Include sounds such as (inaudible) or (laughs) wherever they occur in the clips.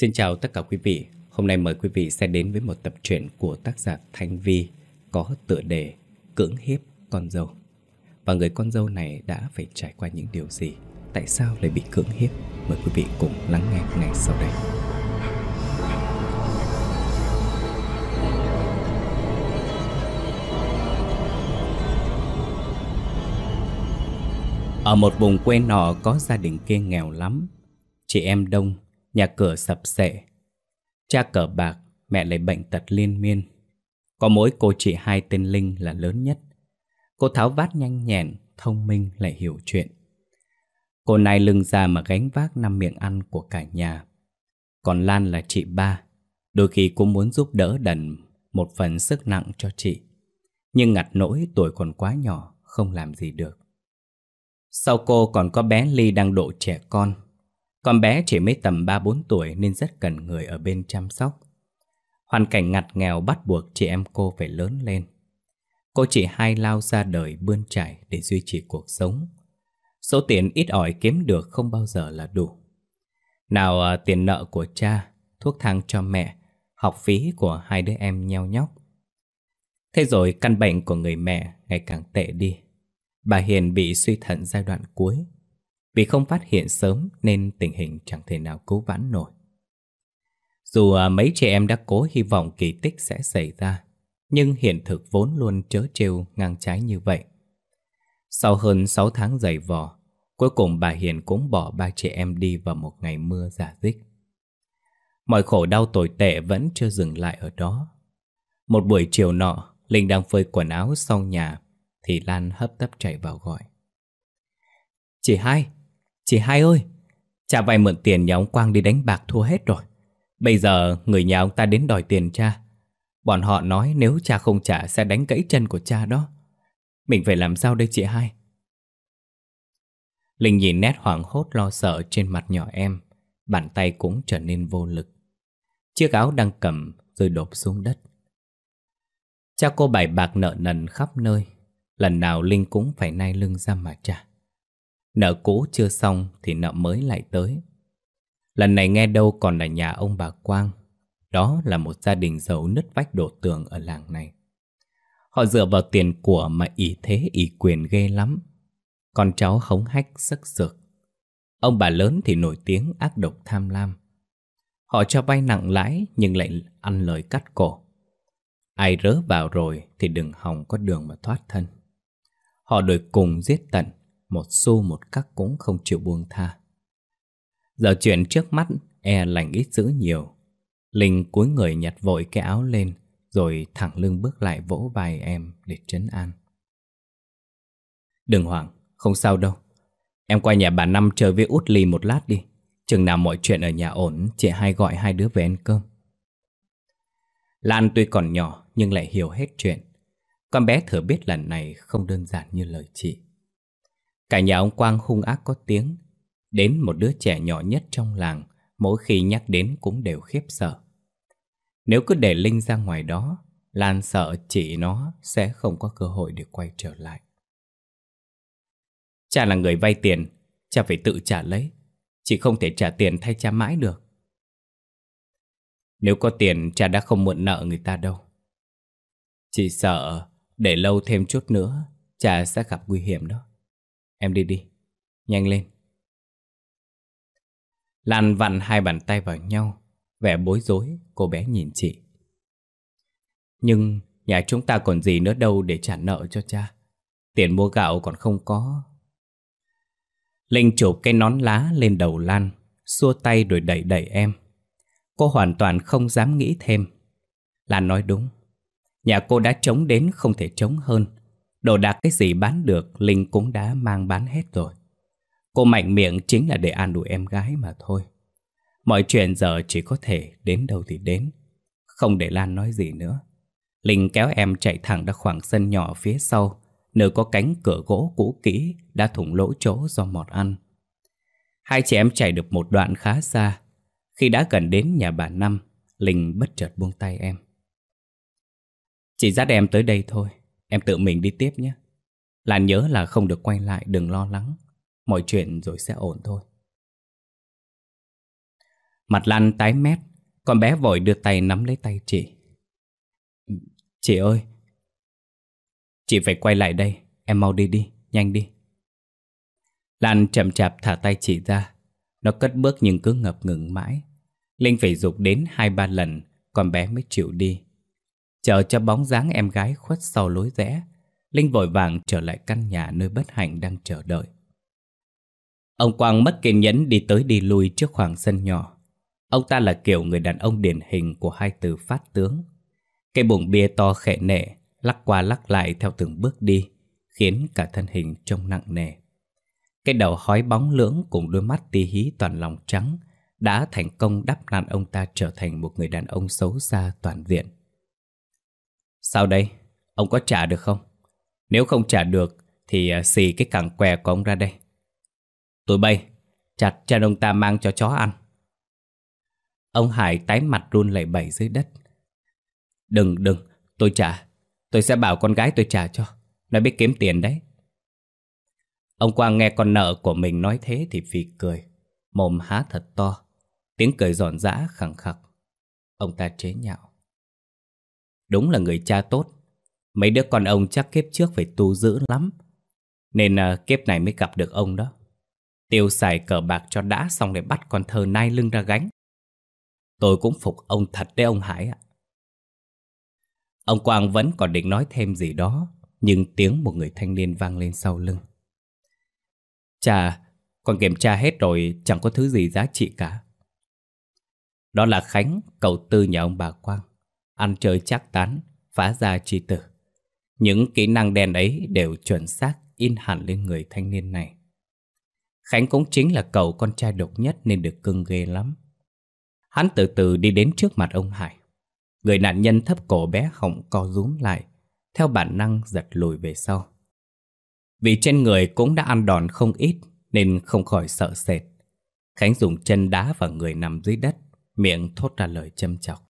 Xin chào tất cả quý vị. Hôm nay mời quý vị sẽ đến với một tập truyện của tác giả Thanh Vi có tựa đề Cưỡng hiếp con dâu. Và người con dâu này đã phải trải qua những điều gì? Tại sao lại bị cưỡng hiếp? Mời quý vị cùng lắng nghe ngay sau đây. Ở một vùng quê nọ có gia đình kia nghèo lắm Chị em đông, nhà cửa sập sệ. Cha cờ bạc, mẹ lại bệnh tật liên miên. Có mỗi cô chị hai tên Linh là lớn nhất. Cô tháo vát nhanh nhẹn, thông minh lại hiểu chuyện. Cô này lưng ra mà gánh vác năm miệng ăn của cả nhà. Còn Lan là chị ba. Đôi khi cũng muốn giúp đỡ đần một phần sức nặng cho chị. Nhưng ngặt nỗi tuổi còn quá nhỏ, không làm gì được. Sau cô còn có bé Ly đang độ trẻ con. Con bé chỉ mới tầm 3-4 tuổi nên rất cần người ở bên chăm sóc. Hoàn cảnh ngặt nghèo bắt buộc chị em cô phải lớn lên. Cô chỉ hai lao ra đời bươn trải để duy trì cuộc sống. Số tiền ít ỏi kiếm được không bao giờ là đủ. Nào à, tiền nợ của cha, thuốc thang cho mẹ, học phí của hai đứa em nheo nhóc. Thế rồi căn bệnh của người mẹ ngày càng tệ đi. Bà Hiền bị suy thận giai đoạn cuối. Vì không phát hiện sớm nên tình hình chẳng thể nào cứu vãn nổi. Dù à, mấy trẻ em đã cố hy vọng kỳ tích sẽ xảy ra, nhưng hiện thực vốn luôn trớ trêu ngang trái như vậy. Sau hơn 6 tháng dày vò, cuối cùng bà Hiền cũng bỏ ba trẻ em đi vào một ngày mưa giả dích. Mọi khổ đau tồi tệ vẫn chưa dừng lại ở đó. Một buổi chiều nọ, Linh đang phơi quần áo sau nhà thì Lan hấp tấp chạy vào gọi Chị hai Chị hai ơi, Cha vay mượn tiền nhà ông Quang đi đánh bạc thua hết rồi. Bây giờ người nhà ông ta đến đòi tiền cha. Bọn họ nói nếu cha không trả sẽ đánh gãy chân của cha đó. Mình phải làm sao đây chị hai? Linh nhìn nét hoảng hốt lo sợ trên mặt nhỏ em, Bàn tay cũng trở nên vô lực. Chiếc áo đang cầm rơi đổ xuống đất. Cha cô bài bạc nợ nần khắp nơi, Lần nào Linh cũng phải nay lưng ra mà trả. Nợ cũ chưa xong thì nợ mới lại tới. Lần này nghe đâu còn là nhà ông bà Quang. Đó là một gia đình giàu nứt vách đổ tường ở làng này. Họ dựa vào tiền của mà ỷ thế, ỷ quyền ghê lắm. Con cháu hống hách, sức sực. Ông bà lớn thì nổi tiếng, ác độc tham lam. Họ cho vay nặng lãi nhưng lại ăn lời cắt cổ. Ai rớ vào rồi thì đừng hòng có đường mà thoát thân. Họ đuổi cùng giết tận. Một xu một cắc cũng không chịu buông tha. Giờ chuyện trước mắt E lành ít dữ nhiều. Linh cúi người nhặt vội cái áo lên Rồi thẳng lưng bước lại vỗ vai em để trấn an. Đừng hoảng, không sao đâu. Em qua nhà bà Năm chơi với út ly một lát đi. Chừng nào mọi chuyện ở nhà ổn Chị hai gọi hai đứa về ăn cơm. Lan tuy còn nhỏ nhưng lại hiểu hết chuyện. Con bé thừa biết lần này không đơn giản như lời chị. Cả nhà ông Quang hung ác có tiếng. Đến một đứa trẻ nhỏ nhất trong làng, mỗi khi nhắc đến cũng đều khiếp sợ. Nếu cứ để Linh ra ngoài đó, Lan sợ chị nó sẽ không có cơ hội để quay trở lại. Cha là người vay tiền, cha phải tự trả lấy. Chị không thể trả tiền thay cha mãi được. Nếu có tiền, cha đã không mượn nợ người ta đâu. Chị sợ để lâu thêm chút nữa Cha sẽ gặp nguy hiểm đó Em đi đi. Nhanh lên. Lan vặn hai bàn tay vào nhau, Vẻ bối rối Cô bé nhìn chị. Nhưng nhà chúng ta còn gì nữa đâu Để trả nợ cho cha. Tiền mua gạo còn không có. Linh chụp cái nón lá lên đầu Lan, Xua tay rồi đẩy đẩy em. Cô hoàn toàn không dám nghĩ thêm. Lan nói đúng. Nhà cô đã trống đến không thể trống hơn. Đồ đạc cái gì bán được, Linh cũng đã mang bán hết rồi. Cô mạnh miệng chính là để an ủi em gái mà thôi. Mọi chuyện giờ chỉ có thể đến đâu thì đến. Không để Lan nói gì nữa. Linh kéo em chạy thẳng ra khoảng sân nhỏ phía sau, Nơi có cánh cửa gỗ cũ kỹ Đã thủng lỗ chỗ do mọt ăn. Hai chị em chạy được một đoạn khá xa. Khi đã gần đến nhà bà Năm, Linh bất chợt buông tay em. Chị dắt em tới đây thôi. Em tự mình đi tiếp nhé Lan nhớ là không được quay lại đừng lo lắng Mọi chuyện rồi sẽ ổn thôi Mặt Lan tái mét, con bé vội đưa tay nắm lấy tay chị. Chị ơi, chị phải quay lại đây, em mau đi đi, nhanh đi. Lan chậm chạp thả tay chị ra, nó cất bước nhưng cứ ngập ngừng mãi. Linh phải dục đến hai ba lần, con bé mới chịu đi. Chờ cho bóng dáng em gái khuất sau lối rẽ, Linh vội vàng trở lại căn nhà nơi bất hạnh đang chờ đợi. Ông Quang mất kiên nhẫn đi tới đi lui trước khoảng sân nhỏ. Ông ta là kiểu người đàn ông điển hình của hai từ phát tướng. Cái bụng bia to khệ nệ, lắc qua lắc lại theo từng bước đi, khiến cả thân hình trông nặng nề. Cái đầu hói bóng lưỡng cùng đôi mắt ti hí toàn lòng trắng đã thành công đắp nạn ông ta trở thành một người đàn ông xấu xa toàn diện. Sao đây? Ông có trả được không? Nếu không trả được thì à, xì cái cẳng què của ông ra đây. Tụi bay, chặt cho ông ta mang cho chó ăn. Ông Hải tái mặt run lẩy bẩy dưới đất. Đừng, đừng, tôi trả. Tôi sẽ bảo con gái tôi trả cho. Nó biết kiếm tiền đấy. Ông Quang nghe con nợ của mình nói thế thì phì cười. Mồm há thật to. Tiếng cười giòn giã khẳng khặc. Ông ta chế nhạo. Đúng là người cha tốt. Mấy đứa con ông chắc kiếp trước phải tu dữ lắm. Nên à, kiếp này mới gặp được ông đó. Tiêu xài cờ bạc cho đã xong để bắt con thơ nai lưng ra gánh. Tôi cũng phục ông thật đấy ông Hải ạ. Ông Quang vẫn còn định nói thêm gì đó, nhưng tiếng một người thanh niên vang lên sau lưng. Chà, con kiểm tra hết rồi chẳng có thứ gì giá trị cả. Đó là Khánh, cậu tư nhà ông bà Quang. Ăn chơi chắc tán, phá ra chi tử. Những kỹ năng đen ấy đều chuẩn xác in hẳn lên người thanh niên này. Khánh cũng chính là cậu con trai độc nhất nên được cưng ghê lắm. Hắn từ từ đi đến trước mặt ông Hải. Người nạn nhân thấp cổ bé họng co rúm lại, theo bản năng giật lùi về sau. Vì trên người cũng đã ăn đòn không ít nên không khỏi sợ sệt. Khánh dùng chân đá vào người nằm dưới đất, miệng thốt ra lời châm chọc.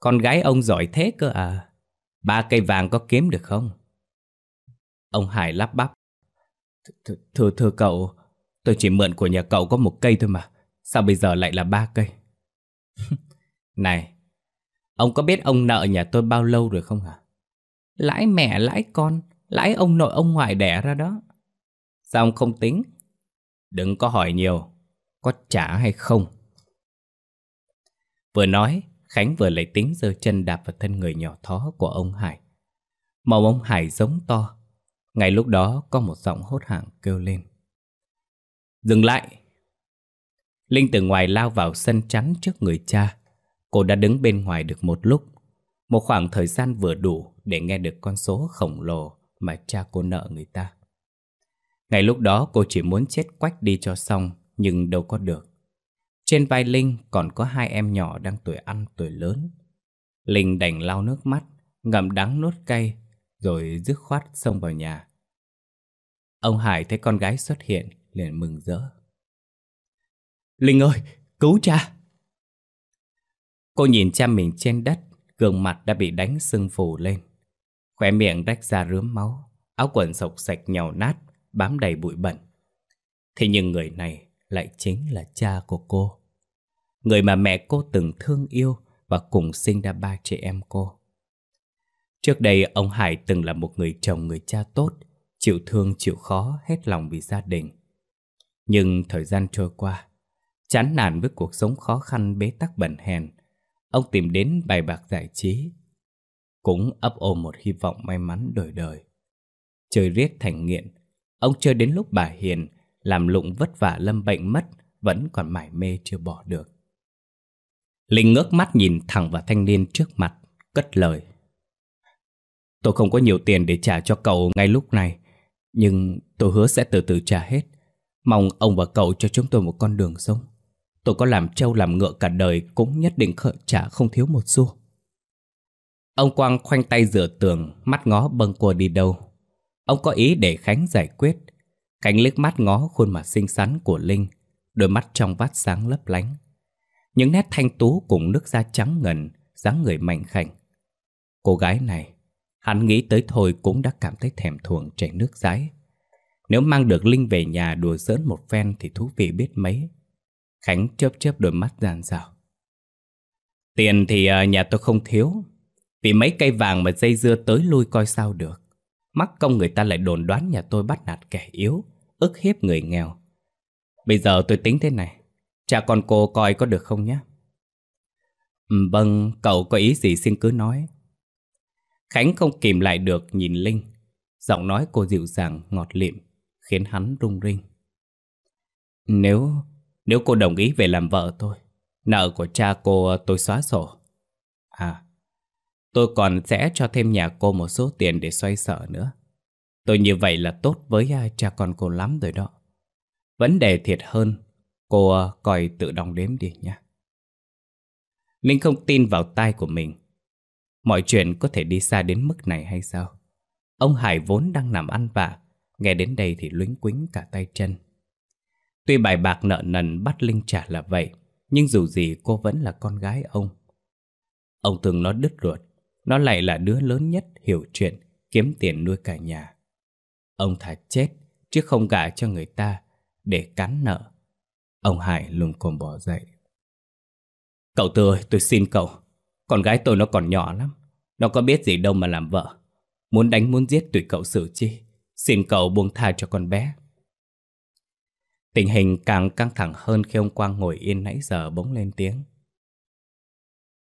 Con gái ông giỏi thế cơ à? Ba cây vàng có kiếm được không? Ông Hải lắp bắp. Thưa, thưa cậu, tôi chỉ mượn của nhà cậu có một cây thôi mà. Sao bây giờ lại là ba cây? (laughs) Này, ông có biết ông nợ nhà tôi bao lâu rồi không hả? Lãi mẹ lãi con, lãi ông nội ông ngoại đẻ ra đó. Sao ông không tính? Đừng có hỏi nhiều, có trả hay không? Vừa nói, Khánh vừa lấy tính giơ chân đạp vào thân người nhỏ thó của ông Hải. Màu ông Hải giống to. Ngay lúc đó có một giọng hốt hoảng kêu lên. Dừng lại! Linh từ ngoài lao vào sân chắn trước người cha. Cô đã đứng bên ngoài được một lúc. Một khoảng thời gian vừa đủ để nghe được con số khổng lồ mà cha cô nợ người ta. Ngay lúc đó cô chỉ muốn chết quách đi cho xong, nhưng đâu có được. Trên vai Linh còn có hai em nhỏ đang tuổi ăn tuổi lớn. Linh đành lau nước mắt, ngậm đắng nuốt cay, rồi dứt khoát xông vào nhà. Ông Hải thấy con gái xuất hiện, liền mừng rỡ. Linh ơi, cứu cha! Cô nhìn cha mình trên đất, gương mặt đã bị đánh sưng phù lên. Khóe miệng rách ra rướm máu, áo quần sộc sạch nhàu nát, bám đầy bụi bẩn. Thế nhưng người này lại chính là cha của cô. Người mà mẹ cô từng thương yêu và cùng sinh ra ba chị em cô. Trước đây ông Hải từng là một người chồng người cha tốt, chịu thương chịu khó hết lòng vì gia đình. Nhưng thời gian trôi qua, chán nản với cuộc sống khó khăn bế tắc bẩn hèn, ông tìm đến bài bạc giải trí. Cũng ấp ôm một hy vọng may mắn đời đời. Chơi riết thành nghiện, ông chơi đến lúc bà Hiền làm lụng vất vả lâm bệnh mất vẫn còn mải mê chưa bỏ được. Linh ngước mắt nhìn thẳng vào thanh niên trước mặt, cất lời. Tôi không có nhiều tiền để trả cho cậu ngay lúc này, nhưng tôi hứa sẽ từ từ trả hết. Mong ông và cậu cho chúng tôi một con đường sống. Tôi có làm trâu làm ngựa cả đời cũng nhất định khởi trả không thiếu một xu. Ông Quang khoanh tay dựa tường, mắt ngó bâng quơ đi đâu. Ông có ý để Khánh giải quyết. Khánh liếc mắt ngó khuôn mặt xinh xắn của Linh, đôi mắt trong vắt sáng lấp lánh. Những nét thanh tú cùng nước da trắng ngần, dáng người mạnh khảnh. Cô gái này, hắn nghĩ tới thôi cũng đã cảm thấy thèm thuồng chảy nước rái. Nếu mang được Linh về nhà đùa giỡn một phen thì thú vị biết mấy. Khánh chớp chớp đôi mắt giàn rào. Tiền thì à, nhà tôi không thiếu. Vì mấy cây vàng mà dây dưa tới lui coi sao được. Mắc công người ta lại đồn đoán nhà tôi bắt nạt kẻ yếu, ức hiếp người nghèo. Bây giờ tôi tính thế này. Cha con cô coi có được không nhé? Ừ, vâng, cậu có ý gì xin cứ nói. Khánh không kìm lại được nhìn Linh. Giọng nói cô dịu dàng, ngọt lịm, khiến hắn rung rinh. Nếu, nếu cô đồng ý về làm vợ tôi, nợ của cha cô tôi xóa sổ. À, tôi còn sẽ cho thêm nhà cô một số tiền để xoay sở nữa. Tôi như vậy là tốt với à, cha con cô lắm rồi đó. Vấn đề thiệt hơn, cô ờ, coi tự đong đếm đi nhé. Linh không tin vào tai của mình. Mọi chuyện có thể đi xa đến mức này hay sao? Ông Hải vốn đang nằm ăn vạ, nghe đến đây thì luyến quính cả tay chân. Tuy bài bạc nợ nần bắt Linh trả là vậy, nhưng dù gì cô vẫn là con gái ông. Ông thường nó đứt ruột, nó lại là đứa lớn nhất hiểu chuyện, kiếm tiền nuôi cả nhà. Ông thà chết, chứ không gả cho người ta, để cắn nợ. Ông Hải lùng cồm bỏ dậy. Cậu Tư ơi, tôi xin cậu. Con gái tôi nó còn nhỏ lắm. Nó có biết gì đâu mà làm vợ. Muốn đánh muốn giết tùy cậu xử chi. Xin cậu buông tha cho con bé. Tình hình càng căng thẳng hơn khi ông Quang ngồi yên nãy giờ bỗng lên tiếng.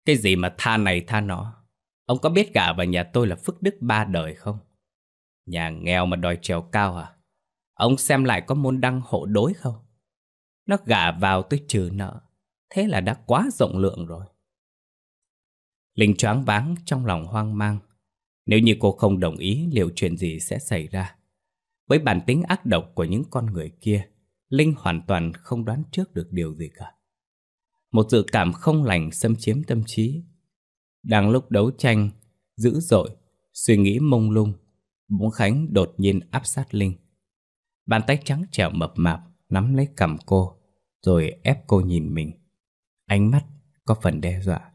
Cái gì mà tha này tha nọ? Ông có biết gả vào nhà tôi là phước đức ba đời không? Nhà nghèo mà đòi trèo cao à? Ông xem lại có môn đăng hộ đối không? Nó gả vào tôi trừ nợ. Thế là đã quá rộng lượng rồi. Linh choáng váng trong lòng hoang mang. Nếu như cô không đồng ý liệu chuyện gì sẽ xảy ra. Với bản tính ác độc của những con người kia, Linh hoàn toàn không đoán trước được điều gì cả. Một dự cảm không lành xâm chiếm tâm trí. Đang lúc đấu tranh, dữ dội, suy nghĩ mông lung, Bỗng Khánh đột nhiên áp sát Linh. Bàn tay trắng trẻo mập mạp nắm lấy cầm cô, rồi ép cô nhìn mình. Ánh mắt có phần đe dọa.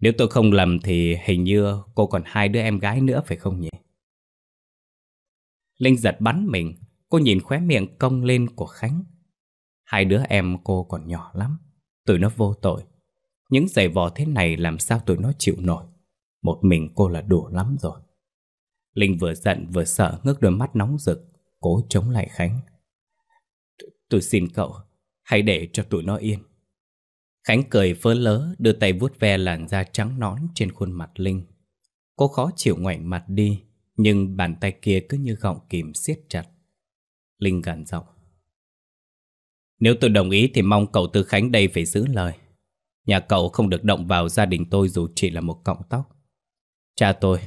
Nếu tôi không lầm thì hình như cô còn hai đứa em gái nữa phải không nhỉ? Linh giật bắn mình, cô nhìn khóe miệng cong lên của Khánh. Hai đứa em cô còn nhỏ lắm, tụi nó vô tội. Những giày vò thế này làm sao tụi nó chịu nổi. Một mình cô là đủ lắm rồi. Linh vừa giận vừa sợ ngước đôi mắt nóng rực, cố chống lại Khánh. Tôi xin cậu, hãy để cho tụi nó yên. Khánh cười phớ lớ, đưa tay vuốt ve làn da trắng nõn trên khuôn mặt Linh. Cô khó chịu ngoảnh mặt đi, nhưng bàn tay kia cứ như gọng kìm siết chặt. Linh gằn giọng. Nếu tôi đồng ý thì mong cậu Tư Khánh đây phải giữ lời. Nhà cậu không được động vào gia đình tôi dù chỉ là một cọng tóc. Cha tôi,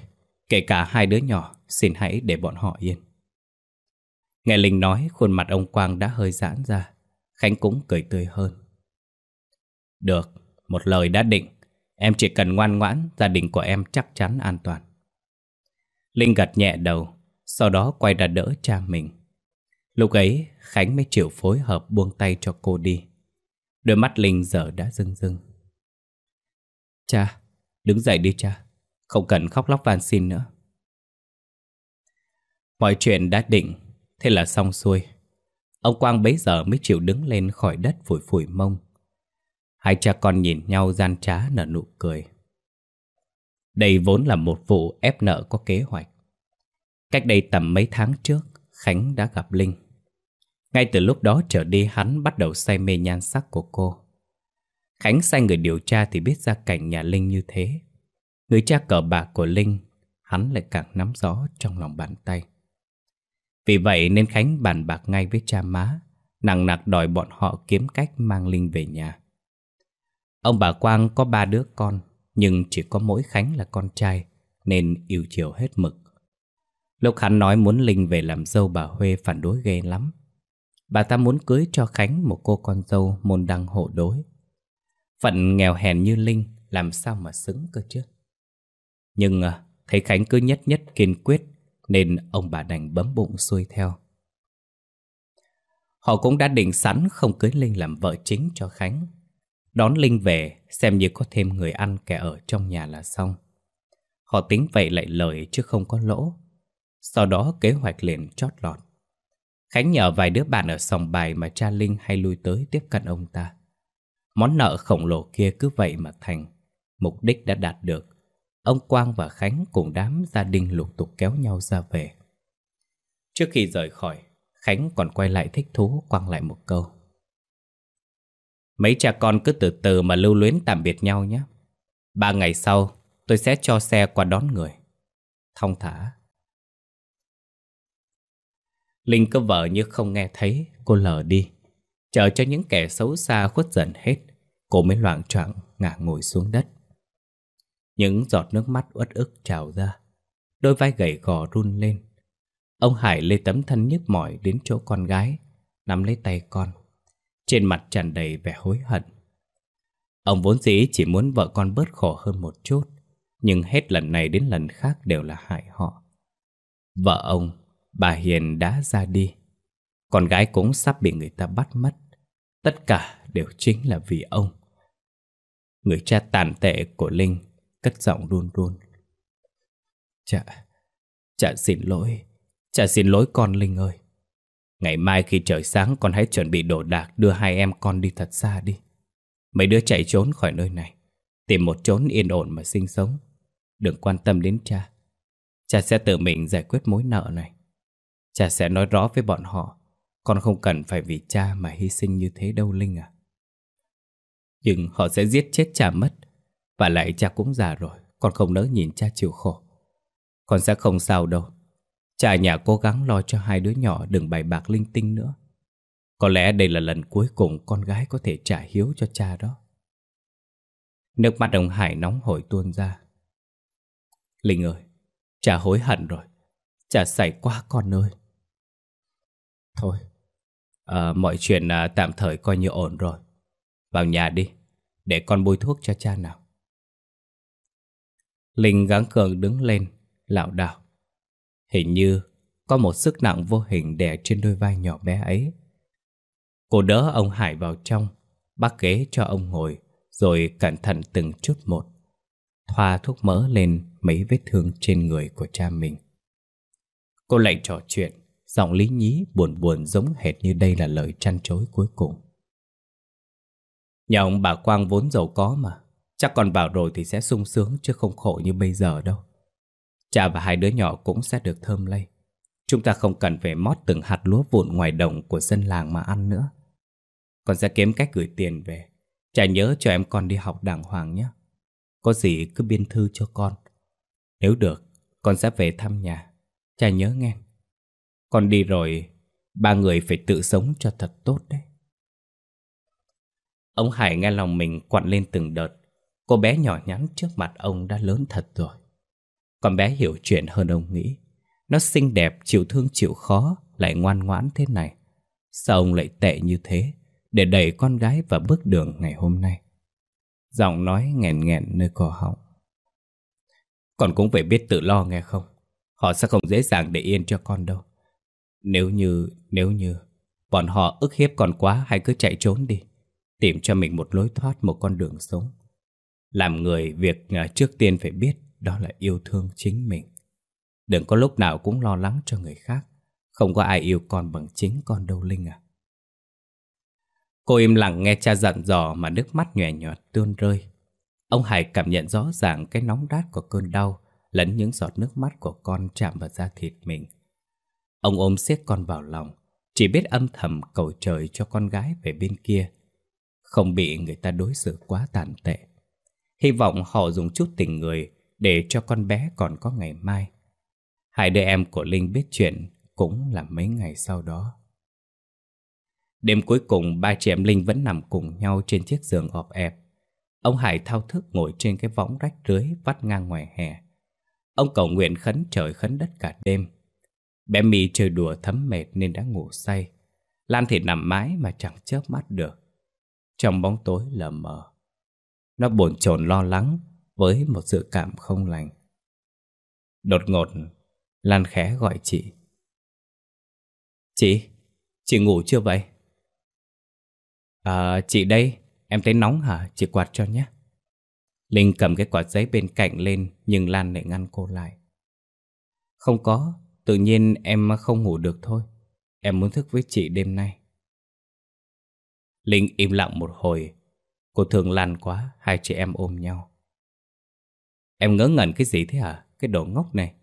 kể cả hai đứa nhỏ, xin hãy để bọn họ yên. Nghe Linh nói, khuôn mặt ông Quang đã hơi giãn ra. Khánh cũng cười tươi hơn. Được, một lời đã định. Em chỉ cần ngoan ngoãn, gia đình của em chắc chắn an toàn. Linh gật nhẹ đầu, sau đó quay ra đỡ cha mình. Lúc ấy, Khánh mới chịu phối hợp buông tay cho cô đi. Đôi mắt Linh giờ đã rưng rưng. Cha, đứng dậy đi cha. Không cần khóc lóc van xin nữa Mọi chuyện đã định Thế là xong xuôi. Ông Quang bấy giờ mới chịu đứng lên khỏi đất phủi phủi mông. Hai cha con nhìn nhau gian trá nở nụ cười. Đây vốn là một vụ ép nợ có kế hoạch. Cách đây tầm mấy tháng trước, Khánh đã gặp Linh. Ngay từ lúc đó trở đi, hắn bắt đầu say mê nhan sắc của cô. Khánh sai người điều tra thì biết ra cảnh nhà Linh như thế. Người cha cờ bạc của Linh, Hắn lại càng nắm rõ trong lòng bàn tay. Vì vậy nên Khánh bàn bạc ngay với cha má Nặng nặc đòi bọn họ kiếm cách mang Linh về nhà. Ông bà Quang có ba đứa con Nhưng chỉ có mỗi Khánh là con trai Nên yêu chiều hết mực. Lúc hắn nói muốn Linh về làm dâu bà Huê phản đối ghê lắm. Bà ta muốn cưới cho Khánh một cô con dâu môn đăng hộ đối. Phận nghèo hèn như Linh làm sao mà xứng cơ chứ? Nhưng à, thấy Khánh cứ nhất nhất kiên quyết nên ông bà đành bấm bụng xuôi theo Họ cũng đã định sẵn không cưới Linh làm vợ chính cho Khánh Đón Linh về, xem như có thêm người ăn kẻ ở trong nhà là xong Họ tính vậy lại lời chứ không có lỗ Sau đó kế hoạch liền chót lọt Khánh nhờ vài đứa bạn ở sòng bài mà cha Linh hay lui tới tiếp cận ông ta. Món nợ khổng lồ kia cứ vậy mà thành. Mục đích đã đạt được. Ông Quang và Khánh cùng đám gia đình lục tục kéo nhau ra về. Trước khi rời khỏi, Khánh còn quay lại thích thú quăng lại một câu. Mấy cha con cứ từ từ mà lưu luyến tạm biệt nhau nhé. Ba ngày sau, tôi sẽ cho xe qua đón người. Thông thả. Linh cứ vợ như không nghe thấy, cô lờ đi. Chờ cho những kẻ xấu xa khuất dần hết, cô mới loạn choạng ngả ngồi xuống đất. Những giọt nước mắt uất ức trào ra, đôi vai gầy gò run lên. Ông Hải lê tấm thân nhức mỏi đến chỗ con gái, nắm lấy tay con. Trên mặt tràn đầy vẻ hối hận. Ông vốn dĩ chỉ muốn vợ con bớt khổ hơn một chút, nhưng hết lần này đến lần khác đều là hại họ. Vợ ông, bà Hiền đã ra đi. Con gái cũng sắp bị người ta bắt mất. Tất cả đều chính là vì ông. Người cha tàn tệ của Linh cất giọng run run. Chà, chà xin lỗi, chà xin lỗi con Linh ơi. Ngày mai khi trời sáng con hãy chuẩn bị đồ đạc đưa hai em con đi thật xa đi. Mấy đứa chạy trốn khỏi nơi này, tìm một chốn yên ổn mà sinh sống. Đừng quan tâm đến cha. Cha sẽ tự mình giải quyết mối nợ này. Cha sẽ nói rõ với bọn họ, con không cần phải vì cha mà hy sinh như thế đâu Linh à. Nhưng họ sẽ giết chết cha mất. Và lại cha cũng già rồi, con không nỡ nhìn cha chịu khổ. Con sẽ không sao đâu. Cha nhà cố gắng lo cho hai đứa nhỏ đừng bày bạc linh tinh nữa. Có lẽ đây là lần cuối cùng con gái có thể trả hiếu cho cha đó. Nước mắt ông Hải nóng hổi tuôn ra. Linh ơi, cha hối hận rồi. Cha xảy quá con ơi. Thôi, à, mọi chuyện à, tạm thời coi như ổn rồi. Vào nhà đi, để con bôi thuốc cho cha nào. Linh gắng cường đứng lên, lảo đảo. Hình như có một sức nặng vô hình đè trên đôi vai nhỏ bé ấy. Cô đỡ ông Hải vào trong, bắt ghế cho ông ngồi, rồi cẩn thận từng chút một. Thoa thuốc mỡ lên mấy vết thương trên người của cha mình. Cô lại trò chuyện, giọng lý nhí buồn buồn giống hệt như đây là lời chăn chối cuối cùng. Nhà ông bà Quang vốn giàu có mà, chắc còn vào rồi thì sẽ sung sướng chứ không khổ như bây giờ đâu. Cha và hai đứa nhỏ cũng sẽ được thơm lây. Chúng ta không cần phải mót từng hạt lúa vụn ngoài đồng của dân làng mà ăn nữa. Con sẽ kiếm cách gửi tiền về. Cha nhớ cho em con đi học đàng hoàng nhé. Có gì cứ biên thư cho con. Nếu được, con sẽ về thăm nhà. Cha nhớ nghe. Con đi rồi, ba người phải tự sống cho thật tốt đấy. Ông Hải nghe lòng mình quặn lên từng đợt. Cô bé nhỏ nhắn trước mặt ông đã lớn thật rồi. Con bé hiểu chuyện hơn ông nghĩ. Nó xinh đẹp, chịu thương chịu khó, lại ngoan ngoãn thế này. Sao ông lại tệ như thế, để đẩy con gái vào bước đường ngày hôm nay? Giọng nói nghẹn nghẹn nơi cổ họng. Con cũng phải biết tự lo nghe không? Họ sẽ không dễ dàng để yên cho con đâu. Nếu như, nếu như, bọn họ ức hiếp con quá hay cứ chạy trốn đi. Tìm cho mình một lối thoát, một con đường sống. Làm người, việc ờ, trước tiên phải biết đó là yêu thương chính mình. Đừng có lúc nào cũng lo lắng cho người khác. Không có ai yêu con bằng chính con đâu Linh à. Cô im lặng nghe cha dặn dò mà nước mắt nhòe nhọt tuôn rơi. Ông Hải cảm nhận rõ ràng cái nóng rát của cơn đau lẫn những giọt nước mắt của con chạm vào da thịt mình. Ông ôm siết con vào lòng, chỉ biết âm thầm cầu trời cho con gái về bên kia. Không bị người ta đối xử quá tàn tệ. Hy vọng họ dùng chút tình người để cho con bé còn có ngày mai. Hai đứa em của Linh biết chuyện cũng là mấy ngày sau đó. Đêm cuối cùng, ba chị em Linh vẫn nằm cùng nhau trên chiếc giường ọp ẹp. Ông Hải thao thức ngồi trên cái võng rách rưới vắt ngang ngoài hè. Ông cầu nguyện khấn trời khấn đất cả đêm. Bé Mì chơi đùa thấm mệt nên đã ngủ say. Lan thì nằm mãi mà chẳng chớp mắt được. Trong bóng tối lờ mờ. Nó bồn chồn lo lắng với một dự cảm không lành. Đột ngột, Lan khẽ gọi chị. Chị, chị ngủ chưa vậy? À, chị đây, em thấy nóng hả? Chị quạt cho nhé. Linh cầm cái quạt giấy bên cạnh lên nhưng Lan lại ngăn cô lại. Không có, tự nhiên em không ngủ được thôi. Em muốn thức với chị đêm nay Linh im lặng một hồi Cô thương Lan quá, Hai chị em ôm nhau. Em ngớ ngẩn cái gì thế hả? Cái đồ ngốc này.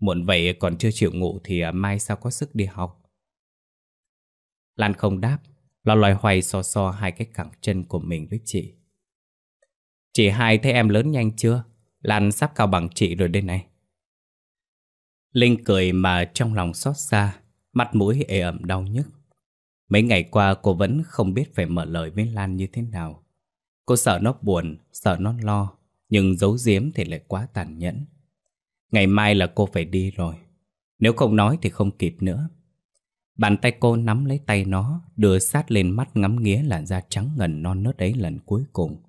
Muộn vậy còn chưa chịu ngủ Thì à, mai sao có sức đi học? Lan không đáp, Lo loài hoài so so hai cái cẳng chân của mình với chị. Chị hai thấy em lớn nhanh chưa? Lan sắp cao bằng chị rồi đây này. Linh cười mà trong lòng xót xa, Mặt mũi ê ẩm đau nhức. Mấy ngày qua cô vẫn không biết phải mở lời với Lan như thế nào. Cô sợ nó buồn, sợ nó lo Nhưng giấu giếm thì lại quá tàn nhẫn. Ngày mai là cô phải đi rồi. Nếu không nói thì không kịp nữa. Bàn tay cô nắm lấy tay nó Đưa sát lên mắt ngắm nghía làn da trắng ngần non nớt ấy lần cuối cùng.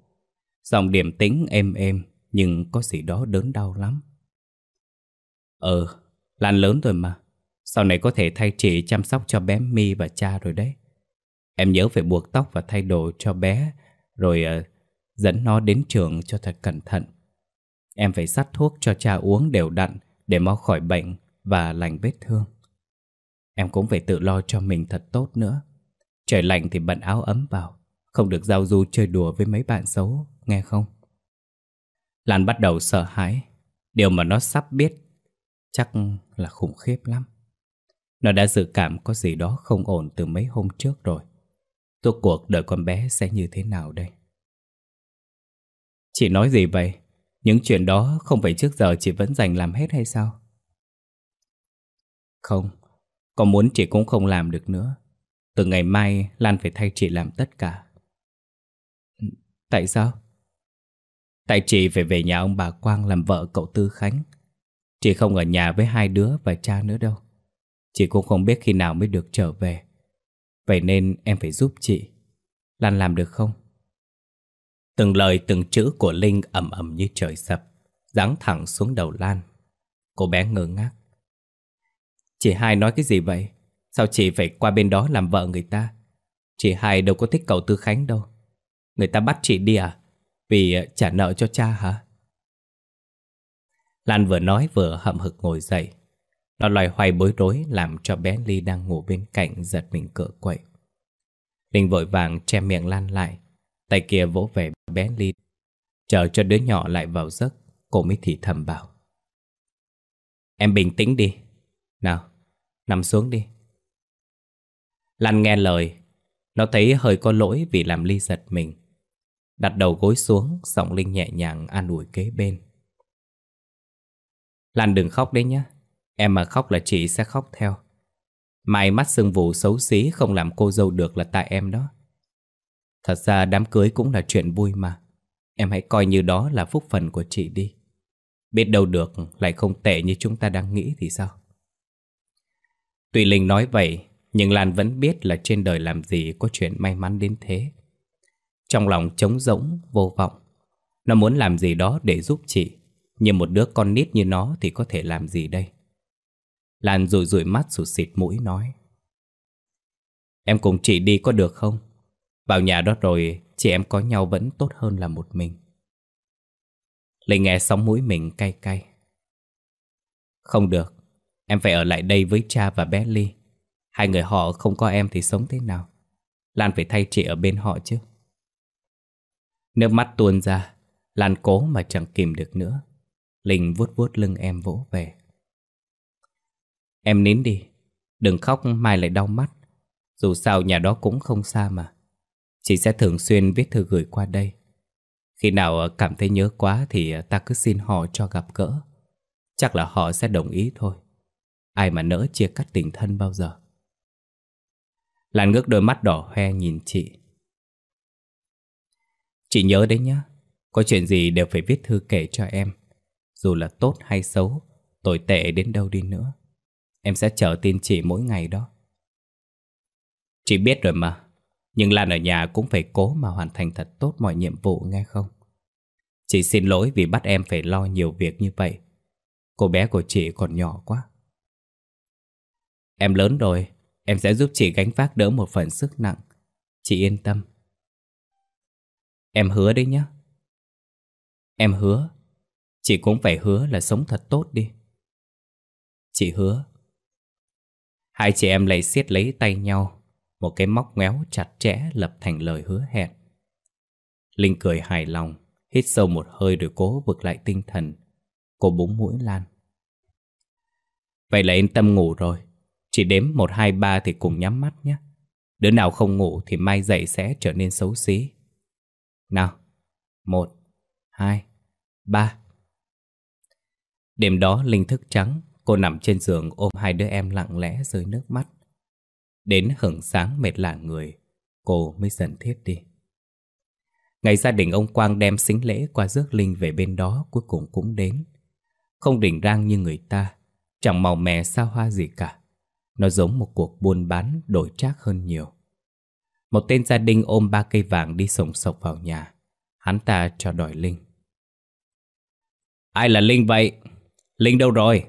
Giọng điểm tính êm êm Nhưng có gì đó đớn đau lắm. Ờ, Lan lớn rồi mà. Sau này có thể thay chị chăm sóc cho bé Mi và cha rồi đấy. Em nhớ phải buộc tóc và thay đồ cho bé rồi uh, dẫn nó đến trường cho thật cẩn thận. Em phải sắt thuốc cho cha uống đều đặn Để mau khỏi bệnh và lành vết thương. Em cũng phải tự lo cho mình thật tốt nữa. Trời lạnh thì bận áo ấm vào Không được giao du chơi đùa với mấy bạn xấu Nghe không? Lan bắt đầu sợ hãi. Điều mà nó sắp biết Chắc là khủng khiếp lắm. Nó đã dự cảm có gì đó không ổn từ mấy hôm trước rồi. Rốt cuộc đợi con bé sẽ như thế nào đây? Chị nói gì vậy? Những chuyện đó không phải trước giờ chị vẫn dành làm hết hay sao? Không, con muốn chị cũng không làm được nữa. Từ ngày mai Lan phải thay chị làm tất cả. Tại sao? Tại chị phải về nhà ông bà Quang làm vợ cậu Tư Khánh. Chị không ở nhà với hai đứa và cha nữa đâu. Chị cũng không biết khi nào mới được trở về. Vậy nên em phải giúp chị. Lan làm được không? Từng lời từng chữ của Linh ầm ầm như trời sập, giáng thẳng xuống đầu Lan. Cô bé ngơ ngác. Chị hai nói cái gì vậy? Sao chị phải qua bên đó làm vợ người ta? Chị hai đâu có thích cậu Tư Khánh đâu. Người ta bắt chị đi à? Vì ờ, trả nợ cho cha hả? Lan vừa nói vừa hậm hực ngồi dậy. Nó loài hoài bối rối làm cho bé Ly đang ngủ bên cạnh giật mình cựa quậy. Linh vội vàng che miệng Lan lại, tay kia vỗ về bé Ly. Chờ cho đứa nhỏ lại vào giấc, cô mới thì thầm bảo. Em bình tĩnh đi. Nào, nằm xuống đi. Lan nghe lời, nó thấy hơi có lỗi vì làm Ly giật mình. Đặt đầu gối xuống, giọng Linh nhẹ nhàng an ủi kế bên. Lan đừng khóc đấy nhé. Em mà khóc là chị sẽ khóc theo. Mai mắt sưng vù xấu xí không làm cô dâu được là tại em đó. Thật ra đám cưới cũng là chuyện vui mà. Em hãy coi như đó là phúc phần của chị đi. Biết đâu được lại không tệ như chúng ta đang nghĩ thì sao? Tùy Linh nói vậy, nhưng Lan vẫn biết là trên đời làm gì có chuyện may mắn đến thế. Trong lòng trống rỗng, vô vọng. Nó muốn làm gì đó để giúp chị, nhưng một đứa con nít như nó thì có thể làm gì đây? Lan rụi rụi mắt sụt xịt mũi nói. Em cùng chị đi có được không? Vào nhà đó rồi, chị em có nhau vẫn tốt hơn là một mình. Linh nghe sóng mũi mình cay cay. Không được, em phải ở lại đây với cha và bé Ly. Hai người họ không có em thì sống thế nào? Lan phải thay chị ở bên họ chứ. Nước mắt tuôn ra, Lan cố mà chẳng kìm được nữa. Linh vuốt vuốt lưng em vỗ về. Em nín đi, đừng khóc mai lại đau mắt. Dù sao nhà đó cũng không xa mà. Chị sẽ thường xuyên viết thư gửi qua đây. Khi nào ờ, cảm thấy nhớ quá thì ờ, ta cứ xin họ cho gặp gỡ. Chắc là họ sẽ đồng ý thôi. Ai mà nỡ chia cắt tình thân bao giờ. Lan ngước đôi mắt đỏ hoe nhìn chị. Chị nhớ đấy nhá, có chuyện gì đều phải viết thư kể cho em. Dù là tốt hay xấu, tồi tệ đến đâu đi nữa. Em sẽ chờ tin chị mỗi ngày đó. Chị biết rồi mà, nhưng Lan ở nhà cũng phải cố mà hoàn thành thật tốt mọi nhiệm vụ nghe không? Chị xin lỗi vì bắt em phải lo nhiều việc như vậy. Cô bé của chị còn nhỏ quá. Em lớn rồi, em sẽ giúp chị gánh vác đỡ một phần sức nặng. Chị yên tâm. Em hứa đấy nhé. Em hứa. Chị cũng phải hứa là sống thật tốt đi. Chị hứa. Hai chị em lại siết lấy tay nhau. Một cái móc ngoéo chặt chẽ lập thành lời hứa hẹn. Linh cười hài lòng Hít sâu một hơi rồi cố vực lại tinh thần. Cô búng mũi Lan. Vậy là yên tâm ngủ rồi. Chỉ đếm 1, 2, 3 thì cùng nhắm mắt nhé. Đứa nào không ngủ thì mai dậy sẽ trở nên xấu xí. Nào một, hai, ba. Đêm đó Linh thức trắng Cô nằm trên giường ôm hai đứa em lặng lẽ rơi nước mắt. Đến hưởng sáng mệt lả người, Cô mới dần thiết đi. Ngày gia đình ông Quang đem xính lễ qua rước Linh về bên đó cuối cùng cũng đến. Không đỉnh rang như người ta, Chẳng màu mè xa hoa gì cả. Nó giống một cuộc buôn bán đổi trác hơn nhiều. Một tên gia đình ôm ba cây vàng đi sổng sộc vào nhà. Hắn ta cho đòi Linh. Ai là Linh vậy? Linh đâu rồi?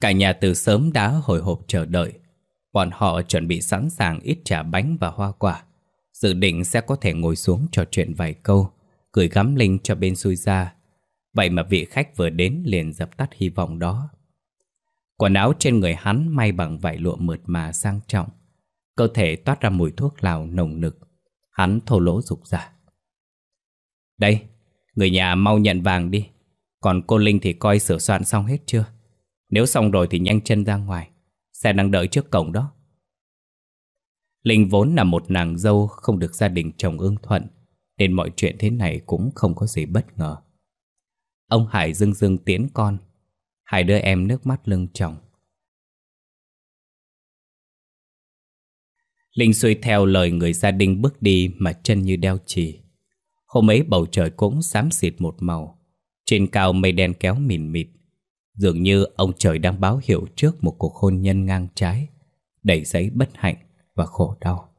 Cả nhà từ sớm đã hồi hộp chờ đợi. Bọn họ chuẩn bị sẵn sàng ít trà bánh và hoa quả. Dự định sẽ có thể ngồi xuống trò chuyện vài câu Gửi gắm Linh cho bên xui ra. Vậy mà vị khách vừa đến liền dập tắt hy vọng đó. Quần áo trên người hắn may bằng vải lụa mượt mà sang trọng. Cơ thể toát ra mùi thuốc lào nồng nực. Hắn thô lỗ rục rả. Đây, người nhà mau nhận vàng đi. Còn cô Linh thì coi sửa soạn xong hết chưa? Nếu xong rồi thì nhanh chân ra ngoài. Xe đang đợi trước cổng đó. Linh vốn là một nàng dâu không được gia đình chồng ưng thuận, Nên mọi chuyện thế này cũng không có gì bất ngờ. Ông Hải dưng dưng tiến con, Hai đứa em nước mắt lưng chồng. Linh xuôi theo lời người gia đình bước đi mà chân như đeo chì. Hôm ấy bầu trời cũng xám xịt một màu, Trên cao mây đen kéo mịn mịt. Dường như ông trời đang báo hiệu trước một cuộc hôn nhân ngang trái, Đầy giấy bất hạnh và khổ đau.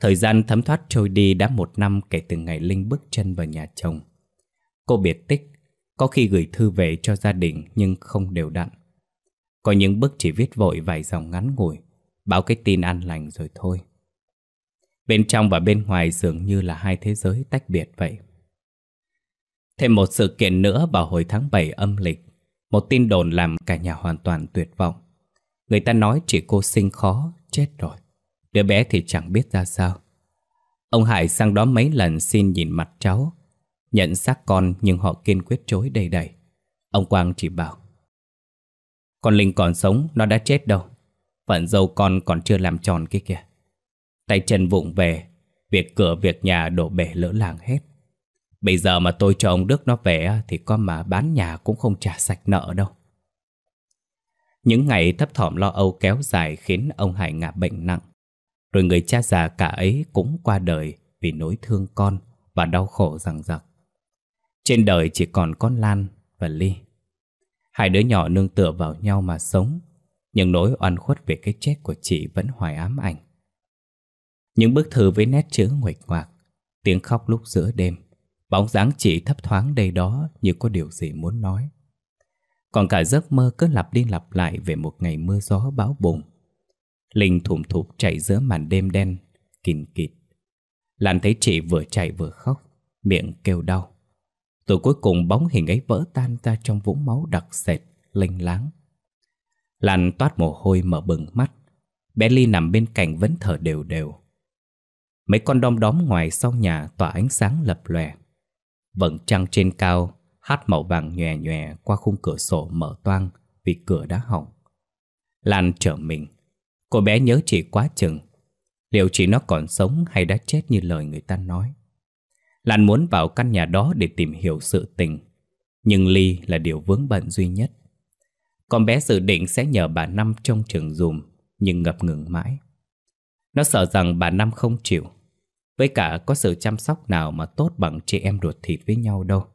Thời gian thấm thoát trôi đi đã một năm kể từ ngày Linh bước chân vào nhà chồng. Cô biệt tích, Có khi gửi thư về cho gia đình nhưng không đều đặn. Có những bức chỉ viết vội vài dòng ngắn ngủi, Báo cái tin an lành rồi thôi. Bên trong và bên ngoài dường như là hai thế giới tách biệt vậy. Thêm một sự kiện nữa vào hồi tháng 7 âm lịch. Một tin đồn làm cả nhà hoàn toàn tuyệt vọng. Người ta nói chỉ cô sinh khó, chết rồi. Đứa bé thì chẳng biết ra sao. Ông Hải sang đó mấy lần xin nhìn mặt cháu. Nhận xác con nhưng họ kiên quyết chối đầy đầy Ông Quang chỉ bảo Con Linh còn sống, nó đã chết đâu. Phận dâu con còn chưa làm tròn kia kìa. Tay chân vụng về Việc cửa việc nhà đổ bể lỡ làng hết. Bây giờ mà tôi cho ông Đức nó về Thì con mà bán nhà cũng không trả sạch nợ đâu. Những ngày thấp thỏm lo âu kéo dài Khiến ông Hải ngã bệnh nặng. Rồi người cha già cả ấy cũng qua đời Vì nỗi thương con Và đau khổ rằng rặc Trên đời chỉ còn con Lan và Ly. Hai đứa nhỏ nương tựa vào nhau mà sống, Nhưng nỗi oan khuất về cái chết của chị vẫn hoài ám ảnh. Những bức thư với nét chữ nguệch ngoạc, Tiếng khóc lúc giữa đêm. Bóng dáng chị thấp thoáng đây đó Như có điều gì muốn nói. Còn cả giấc mơ cứ lặp đi lặp lại Về một ngày mưa gió bão bùng. Linh thủm thụp chạy giữa màn đêm đen Kìn kịt. Lan thấy chị vừa chạy vừa khóc Miệng kêu đau. Rồi cuối cùng bóng hình ấy vỡ tan ra Trong vũng máu đặc sệt, lênh láng. Lan toát mồ hôi mở bừng mắt. Bé Ly nằm bên cạnh vẫn thở đều đều. Mấy con đom đóm ngoài sau nhà tỏa ánh sáng lập lòe. Vầng trăng trên cao, Hát màu vàng nhòe nhòe qua khung cửa sổ mở toang Vì cửa đã hỏng. Lan trở mình. Cô bé nhớ chị quá chừng. Liệu chị nó còn sống hay đã chết như lời người ta nói? Lan muốn vào căn nhà đó để tìm hiểu sự tình, Nhưng Ly là điều vướng bận duy nhất. Con bé dự định sẽ nhờ bà Năm trông chừng dùm, Nhưng ngập ngừng mãi. Nó sợ rằng bà Năm không chịu với cả có sự chăm sóc nào mà tốt bằng chị em ruột thịt với nhau đâu.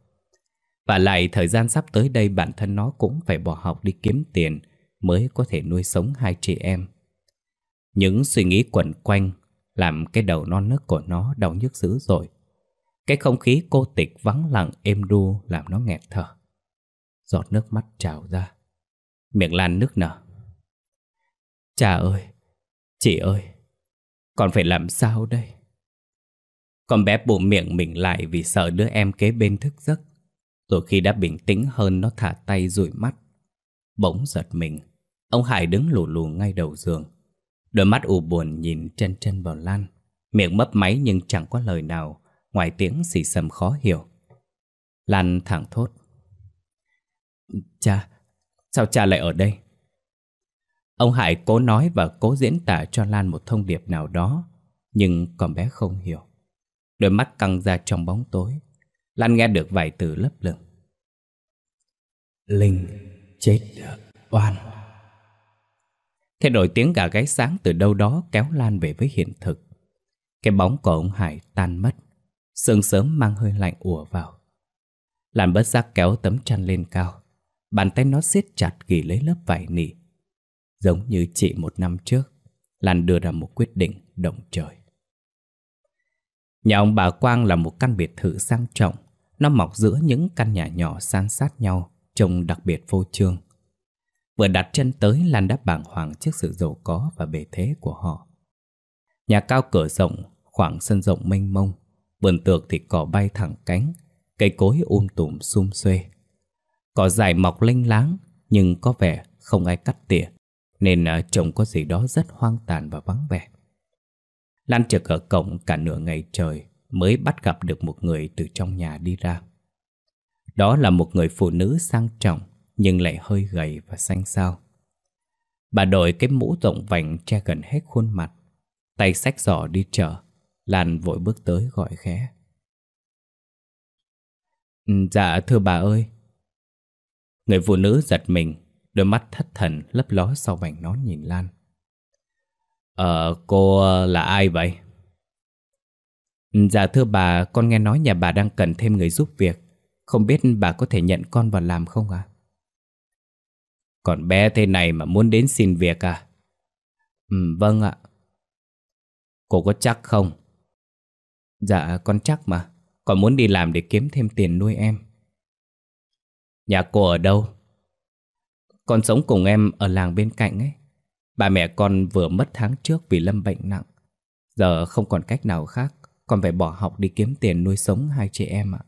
Và lại thời gian sắp tới đây bản thân nó cũng phải bỏ học đi kiếm tiền Mới có thể nuôi sống hai chị em. Những suy nghĩ quẩn quanh Làm cái đầu non nớt của nó đau nhức dữ dội. Cái không khí cô tịch vắng lặng êm đu làm nó nghẹt thở. Giọt nước mắt trào ra. Miệng lan nước nở. Cha ơi, Chị ơi còn phải làm sao đây? Con bé bụng miệng mình lại vì sợ đứa em kế bên thức giấc. Rồi khi đã bình tĩnh hơn nó thả tay dụi mắt. Bỗng giật mình. Ông Hải đứng lù lù ngay đầu giường Đôi mắt u buồn nhìn chân chân vào Lan Miệng mấp máy nhưng chẳng có lời nào Ngoài tiếng xì xầm khó hiểu Lan thẳng thốt Cha, sao cha lại ở đây? Ông Hải cố nói và cố diễn tả cho Lan một thông điệp nào đó Nhưng con bé không hiểu Đôi mắt căng ra trong bóng tối. Lan nghe được vài từ lấp lửng. Linh chết oan. Thế rồi tiếng gà gáy sáng từ đâu đó kéo Lan về với hiện thực. Cái bóng của ông Hải tan mất. Sương sớm mang hơi lạnh ùa vào. Lan bất giác kéo tấm chăn lên cao. Bàn tay nó siết chặt ghi lấy lớp vải nỉ. Giống như chị một năm trước Lan đưa ra một quyết định động trời Nhà ông bà Quang là một căn biệt thự sang trọng. Nó mọc giữa những căn nhà nhỏ san sát nhau Trông đặc biệt vô trương. Vừa đặt chân tới Lan đã bàng hoàng trước sự giàu có và bề thế của họ. Nhà cao cửa rộng, khoảng sân rộng mênh mông. Vườn tược thì cỏ bay thẳng cánh Cây cối um tùm sum xuê. Cỏ dài mọc lênh láng Nhưng có vẻ không ai cắt tỉa Nên ờ, trông có gì đó rất hoang tàn và vắng vẻ. Lan trực ở cổng cả nửa ngày trời Mới bắt gặp được một người từ trong nhà đi ra. Đó là một người phụ nữ sang trọng Nhưng lại hơi gầy và xanh xao. Bà đội cái mũ rộng vành che gần hết khuôn mặt, Tay xách giỏ đi chợ, Lan vội bước tới gọi khẽ. Ừ, dạ thưa bà ơi. Người phụ nữ giật mình, Đôi mắt thất thần lấp ló sau vành nón nhìn Lan. Ờ cô ờ, là ai vậy? Ừ, dạ thưa bà, Con nghe nói nhà bà đang cần thêm người giúp việc Không biết bà có thể nhận con vào làm không ạ? À? Còn bé thế này mà muốn đến xin việc à? Ừ vâng ạ Cô có chắc không? Dạ con chắc mà Con muốn đi làm để kiếm thêm tiền nuôi em Nhà cô ở đâu? Con sống cùng em ở làng bên cạnh ấy Bà mẹ con vừa mất tháng trước vì lâm bệnh nặng. Giờ không còn cách nào khác Con phải bỏ học đi kiếm tiền nuôi sống hai chị em ạ.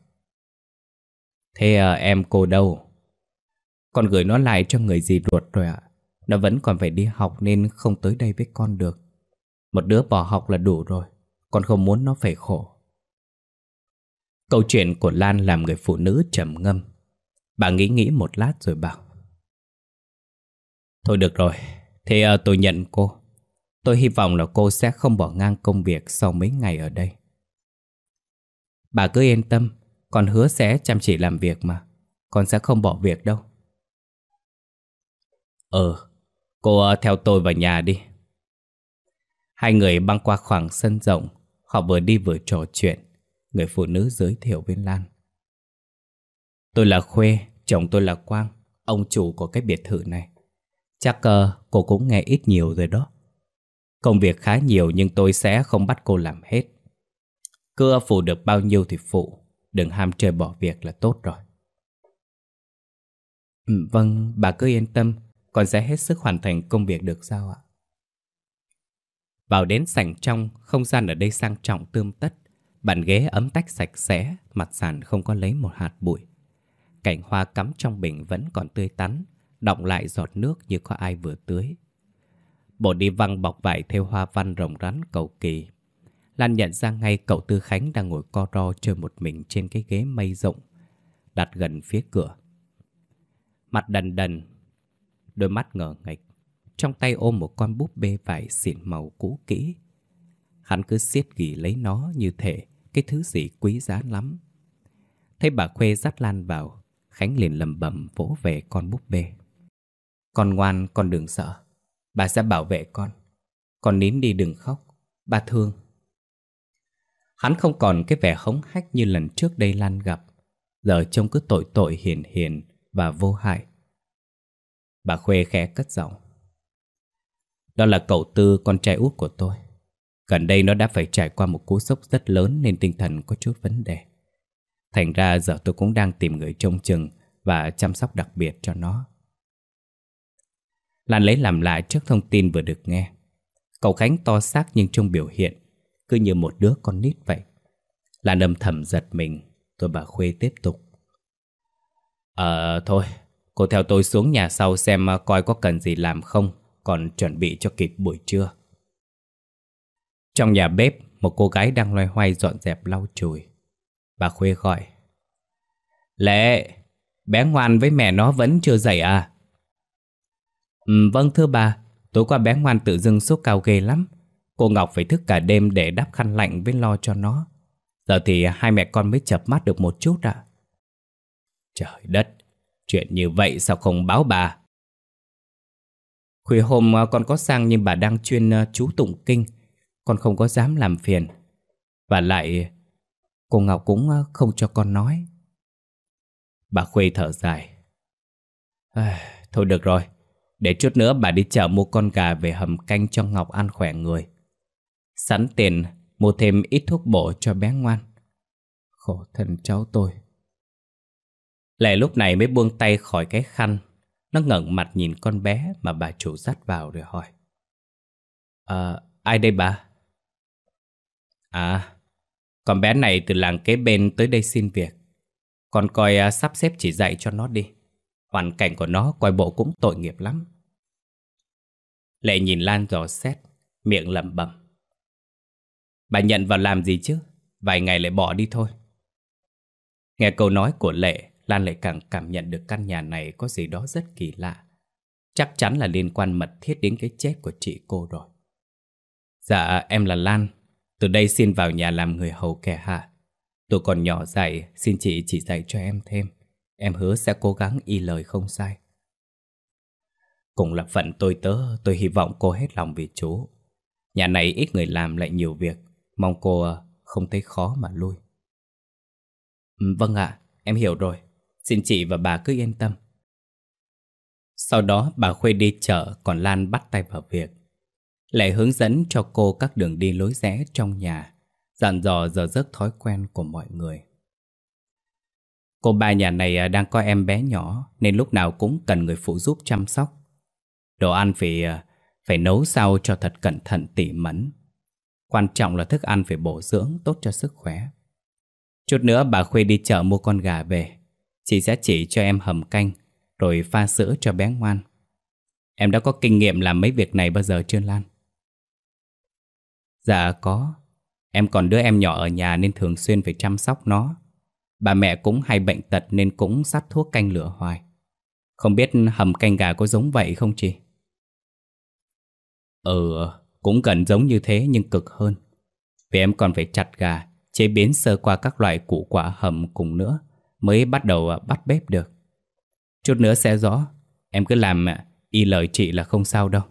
Thế à, em cô đâu? Con gửi nó lại cho người dì ruột rồi ạ. Nó vẫn còn phải đi học nên không tới đây với con được. Một đứa bỏ học là đủ rồi Con không muốn nó phải khổ. Câu chuyện của Lan làm người phụ nữ trầm ngâm. Bà nghĩ nghĩ một lát rồi bảo Thôi được rồi Thế à, tôi nhận cô. Tôi hy vọng là cô sẽ không bỏ ngang công việc Sau mấy ngày ở đây. Bà cứ yên tâm Con hứa sẽ chăm chỉ làm việc mà. Con sẽ không bỏ việc đâu. Ờ Cô ờ, theo tôi vào nhà đi. Hai người băng qua khoảng sân rộng Họ vừa đi vừa trò chuyện. Người phụ nữ giới thiệu với Lan. Tôi là Khuê Chồng tôi là Quang Ông chủ của cái biệt thự này. Chắc uh, cô cũng nghe ít nhiều rồi đó. Công việc khá nhiều nhưng tôi sẽ không bắt cô làm hết. Cứ phụ được bao nhiêu thì phụ Đừng ham chơi bỏ việc là tốt rồi. Ừ, Vâng, bà cứ yên tâm Con sẽ hết sức hoàn thành công việc được sao ạ? Vào đến sảnh trong Không gian ở đây sang trọng tươm tất. Bàn ghế ấm tách sạch sẽ Mặt sàn không có lấy một hạt bụi. Cảnh hoa cắm trong bình vẫn còn tươi tắn đọng lại giọt nước như có ai vừa tưới. Bộ đi văng bọc vải theo hoa văn rồng rắn cầu kỳ. Lan nhận ra ngay cậu Tư Khánh đang ngồi co ro chơi một mình trên cái ghế mây rộng Đặt gần phía cửa. Mặt đần đần Đôi mắt ngờ ngạch, Trong tay ôm một con búp bê vải xịn màu cũ kỹ. Hắn cứ siết ghi lấy nó như thể Cái thứ gì quý giá lắm. Thấy bà Khuê dắt Lan vào Khánh liền lầm bầm vỗ về con búp bê con ngoan, con đừng sợ. Bà sẽ bảo vệ con. Con nín đi đừng khóc. Bà thương. Hắn không còn cái vẻ hống hách như lần trước đây Lan gặp. Giờ trông cứ tội tội hiền hiền và vô hại. Bà Khuê khẽ cất giọng. Đó là cậu Tư, con trai út của tôi. Gần đây nó đã phải trải qua một cú sốc rất lớn nên tinh thần có chút vấn đề. Thành ra giờ tôi cũng đang tìm người trông chừng và chăm sóc đặc biệt cho nó. Lan lấy làm lại trước thông tin vừa được nghe. Cậu Khánh to xác nhưng trong biểu hiện, cứ như một đứa con nít vậy. Lan âm thầm giật mình, rồi bà Khuê tiếp tục. Ờ, thôi, Cô theo tôi xuống nhà sau xem à, coi có cần gì làm không Còn chuẩn bị cho kịp buổi trưa Trong nhà bếp Một cô gái đang loay hoay dọn dẹp lau chùi Bà Khuê gọi Lệ Bé ngoan với mẹ nó vẫn chưa dậy à ừ, Vâng thưa bà. Tối qua bé ngoan tự dưng sốt cao ghê lắm. Cô Ngọc phải thức cả đêm để đắp khăn lạnh với lo cho nó. Giờ thì hai mẹ con mới chập mắt được một chút ạ. Trời đất Chuyện như vậy sao không báo bà? Khuya hôm à, con có sang nhưng bà đang chuyên à, chú tụng kinh. Con không có dám làm phiền. Và lại Cô Ngọc cũng à, không cho con nói. Bà Khuê thở dài. À, Thôi được rồi. Để chút nữa bà đi chợ mua con gà về hầm canh cho Ngọc ăn khỏe người. Sẵn tiền mua thêm ít thuốc bổ cho bé ngoan. Khổ thân cháu tôi. Lệ lúc này mới buông tay khỏi cái khăn. Nó ngẩng mặt nhìn con bé mà bà chủ dắt vào rồi hỏi. À, ai đây bà? À, con bé này từ làng kế bên tới đây xin việc. Con coi uh, sắp xếp chỉ dạy cho nó đi. Hoàn cảnh của nó coi bộ cũng tội nghiệp lắm. Lệ nhìn Lan dò xét, Miệng lẩm bẩm. Bà nhận vào làm gì chứ? Vài ngày lại bỏ đi thôi. Nghe câu nói của Lệ, Lan lại càng cảm nhận được căn nhà này Có gì đó rất kỳ lạ. Chắc chắn là liên quan mật thiết đến cái chết của chị cô rồi. Dạ em là Lan. Từ đây xin vào nhà làm người hầu kẻ hạ. Tôi còn nhỏ dạy, Xin chị chỉ dạy cho em thêm. Em hứa sẽ cố gắng y lời không sai. Cùng là phận tôi tớ Tôi hy vọng cô hết lòng vì chú. Nhà này ít người làm lại nhiều việc Mong cô ờ, không thấy khó mà lui. Ừ, vâng ạ, em hiểu rồi. Xin chị và bà cứ yên tâm. Sau đó bà Khuê đi chợ Còn Lan bắt tay vào việc. Lại hướng dẫn cho cô các đường đi lối rẽ trong nhà Dặn dò giờ giấc thói quen của mọi người. Cô bà nhà này à, đang có em bé nhỏ, Nên lúc nào cũng cần người phụ giúp chăm sóc. Đồ ăn phải à, phải nấu sao cho thật cẩn thận, tỉ mẩn. Quan trọng là thức ăn phải bổ dưỡng, tốt cho sức khỏe. Chút nữa bà Khuê đi chợ mua con gà về. Chị sẽ chỉ cho em hầm canh, Rồi pha sữa cho bé ngoan. Em đã có kinh nghiệm làm mấy việc này bao giờ chưa, Lan? Dạ có. Em còn đứa em nhỏ ở nhà nên thường xuyên phải chăm sóc nó. Bà mẹ cũng hay bệnh tật nên cũng sát thuốc canh lửa hoài Không biết hầm canh gà có giống vậy không chị? Ừ, cũng gần giống như thế nhưng cực hơn. Vì em còn phải chặt gà, chế biến sơ qua các loại củ quả hầm cùng nữa mới bắt đầu à, bắt bếp được. Chút nữa sẽ rõ, em cứ làm à, y lời chị là không sao đâu.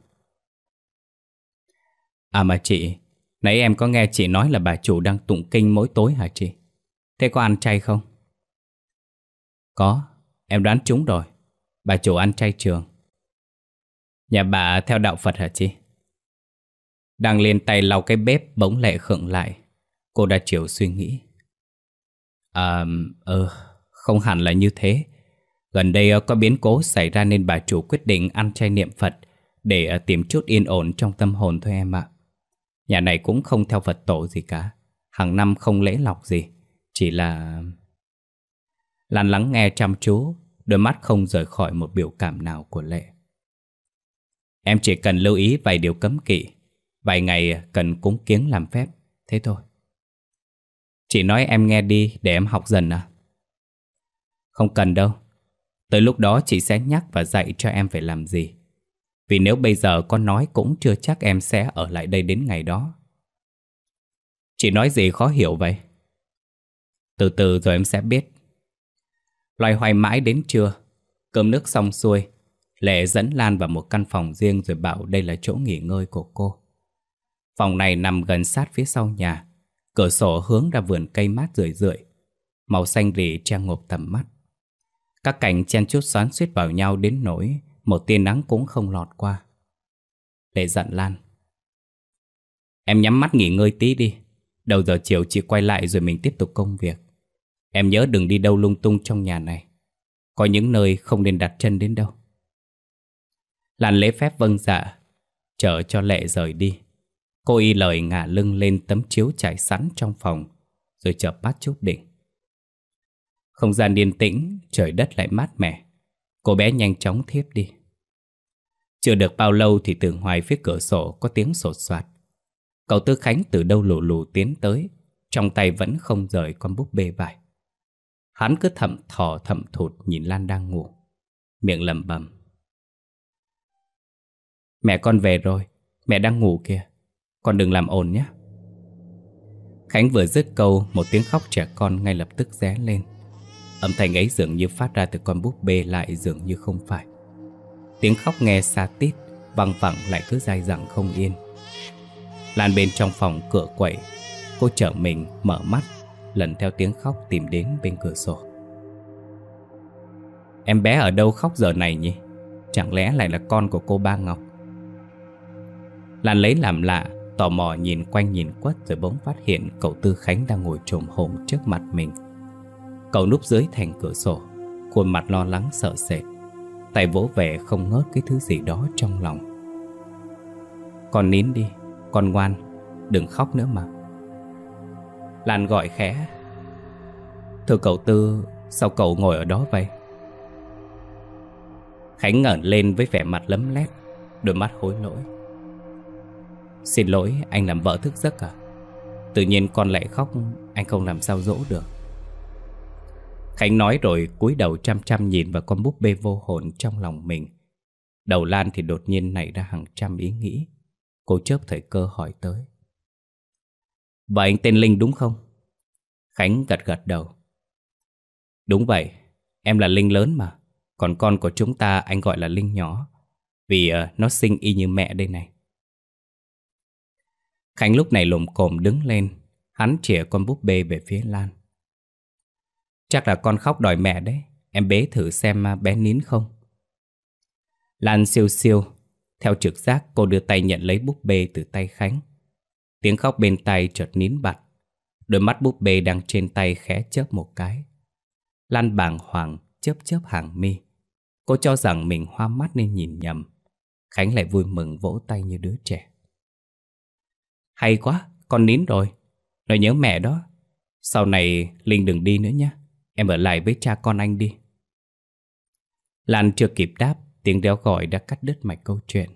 À mà chị, nãy em có nghe chị nói là bà chủ đang tụng kinh mỗi tối hả chị? Thế có ăn chay không? Có, em đoán trúng rồi. Bà chủ ăn chay trường. Nhà bà theo đạo Phật hả chị? Đang lên tay lau cái bếp bỗng lệ khựng lại Cô đã chiều suy nghĩ À, ờ, không hẳn là như thế Gần đây ờ, có biến cố xảy ra nên bà chủ quyết định ăn chay niệm Phật Để ờ, tìm chút yên ổn trong tâm hồn thôi em ạ Nhà này cũng không theo Phật tổ gì cả Hàng năm không lễ lọc gì chỉ là... Lan lắng nghe chăm chú, Đôi mắt không rời khỏi một biểu cảm nào của Lệ. Em chỉ cần lưu ý vài điều cấm kỵ, Vài ngày cần cúng kiếng làm phép, Thế thôi. Chị nói em nghe đi để em học dần à? Không cần đâu. Tới lúc đó chị sẽ nhắc và dạy cho em phải làm gì. Vì nếu bây giờ con nói cũng chưa chắc em sẽ ở lại đây đến ngày đó. Chị nói gì khó hiểu vậy? Từ từ rồi em sẽ biết. Loài hoài mãi đến trưa, Cơm nước xong xuôi, Lệ dẫn Lan vào một căn phòng riêng rồi bảo đây là chỗ nghỉ ngơi của cô. Phòng này nằm gần sát phía sau nhà, Cửa sổ hướng ra vườn cây mát rượi rượi, Màu xanh rì trang ngộp tầm mắt. Các cảnh chen chút xoắn suýt vào nhau đến nỗi Một tia nắng cũng không lọt qua. Lệ giận Lan. Em nhắm mắt nghỉ ngơi tí đi, Đầu giờ chiều chị quay lại rồi mình tiếp tục công việc. Em nhớ đừng đi đâu lung tung trong nhà này. Có những nơi không nên đặt chân đến đâu. Lan lễ phép vâng dạ Chở cho Lệ rời đi. Cô y lời ngả lưng lên tấm chiếu trải sẵn trong phòng, Rồi chợp mắt chút đỉnh. Không gian yên tĩnh, Trời đất lại mát mẻ. Cô bé nhanh chóng thiếp đi. Chưa được bao lâu thì từ ngoài phía cửa sổ có tiếng sột soạt. Cậu Tư Khánh từ đâu lù lù tiến tới, Trong tay vẫn không rời con búp bê vải. Hắn cứ thầm thò thầm thụt nhìn Lan đang ngủ. Miệng lẩm bẩm. Mẹ con về rồi. Mẹ đang ngủ kìa. Con đừng làm ồn nhé. Khánh vừa dứt câu, Một tiếng khóc trẻ con ngay lập tức ré lên. Âm thanh ấy dường như phát ra từ con búp bê lại dường như không phải. Tiếng khóc nghe xa tít, Văng vẳng lại cứ dai dẳng không yên. Lan bên trong phòng cửa quậy. Cô trở mình mở mắt. Lần theo tiếng khóc tìm đến bên cửa sổ. Em bé ở đâu khóc giờ này nhỉ? Chẳng lẽ lại là con của cô Ba Ngọc? Lan lấy làm lạ, Tò mò nhìn quanh nhìn quất Rồi bỗng phát hiện cậu Tư Khánh đang ngồi trồm hổm trước mặt mình. Cậu núp dưới thành cửa sổ, Khuôn mặt lo lắng sợ sệt, Tay vỗ về không ngớt cái thứ gì đó trong lòng. Con nín đi, Con ngoan, Đừng khóc nữa mà. Lan gọi khẽ. Thưa cậu Tư, Sao cậu ngồi ở đó vậy? Khánh ngẩng lên với vẻ mặt lấm lét, Đôi mắt hối lỗi. Xin lỗi, anh làm vợ thức giấc à? Tự nhiên con lại khóc, Anh không làm sao dỗ được. Khánh nói rồi cúi đầu chăm chăm nhìn vào con búp bê vô hồn trong lòng mình. Đầu Lan thì đột nhiên nảy ra hàng trăm ý nghĩ. Cô chớp thời cơ hỏi tới. Và anh tên Linh đúng không? Khánh gật gật đầu. Đúng vậy, em là Linh lớn mà. Còn con của chúng ta anh gọi là Linh nhỏ Vì uh, nó sinh y như mẹ đây này. Khánh lúc này lồm cồm đứng lên Hắn chỉa con búp bê về phía Lan. Chắc là con khóc đòi mẹ đấy Em bế thử xem à, bé nín không? Lan siêu siêu Theo trực giác cô đưa tay nhận lấy búp bê từ tay Khánh. Tiếng khóc bên tay chợt nín bặt. Đôi mắt búp bê đang trên tay khẽ chớp một cái. Lan bàng hoàng chớp chớp hàng mi. Cô cho rằng mình hoa mắt nên nhìn nhầm. Khánh lại vui mừng vỗ tay như đứa trẻ. Hay quá, con nín rồi. Nó nhớ mẹ đó. Sau này Linh đừng đi nữa nhé. Em ở lại với cha con anh đi. Lan chưa kịp đáp Tiếng đéo gọi đã cắt đứt mạch câu chuyện.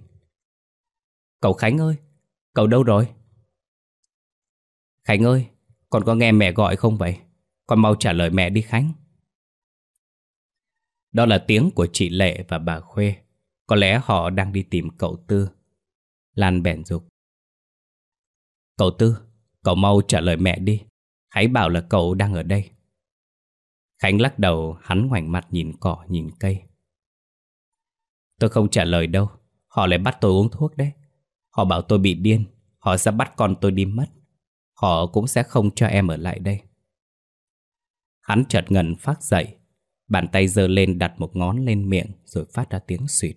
Cậu Khánh ơi Cậu đâu rồi? Khánh ơi, Con có nghe mẹ gọi không vậy? Con mau trả lời mẹ đi Khánh. Đó là tiếng của chị Lệ và bà Khuê. Có lẽ họ đang đi tìm cậu Tư. Lan bèn dục. Cậu Tư, Cậu mau trả lời mẹ đi. Hãy bảo là cậu đang ở đây. Khánh lắc đầu, hắn ngoảnh mặt nhìn cỏ, nhìn cây. Tôi không trả lời đâu. Họ lại bắt tôi uống thuốc đấy. Họ bảo tôi bị điên. Họ sẽ bắt con tôi đi mất. Họ cũng sẽ không cho em ở lại đây. Hắn chợt ngẩn phát dậy, Bàn tay giơ lên đặt một ngón lên miệng Rồi phát ra tiếng suyệt.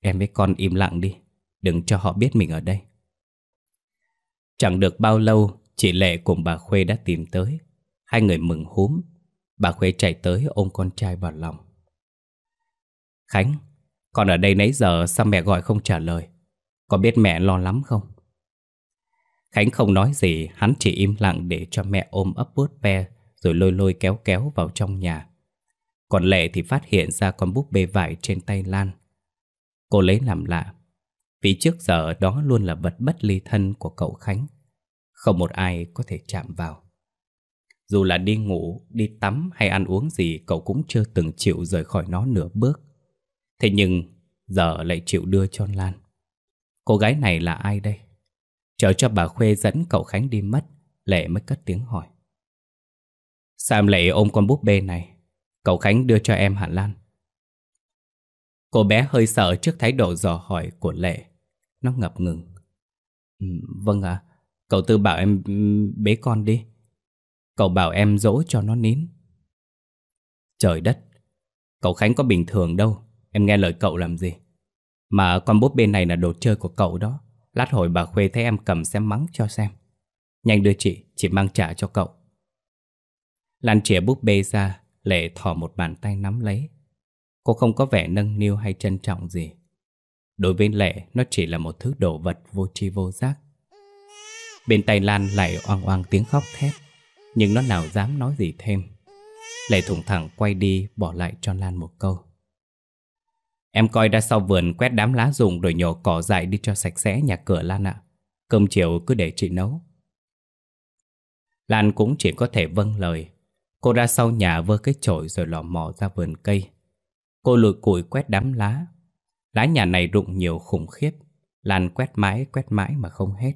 Em với con im lặng đi, Đừng cho họ biết mình ở đây. Chẳng được bao lâu, Chị Lệ cùng bà Khuê đã tìm tới. Hai người mừng húm, Bà Khuê chạy tới ôm con trai vào lòng. Khánh, Con ở đây nãy giờ sao mẹ gọi không trả lời? Có biết mẹ lo lắm không? Khánh không nói gì Hắn chỉ im lặng để cho mẹ ôm ấp bút ve Rồi lôi lôi kéo kéo vào trong nhà. Còn Lệ thì phát hiện ra con búp bê vải trên tay Lan. Cô lấy làm lạ Vì trước giờ đó luôn là vật bất ly thân của cậu Khánh Không một ai có thể chạm vào. Dù là đi ngủ, đi tắm hay ăn uống gì Cậu cũng chưa từng chịu rời khỏi nó nửa bước. Thế nhưng giờ lại chịu đưa cho Lan. Cô gái này là ai đây? Chờ cho bà Khuê dẫn cậu Khánh đi mất Lệ mới cất tiếng hỏi. Sao em lại ôm con búp bê này? Cậu Khánh đưa cho em hả Lan? Cô bé hơi sợ trước thái độ dò hỏi của Lệ. Nó ngập ngừng. Ừ, Vâng ạ. Cậu Tư bảo em ừ, bế con đi. Cậu bảo em dỗ cho nó nín. Trời đất. Cậu Khánh có bình thường đâu. Em nghe lời cậu làm gì? Mà con búp bê này là đồ chơi của cậu đó. Lát hồi bà Khuê thấy em cầm xem mắng cho xem. Nhanh đưa chị Chị mang trả cho cậu. Lan chìa búp bê ra, Lệ thò một bàn tay nắm lấy. Cô không có vẻ nâng niu hay trân trọng gì. Đối với Lệ, Nó chỉ là một thứ đồ vật vô tri vô giác. Bên tay Lan lại oang oang tiếng khóc thét, nhưng nó nào dám nói gì thêm. Lệ thủng thẳng quay đi, bỏ lại cho Lan một câu. Em coi ra sau vườn quét đám lá rụng rồi nhổ cỏ dại đi cho sạch sẽ nhà cửa Lan ạ. Cơm chiều cứ để chị nấu. Lan cũng chỉ có thể vâng lời. Cô ra sau nhà vơ cái chổi rồi lò mò ra vườn cây. Cô lùi củi quét đám lá. Lá nhà này rụng nhiều khủng khiếp. Lan quét mãi quét mãi mà không hết.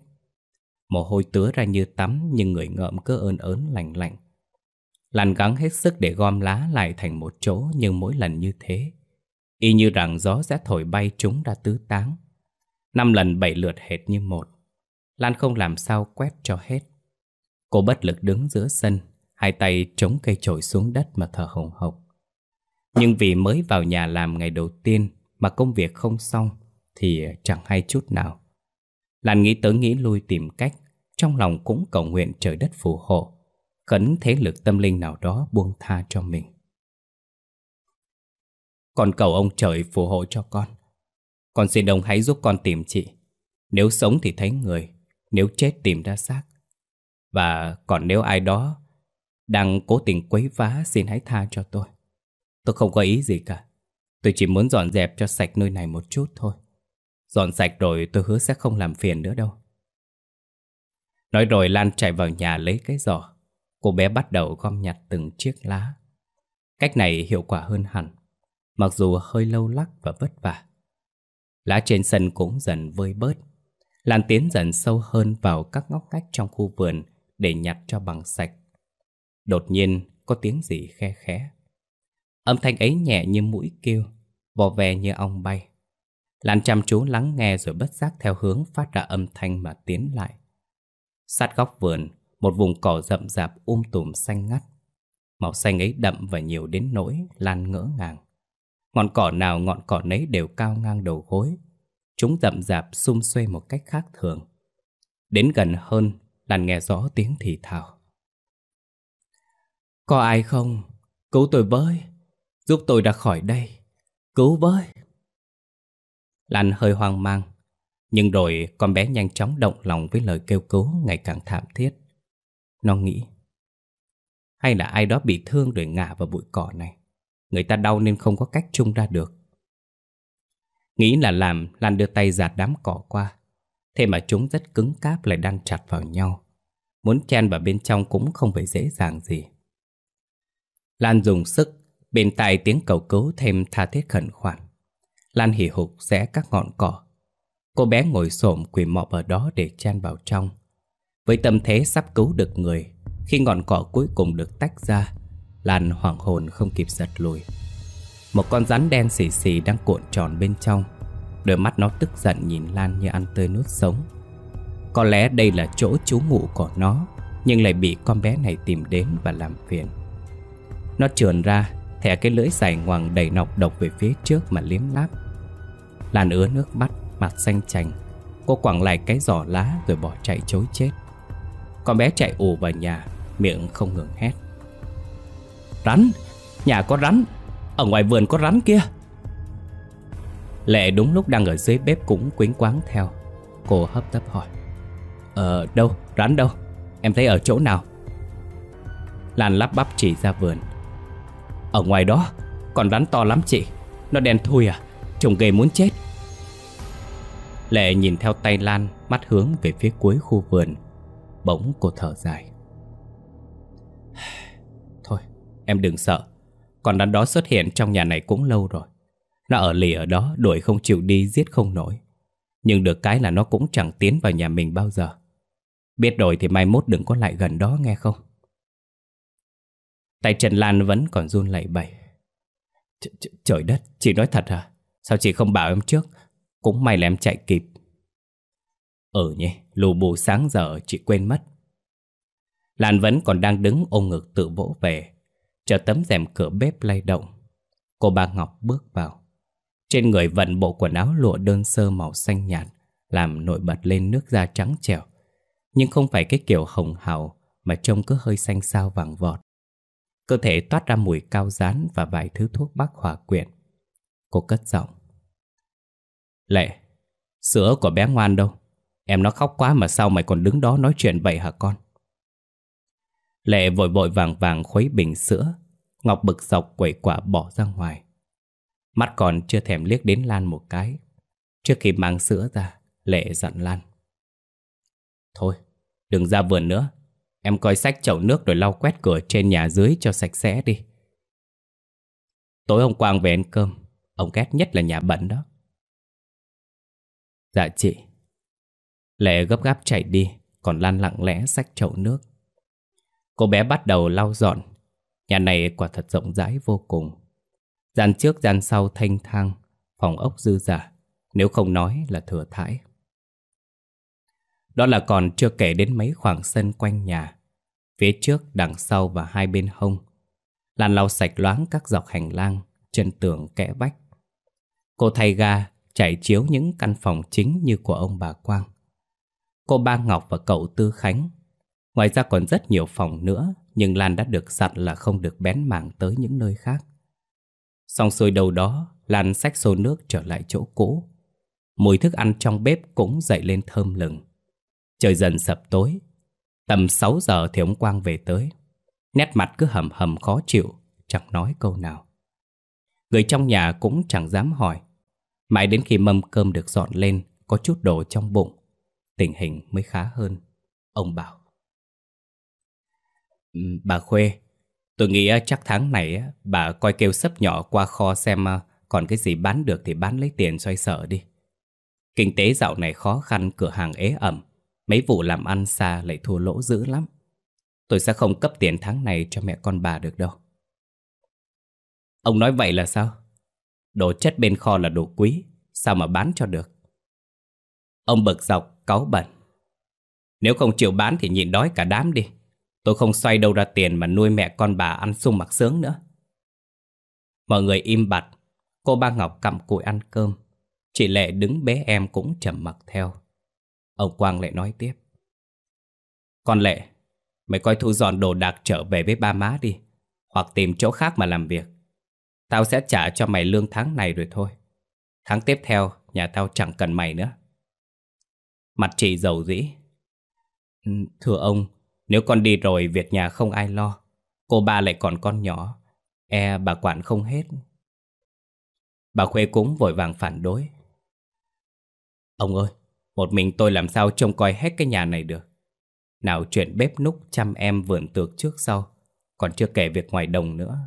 Mồ hôi tứa ra như tắm, nhưng người ngợm cứ ơn ớn lạnh lạnh. Lan gắng hết sức để gom lá lại thành một chỗ nhưng mỗi lần như thế. Y như rằng gió sẽ thổi bay chúng ra tứ táng. Năm lần bảy lượt hệt như một. Lan không làm sao quét cho hết. Cô bất lực đứng giữa sân, hai tay chống cây chổi xuống đất mà thở hồng hộc. Nhưng vì mới vào nhà làm ngày đầu tiên mà công việc không xong thì chẳng hay chút nào. Lan nghĩ tới nghĩ lui tìm cách, trong lòng cũng cầu nguyện trời đất phù hộ, khấn thế lực tâm linh nào đó buông tha cho mình. Con cầu ông trời phù hộ cho con. Con xin ông hãy giúp con tìm chị. Nếu sống thì thấy người, nếu chết tìm ra xác. Và còn nếu ai đó đang cố tình quấy phá xin hãy tha cho tôi. Tôi không có ý gì cả. Tôi chỉ muốn dọn dẹp cho sạch nơi này một chút thôi. Dọn sạch rồi tôi hứa sẽ không làm phiền nữa đâu. Nói rồi Lan chạy vào nhà lấy cái giỏ. Cô bé bắt đầu gom nhặt từng chiếc lá. Cách này hiệu quả hơn hẳn, mặc dù hơi lâu lắc và vất vả. Lá trên sân cũng dần vơi bớt. Lan tiến dần sâu hơn vào các ngóc ngách trong khu vườn để nhặt cho bằng sạch. Đột nhiên có tiếng gì khe khẽ. Âm thanh ấy nhẹ như mũi kêu, vò ve như ong bay. Lan chăm chú lắng nghe rồi bất giác theo hướng phát ra âm thanh mà tiến lại. Sát góc vườn, một vùng cỏ rậm rạp um tùm xanh ngắt. Màu xanh ấy đậm và nhiều đến nỗi Lan ngỡ ngàng. Ngọn cỏ nào ngọn cỏ nấy đều cao ngang đầu gối. Chúng rậm rạp xung xuê một cách khác thường. Đến gần hơn, Lan nghe rõ tiếng thì thào. Có ai không? Cứu tôi với! Giúp tôi ra khỏi đây! Cứu với! Lan hơi hoang mang. Nhưng rồi con bé nhanh chóng động lòng với lời kêu cứu ngày càng thảm thiết. Nó nghĩ. Hay là ai đó bị thương rồi ngã vào bụi cỏ này. Người ta đau nên không có cách chung ra được. Nghĩ là làm, Lan đưa tay giạt đám cỏ qua. Thế mà chúng rất cứng cáp lại đan chặt vào nhau. Muốn chen vào bên trong cũng không phải dễ dàng gì. Lan dùng sức, bên tai tiếng cầu cứu thêm tha thiết khẩn khoản. Lan hỉ hục rẽ các ngọn cỏ. Cô bé ngồi xổm quỳ mọp ở đó để chen vào trong. Với tâm thế sắp cứu được người, khi ngọn cỏ cuối cùng được tách ra, Lan hoảng hồn không kịp giật lùi. Một con rắn đen xì xì đang cuộn tròn bên trong. Đôi mắt nó tức giận nhìn Lan như ăn tươi nuốt sống. Có lẽ đây là chỗ trú ngụ của nó, nhưng lại bị con bé này tìm đến và làm phiền. Nó trườn ra, thẻ cái lưỡi dài ngoằng đầy nọc độc về phía trước mà liếm láp. Lan ứa nước mắt, mặt xanh chành. Cô quẳng lại cái giỏ lá rồi bỏ chạy chối chết. Con bé chạy ù vào nhà, miệng không ngừng hét. Rắn! Nhà có rắn! Ở ngoài vườn có rắn kia! Lệ đúng lúc đang ở dưới bếp cũng quính quáng theo. Cô hấp tấp hỏi. Ờ, đâu? Rắn đâu? Em thấy ở chỗ nào? Lan lắp bắp chỉ ra vườn. Ở ngoài đó, còn rắn to lắm chị. Nó đen thui à? Trông ghê muốn chết. Lệ nhìn theo tay Lan, mắt hướng về phía cuối khu vườn. Bỗng cô thở dài. Em đừng sợ. Còn rắn đó xuất hiện trong nhà này cũng lâu rồi. Nó ở lì ở đó, đuổi không chịu đi, giết không nổi. Nhưng được cái là nó cũng chẳng tiến vào nhà mình bao giờ. Biết rồi thì mai mốt đừng có lại gần đó nghe không? Tay Trần Lan vẫn còn run lẩy bẩy. Trời đất, chị nói thật à? Sao chị không bảo em trước? Cũng may là em chạy kịp. Ừ nhỉ, lù bù sáng giờ chị quên mất. Lan vẫn còn đang đứng ôm ngực tự vỗ về. Chờ tấm rèm cửa bếp lay động. Cô bà Ngọc bước vào. Trên người vận bộ quần áo lụa đơn sơ màu xanh nhạt làm nổi bật lên nước da trắng trẻo. Nhưng không phải cái kiểu hồng hào mà trông cứ hơi xanh xao vàng vọt. Cơ thể toát ra mùi cao rán và vài thứ thuốc bắc hòa quyện. Cô cất giọng. Lệ, sữa của bé ngoan đâu? Em nó khóc quá mà sao mày còn đứng đó nói chuyện vậy hả con? Lệ vội vội vàng vàng khuấy bình sữa. Ngọc bực dọc quẩy quả bỏ ra ngoài. Mắt còn chưa thèm liếc đến Lan một cái. Trước khi mang sữa ra, Lệ dặn Lan. Thôi, đừng ra vườn nữa. Em coi sách chậu nước rồi lau quét cửa trên nhà dưới cho sạch sẽ đi. Tối ông Quang về ăn cơm. Ông ghét nhất là nhà bẩn đó. Dạ chị. Lệ gấp gáp chạy đi, Còn Lan lặng lẽ xách chậu nước. Cô bé bắt đầu lau dọn. Nhà này quả thật rộng rãi vô cùng. Gian trước gian sau thanh thang Phòng ốc dư giả Nếu không nói là thừa thải. Đó là còn chưa kể đến mấy khoảng sân quanh nhà. Phía trước, đằng sau và hai bên hông Làn lau sạch loáng các dọc hành lang Chân tường kẽ vách. Cô thay ga Chảy chiếu những căn phòng chính như của ông bà Quang. Cô Ba Ngọc và cậu Tư Khánh Ngoài ra còn rất nhiều phòng nữa, Nhưng Lan đã được dặn là không được bén mảng tới những nơi khác. Xong xuôi đầu đó, Lan xách xô nước trở lại chỗ cũ. Mùi thức ăn trong bếp cũng dậy lên thơm lừng. Trời dần sập tối. Tầm 6 giờ thì ông Quang về tới. Nét mặt cứ hầm hầm khó chịu, Chẳng nói câu nào. Người trong nhà cũng chẳng dám hỏi. Mãi đến khi mâm cơm được dọn lên, Có chút đồ trong bụng. Tình hình mới khá hơn. Ông bảo. Bà Khuê Tôi nghĩ chắc tháng này bà coi kêu sấp nhỏ qua kho xem còn cái gì bán được thì bán lấy tiền xoay sở đi. Kinh tế dạo này khó khăn, cửa hàng ế ẩm. Mấy vụ làm ăn xa lại thua lỗ dữ lắm. Tôi sẽ không cấp tiền tháng này cho mẹ con bà được đâu. Ông nói vậy là sao? Đồ chất bên kho là đồ quý, sao mà bán cho được? Ông bực dọc, cáu bẩn. Nếu không chịu bán thì nhịn đói cả đám đi. Tôi không xoay đâu ra tiền mà nuôi mẹ con bà ăn sung mặc sướng nữa. Mọi người im bặt, cô ba Ngọc cầm cụi ăn cơm. Chị Lệ đứng bé em cũng trầm mặc theo. Ông Quang lại nói tiếp. Con Lệ, mày coi thu dọn đồ đạc trở về với ba má đi. Hoặc tìm chỗ khác mà làm việc. Tao sẽ trả cho mày lương tháng này rồi thôi. Tháng tiếp theo, nhà tao chẳng cần mày nữa. Mặt chị giàu dĩ. Ừ, thưa ông, nếu con đi rồi việc nhà không ai lo, Cô ba lại còn con nhỏ E bà quản không hết. Bà Khuê cũng vội vàng phản đối. Ông ơi, Một mình tôi làm sao trông coi hết cái nhà này được? Nào chuyện bếp núc chăm em vườn tược trước sau, Còn chưa kể việc ngoài đồng nữa.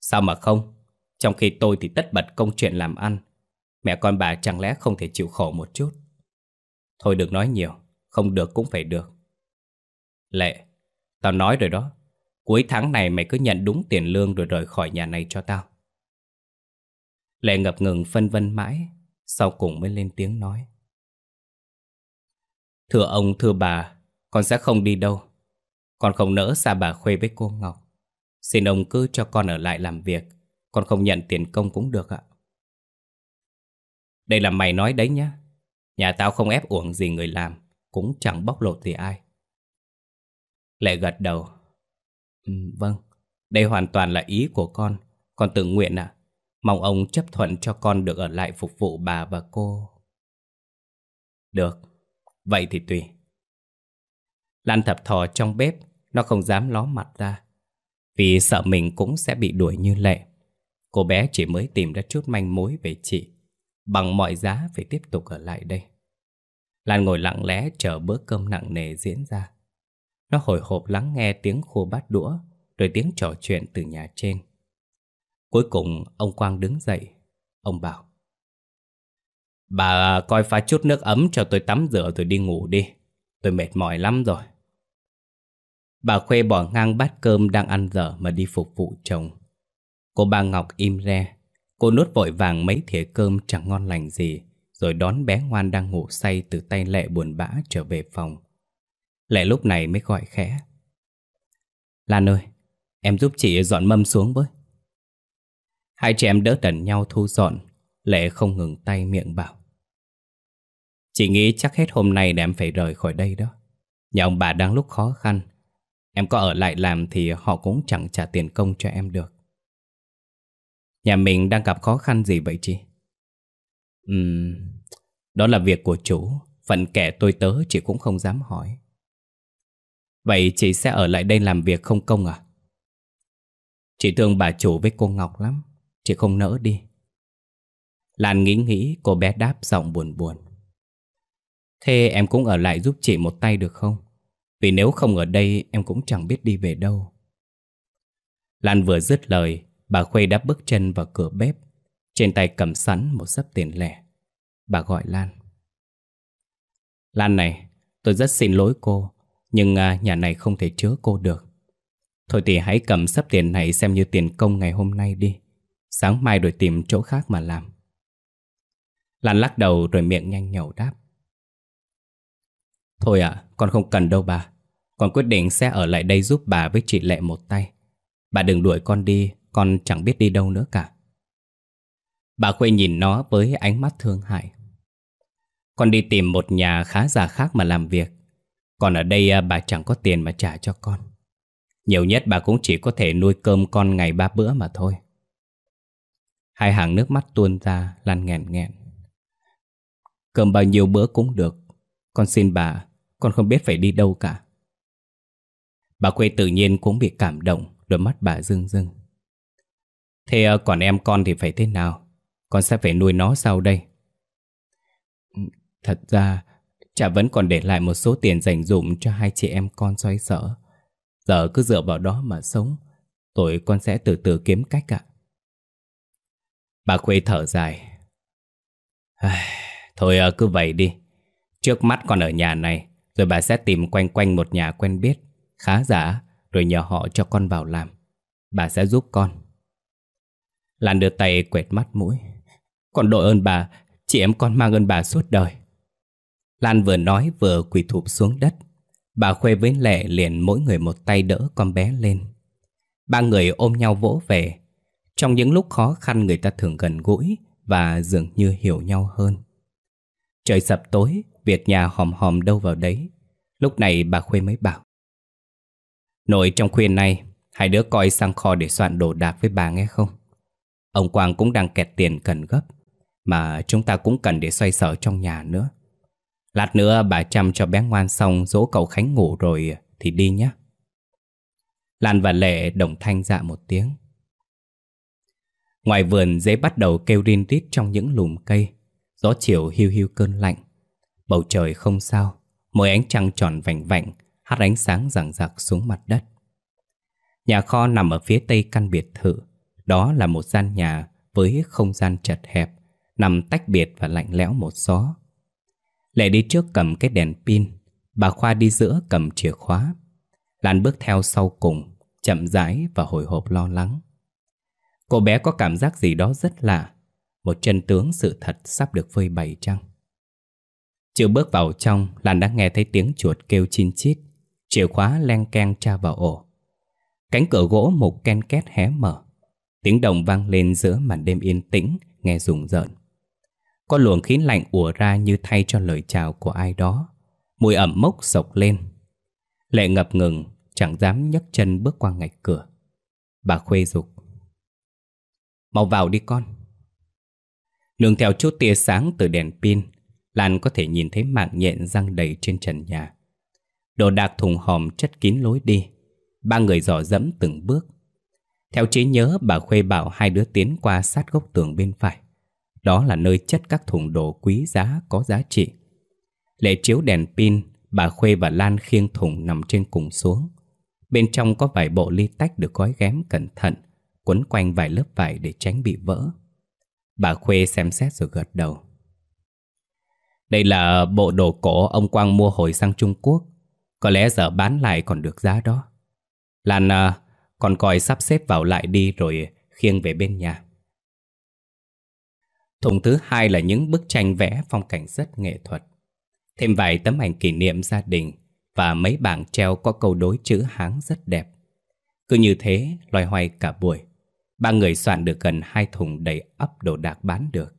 Sao mà không? Trong khi tôi thì tất bật công chuyện làm ăn, Mẹ con bà chẳng lẽ không thể chịu khổ một chút? Thôi đừng nói nhiều, Không được cũng phải được. Lệ, tao nói rồi đó. Cuối tháng này mày cứ nhận đúng tiền lương rồi rời khỏi nhà này cho tao. Lệ ngập ngừng phân vân mãi, sau cùng mới lên tiếng nói. Thưa ông, thưa bà, con sẽ không đi đâu. Con không nỡ xa bà Khuê với cô Ngọc. Xin ông cứ cho con ở lại làm việc, con không nhận tiền công cũng được ạ. Đây là mày nói đấy nhá. Nhà tao không ép uổng gì người làm, cũng chẳng bóc lột gì ai. Lệ gật đầu. Ừ, vâng, đây hoàn toàn là ý của con. Con tự nguyện ạ. Mong ông chấp thuận cho con được ở lại phục vụ bà và cô. Được, vậy thì tùy. Lan thập thò trong bếp, nó không dám ló mặt ra. Vì sợ mình cũng sẽ bị đuổi như lệ. Cô bé chỉ mới tìm ra chút manh mối về chị. Bằng mọi giá phải tiếp tục ở lại đây. Lan ngồi lặng lẽ chờ bữa cơm nặng nề diễn ra. Nó hồi hộp lắng nghe tiếng khô bát đũa, Rồi tiếng trò chuyện từ nhà trên. Cuối cùng, ông Quang đứng dậy. Ông bảo, Bà coi pha chút nước ấm cho tôi tắm rửa rồi đi ngủ đi. Tôi mệt mỏi lắm rồi. Bà Khuê bỏ ngang bát cơm đang ăn dở mà đi phục vụ chồng. Cô bà Ngọc im re. Cô nuốt vội vàng mấy thìa cơm chẳng ngon lành gì, Rồi đón bé ngoan đang ngủ say từ tay lệ buồn bã trở về phòng. Lệ lúc này mới gọi khẽ. Lan ơi Em giúp chị dọn mâm xuống với. Hai chị em đỡ đần nhau thu dọn Lệ không ngừng tay miệng bảo. Chị nghĩ chắc hết hôm nay để em phải rời khỏi đây đó. Nhà ông bà đang lúc khó khăn. Em có ở lại làm thì họ cũng chẳng trả tiền công cho em được. Nhà mình đang gặp khó khăn gì vậy chị? Ừm, đó là việc của chủ. Phận kẻ tôi tớ chị cũng không dám hỏi. Vậy chị sẽ ở lại đây làm việc không công à? Chị thương bà chủ với cô Ngọc lắm. Chị không nỡ đi. Lan nghĩ nghĩ, cô bé đáp giọng buồn buồn. Thế em cũng ở lại giúp chị một tay được không? Vì nếu không ở đây, em cũng chẳng biết đi về đâu. Lan vừa dứt lời, Bà Khuê đã bước chân vào cửa bếp. Trên tay cầm sẵn một sấp tiền lẻ. Bà gọi Lan. Lan này, Tôi rất xin lỗi cô. Nhưng à, nhà này không thể chứa cô được. Thôi thì hãy cầm sắp tiền này Xem như tiền công ngày hôm nay đi. Sáng mai rồi tìm chỗ khác mà làm. Lan lắc đầu rồi miệng nhanh nhậu đáp. Thôi ạ, con không cần đâu bà. Con quyết định sẽ ở lại đây giúp bà với chị Lệ một tay. Bà đừng đuổi con đi Con chẳng biết đi đâu nữa cả. Bà Khuê nhìn nó với ánh mắt thương hại. Con đi tìm một nhà khá già khác mà làm việc. Còn ở đây à, bà chẳng có tiền mà trả cho con. Nhiều nhất bà cũng chỉ có thể nuôi cơm con ngày ba bữa mà thôi. Hai hàng nước mắt tuôn ra Lan nghẹn nghẹn. Cơm bao nhiêu bữa cũng được. Con xin bà, Con không biết phải đi đâu cả. Bà quê tự nhiên cũng bị cảm động, Đôi mắt bà rưng rưng. Thế à, còn em con thì phải thế nào? Con sẽ phải nuôi nó sau đây. Thật ra Chả vẫn còn để lại một số tiền dành dụng Cho hai chị em con xoay sở. Giờ cứ dựa vào đó mà sống. Tội con sẽ từ từ kiếm cách ạ. Bà Khuê thở dài. Thôi ờ, cứ vậy đi. Trước mắt con ở nhà này, Rồi bà sẽ tìm quanh quanh một nhà quen biết, Khá giả, Rồi nhờ họ cho con vào làm. Bà sẽ giúp con. Lan đưa tay quẹt mắt mũi. Con đội ơn bà, Chị em con mang ơn bà suốt đời. Lan vừa nói vừa quỳ thụp xuống đất. Bà Khuê với Lệ liền mỗi người một tay đỡ con bé lên. Ba người ôm nhau vỗ về. Trong những lúc khó khăn người ta thường gần gũi Và dường như hiểu nhau hơn. Trời sập tối, Việc nhà hòm hòm đâu vào đấy. Lúc này bà Khuê mới bảo. Nội trong khuya này Hai đứa coi sang kho để soạn đồ đạc với bà nghe không? Ông Quang cũng đang kẹt tiền cần gấp, Mà chúng ta cũng cần để xoay sở trong nhà nữa. Lát nữa bà chăm cho bé ngoan xong, Dỗ cậu Khánh ngủ rồi thì đi nhé. Lan và Lệ đồng thanh dạ một tiếng. Ngoài vườn, dễ bắt đầu kêu rin rít trong những lùm cây. Gió chiều hiu hiu cơn lạnh. Bầu trời không sao. Mỗi ánh trăng tròn vành vạnh, Hát ánh sáng rạng rạc xuống mặt đất. Nhà kho nằm ở phía tây căn biệt thự. Đó là một gian nhà Với không gian chật hẹp, Nằm tách biệt và lạnh lẽo một gió Lệ đi trước cầm cái đèn pin. Bà Khoa đi giữa cầm chìa khóa. Lan bước theo sau cùng Chậm rãi và hồi hộp lo lắng. Cô bé có cảm giác gì đó rất lạ. Một chân tướng sự thật sắp được phơi bày chăng? Chưa bước vào trong, Lan đã nghe thấy tiếng chuột kêu chin chít, chìa khóa len keng tra vào ổ. Cánh cửa gỗ một ken két hé mở, tiếng đồng vang lên giữa màn đêm yên tĩnh, nghe rùng rợn. Có luồng khí lạnh ùa ra như thay cho lời chào của ai đó, mùi ẩm mốc sộc lên. Lệ ngập ngừng, chẳng dám nhấc chân bước qua ngạch cửa. Bà khuê dục Mau vào đi con. Nương theo chút tia sáng từ đèn pin, Lan có thể nhìn thấy mạng nhện răng đầy trên trần nhà. Đồ đạc thùng hòm chất kín lối đi. Ba người dò dẫm từng bước. Theo trí nhớ, bà Khuê bảo hai đứa tiến qua sát gốc tường bên phải. Đó là nơi chất các thùng đồ quý giá có giá trị. Lệ chiếu đèn pin, bà Khuê và Lan khiêng thùng nằm trên cùng xuống. Bên trong có vài bộ ly tách được gói ghém cẩn thận, quấn quanh vài lớp vải để tránh bị vỡ. Bà Khuê xem xét rồi gật đầu. Đây là bộ đồ cổ ông Quang mua hồi sang Trung Quốc Có lẽ giờ bán lại còn được giá đó Lan à, còn coi sắp xếp vào lại đi rồi khiêng về bên nhà Thùng thứ hai là những bức tranh vẽ phong cảnh rất nghệ thuật Thêm vài tấm ảnh kỷ niệm gia đình Và mấy bảng treo có câu đối chữ Hán rất đẹp Cứ như thế loay hoay cả buổi Ba người soạn được gần hai thùng đầy ắp đồ đạc bán được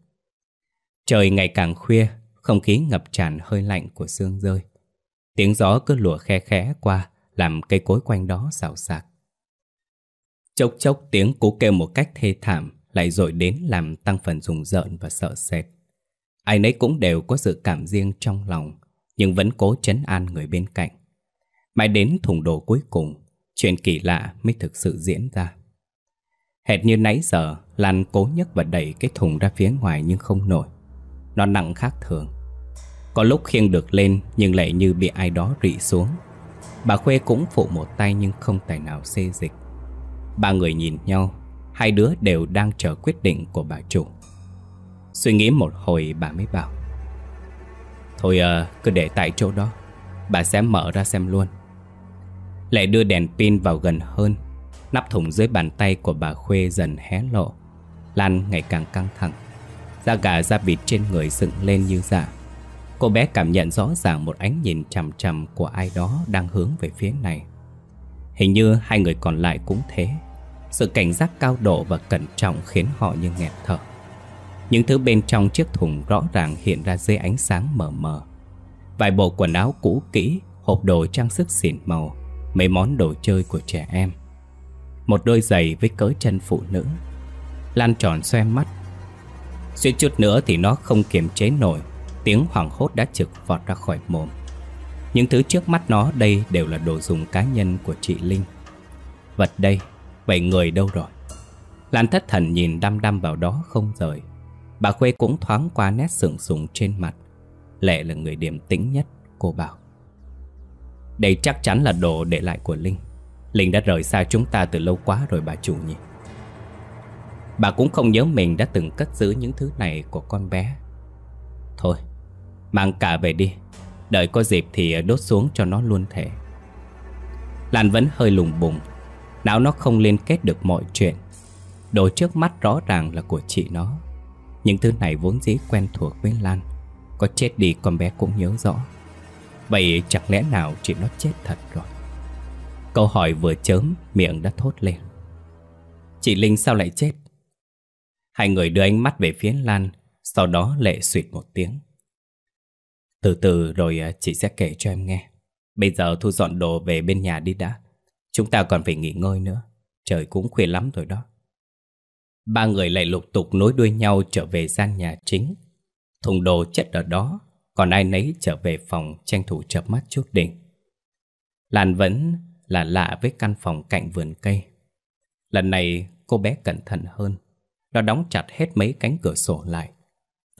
Trời ngày càng khuya không khí ngập tràn hơi lạnh của sương rơi. Tiếng gió cứ lùa khe khẽ qua, làm cây cối quanh đó xào xạc. Chốc chốc tiếng cú kêu một cách thê thảm lại dội đến làm tăng phần rùng rợn và sợ sệt. Ai nấy cũng đều có sự cảm riêng trong lòng, nhưng vẫn cố chấn an người bên cạnh. Mãi đến thùng đồ cuối cùng, chuyện kỳ lạ mới thực sự diễn ra. Hệt như nãy giờ Lan cố nhấc và đẩy cái thùng ra phía ngoài nhưng không nổi Nó nặng khác thường Có lúc khiêng được lên nhưng lại như bị ai đó rị xuống Bà Khuê cũng phụ một tay nhưng không tài nào xê dịch Ba người nhìn nhau Hai đứa đều đang chờ quyết định của bà chủ. Suy nghĩ một hồi bà mới bảo Thôi à, cứ để tại chỗ đó. Bà sẽ mở ra xem luôn. Lệ đưa đèn pin vào gần hơn Nắp thùng dưới bàn tay của bà Khuê dần hé lộ Lan ngày càng căng thẳng. Da gà da vịt trên người dựng lên như dạ. Cô bé cảm nhận rõ ràng một ánh nhìn chằm chằm của ai đó đang hướng về phía này. Hình như hai người còn lại cũng thế. Sự cảnh giác cao độ và cẩn trọng khiến họ như nghẹt thở. Những thứ bên trong chiếc thùng rõ ràng hiện ra dưới ánh sáng mờ mờ. Vài bộ quần áo cũ kỹ, hộp đồ trang sức xỉn màu Mấy món đồ chơi của trẻ em. Một đôi giày với cỡ chân phụ nữ. Lan tròn xoe mắt. Suýt chút nữa thì nó không kiềm chế nổi Tiếng hoảng hốt đã trực vọt ra khỏi mồm. Những thứ trước mắt nó đây đều là đồ dùng cá nhân của chị Linh. Vật đây, vậy người đâu rồi? Lan thất thần nhìn đăm đăm vào đó không rời. Bà Khuê cũng thoáng qua nét sượng sùng trên mặt. Lệ là người điềm tĩnh nhất, cô bảo. Đây chắc chắn là đồ để lại của Linh. Linh đã rời xa chúng ta từ lâu quá rồi bà chủ nhỉ? Bà cũng không nhớ mình đã từng cất giữ những thứ này của con bé. Thôi, mang cả về đi. Đợi có dịp thì đốt xuống cho nó luôn thể Lan vẫn hơi lùng bùng. Não nó không liên kết được mọi chuyện. Đồ trước mắt rõ ràng là của chị nó. Những thứ này vốn dĩ quen thuộc với Lan, Có chết đi con bé cũng nhớ rõ. Vậy chẳng lẽ nào chị nó chết thật rồi? Câu hỏi vừa chớm, miệng đã thốt lên. Chị Linh sao lại chết? Hai người đưa ánh mắt về phía Lan, Sau đó lệ suyệt một tiếng. Từ từ rồi à, chị sẽ kể cho em nghe. Bây giờ thu dọn đồ về bên nhà đi đã. Chúng ta còn phải nghỉ ngơi nữa. Trời cũng khuya lắm rồi đó. Ba người lại lục tục nối đuôi nhau trở về gian nhà chính. Thùng đồ chất ở đó, Còn ai nấy trở về phòng tranh thủ chập mắt chút đỉnh Lan vẫn là lạ với căn phòng cạnh vườn cây. Lần này, cô bé cẩn thận hơn. Nó đóng chặt hết mấy cánh cửa sổ lại.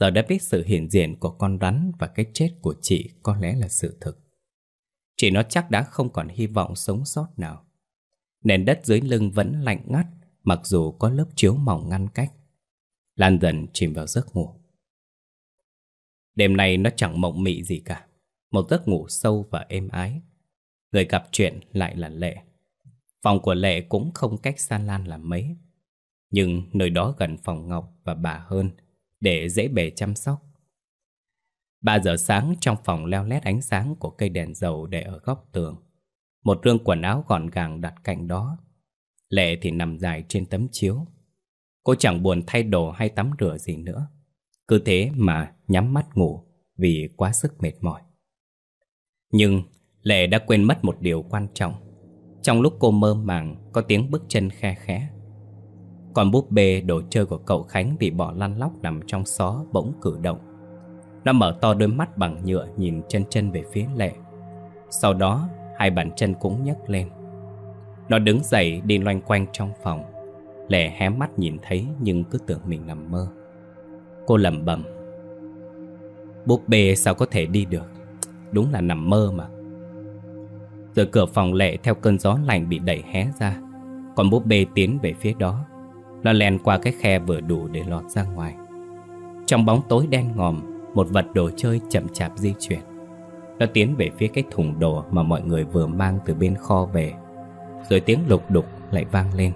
Giờ đã biết sự hiện diện của con rắn Và cái chết của chị có lẽ là sự thực. Chị nó chắc đã không còn hy vọng sống sót nào. Nền đất dưới lưng vẫn lạnh ngắt, Mặc dù có lớp chiếu mỏng ngăn cách. Lan dần chìm vào giấc ngủ. Đêm nay nó chẳng mộng mị gì cả, Một giấc ngủ sâu và êm ái. Người gặp chuyện lại là Lệ. Phòng của Lệ cũng không cách xa Lan là mấy, nhưng nơi đó gần phòng Ngọc và bà hơn, Để dễ bề chăm sóc. 3 giờ sáng trong phòng leo lét ánh sáng của cây đèn dầu để ở góc tường. Một rương quần áo gọn gàng đặt cạnh đó. Lệ thì nằm dài trên tấm chiếu. Cô chẳng buồn thay đồ hay tắm rửa gì nữa. Cứ thế mà nhắm mắt ngủ Vì quá sức mệt mỏi. Nhưng Lệ đã quên mất một điều quan trọng. Trong lúc cô mơ màng, Có tiếng bước chân khe khẽ. Còn búp bê, đồ chơi của cậu Khánh bị bỏ lăn lóc nằm trong xó bỗng cử động. Nó mở to đôi mắt bằng nhựa nhìn chân chân về phía Lệ. Sau đó hai bàn chân cũng nhấc lên. Nó đứng dậy đi loanh quanh trong phòng Lệ hé mắt nhìn thấy nhưng cứ tưởng mình nằm mơ. Cô lẩm bẩm, Búp bê sao có thể đi được? Đúng là nằm mơ mà. Rồi cửa phòng Lệ theo cơn gió lạnh bị đẩy hé ra, Còn búp bê tiến về phía đó. Nó len qua cái khe vừa đủ để lọt ra ngoài. Trong bóng tối đen ngòm, Một vật đồ chơi chậm chạp di chuyển. Nó tiến về phía cái thùng đồ Mà mọi người vừa mang từ bên kho về. Rồi tiếng lục đục lại vang lên.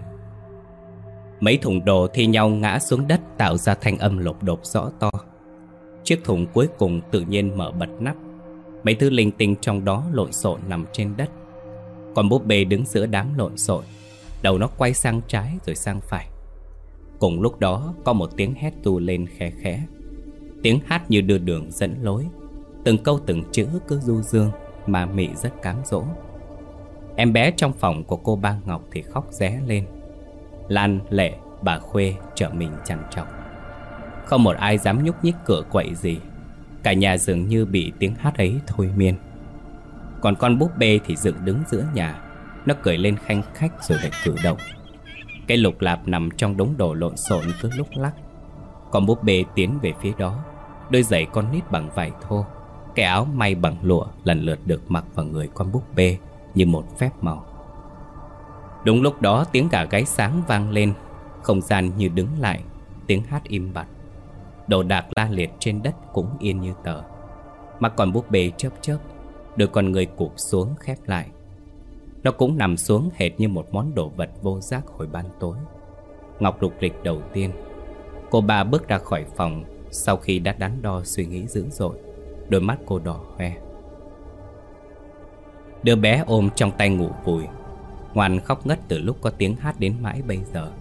Mấy thùng đồ thi nhau ngã xuống đất Tạo ra thanh âm lục đục rõ to. Chiếc thùng cuối cùng tự nhiên mở bật nắp. Mấy thứ linh tinh trong đó lộn xộn nằm trên đất. Còn búp bê đứng giữa đám lộn xộn. Đầu nó quay sang trái rồi sang phải. Cùng lúc đó có một tiếng hét tu lên khẽ khẽ. Tiếng hát như đưa đường dẫn lối. Từng câu từng chữ cứ du dương Mà mị rất cám dỗ. Em bé trong phòng của cô ba Ngọc thì khóc ré lên. Lan, Lệ, bà Khuê trợ mình chằn trọng Không một ai dám nhúc nhích cửa quậy gì. Cả nhà dường như bị tiếng hát ấy thôi miên. Còn con búp bê thì dựng đứng giữa nhà. Nó cười lên khanh khách rồi lại cử động. Cái lục lạp nằm trong đống đồ lộn xộn cứ lúc lắc. Con búp bê tiến về phía đó. Đôi giày con nít bằng vải thô. Cái áo may bằng lụa lần lượt được mặc vào người con búp bê Như một phép màu. Đúng lúc đó tiếng gà gáy sáng vang lên, Không gian như đứng lại, Tiếng hát im bặt. Đồ đạc la liệt trên đất cũng yên như tờ. Mắt con búp bê chớp chớp, Đôi con người cụp xuống khép lại. Nó cũng nằm xuống hệt như một món đồ vật vô giác hồi ban tối. Ngọc lục lịch đầu tiên, Cô bà bước ra khỏi phòng Sau khi đã đắn đo suy nghĩ dữ dội. Đôi mắt cô đỏ hoe. Đứa bé ôm trong tay ngủ vùi, Ngoan khóc ngất từ lúc có tiếng hát đến mãi bây giờ.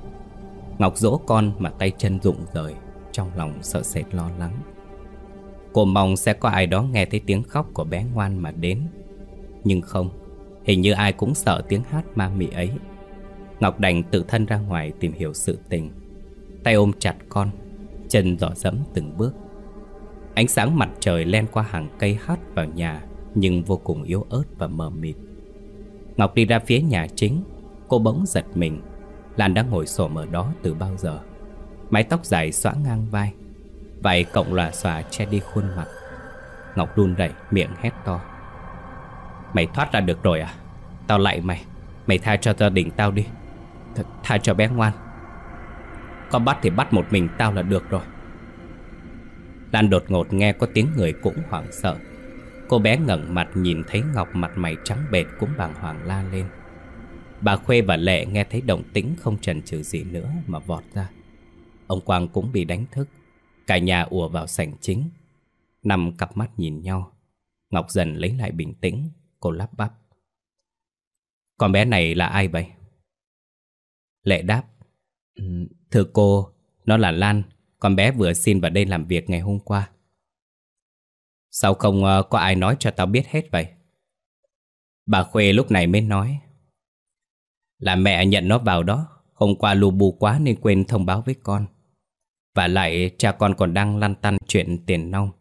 Ngọc dỗ con mà tay chân rụng rời, Trong lòng sợ sệt lo lắng. Cô mong sẽ có ai đó nghe thấy tiếng khóc của bé ngoan mà đến. Nhưng không, Hình như ai cũng sợ tiếng hát ma mị ấy. Ngọc đành tự thân ra ngoài tìm hiểu sự tình. Tay ôm chặt con, Chân dò dẫm từng bước. Ánh sáng mặt trời len qua hàng cây hát vào nhà, Nhưng vô cùng yếu ớt và mờ mịt. Ngọc đi ra phía nhà chính, Cô bỗng giật mình. Lan đã ngồi xổm ở đó từ bao giờ? Mái tóc dài xõa ngang vai Vậy cộng lòa xòa che đi khuôn mặt. Ngọc đun rẩy, miệng hét to. Mày thoát ra được rồi à? Tao lại mày. Mày tha cho gia đình tao đi. Th, Tha cho bé ngoan. Có bắt thì bắt một mình tao là được rồi. Lan đột ngột nghe có tiếng người cũng hoảng sợ. Cô bé ngẩng mặt nhìn thấy Ngọc mặt mày trắng bệt cũng bàng hoàng la lên. Bà Khuê và Lệ nghe thấy động tĩnh không chần chừ gì nữa mà vọt ra. Ông Quang cũng bị đánh thức. Cả nhà ùa vào sảnh chính. Nằm cặp mắt nhìn nhau. Ngọc dần lấy lại bình tĩnh. Cô lắp bắp. Con bé này là ai vậy? Lệ đáp. Ừ, thưa cô, nó là Lan. Con bé vừa xin vào đây làm việc ngày hôm qua. Sao không ờ, có ai nói cho tao biết hết vậy? Bà Khuê lúc này mới nói. Là mẹ nhận nó vào đó, Hôm qua lù bù quá nên quên thông báo với con. Và lại cha con còn đang lăn tăn chuyện tiền nông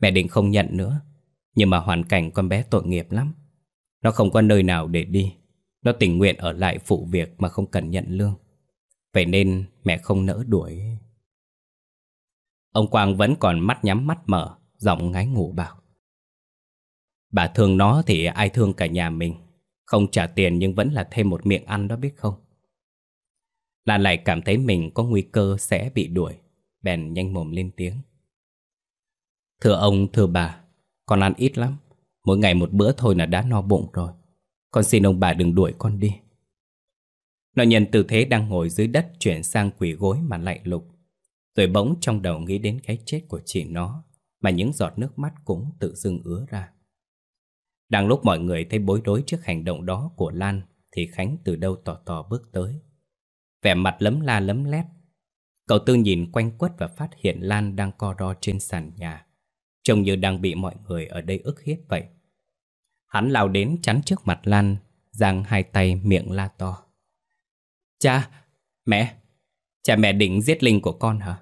Mẹ định không nhận nữa, Nhưng mà hoàn cảnh con bé tội nghiệp lắm. Nó không có nơi nào để đi. Nó tình nguyện ở lại phụ việc mà không cần nhận lương. Vậy nên mẹ không nỡ đuổi. Ông Quang vẫn còn mắt nhắm mắt mở Giọng ngái ngủ bảo. Bà thương nó thì ai thương cả nhà mình. Không trả tiền nhưng vẫn là thêm một miệng ăn đó biết không? Lan lại cảm thấy mình có nguy cơ sẽ bị đuổi Bèn nhanh mồm lên tiếng. Thưa ông, thưa bà Con ăn ít lắm. Mỗi ngày một bữa thôi là đã no bụng rồi. Con xin ông bà đừng đuổi con đi. Nó nhân tư thế đang ngồi dưới đất Chuyển sang quỷ gối mà lạy lục. Rồi bỗng trong đầu nghĩ đến cái chết của chị nó Mà những giọt nước mắt cũng tự dưng ứa ra. Đang lúc mọi người thấy bối rối trước hành động đó của Lan Thì Khánh từ đâu tò tò bước tới. Vẻ mặt lấm la lấm lét. Cậu tư nhìn quanh quất và phát hiện Lan đang co ro trên sàn nhà Trông như đang bị mọi người ở đây ức hiếp vậy. Hắn lao đến chắn trước mặt Lan Giang hai tay miệng la to. Cha, mẹ Cha mẹ định giết Linh của con hả?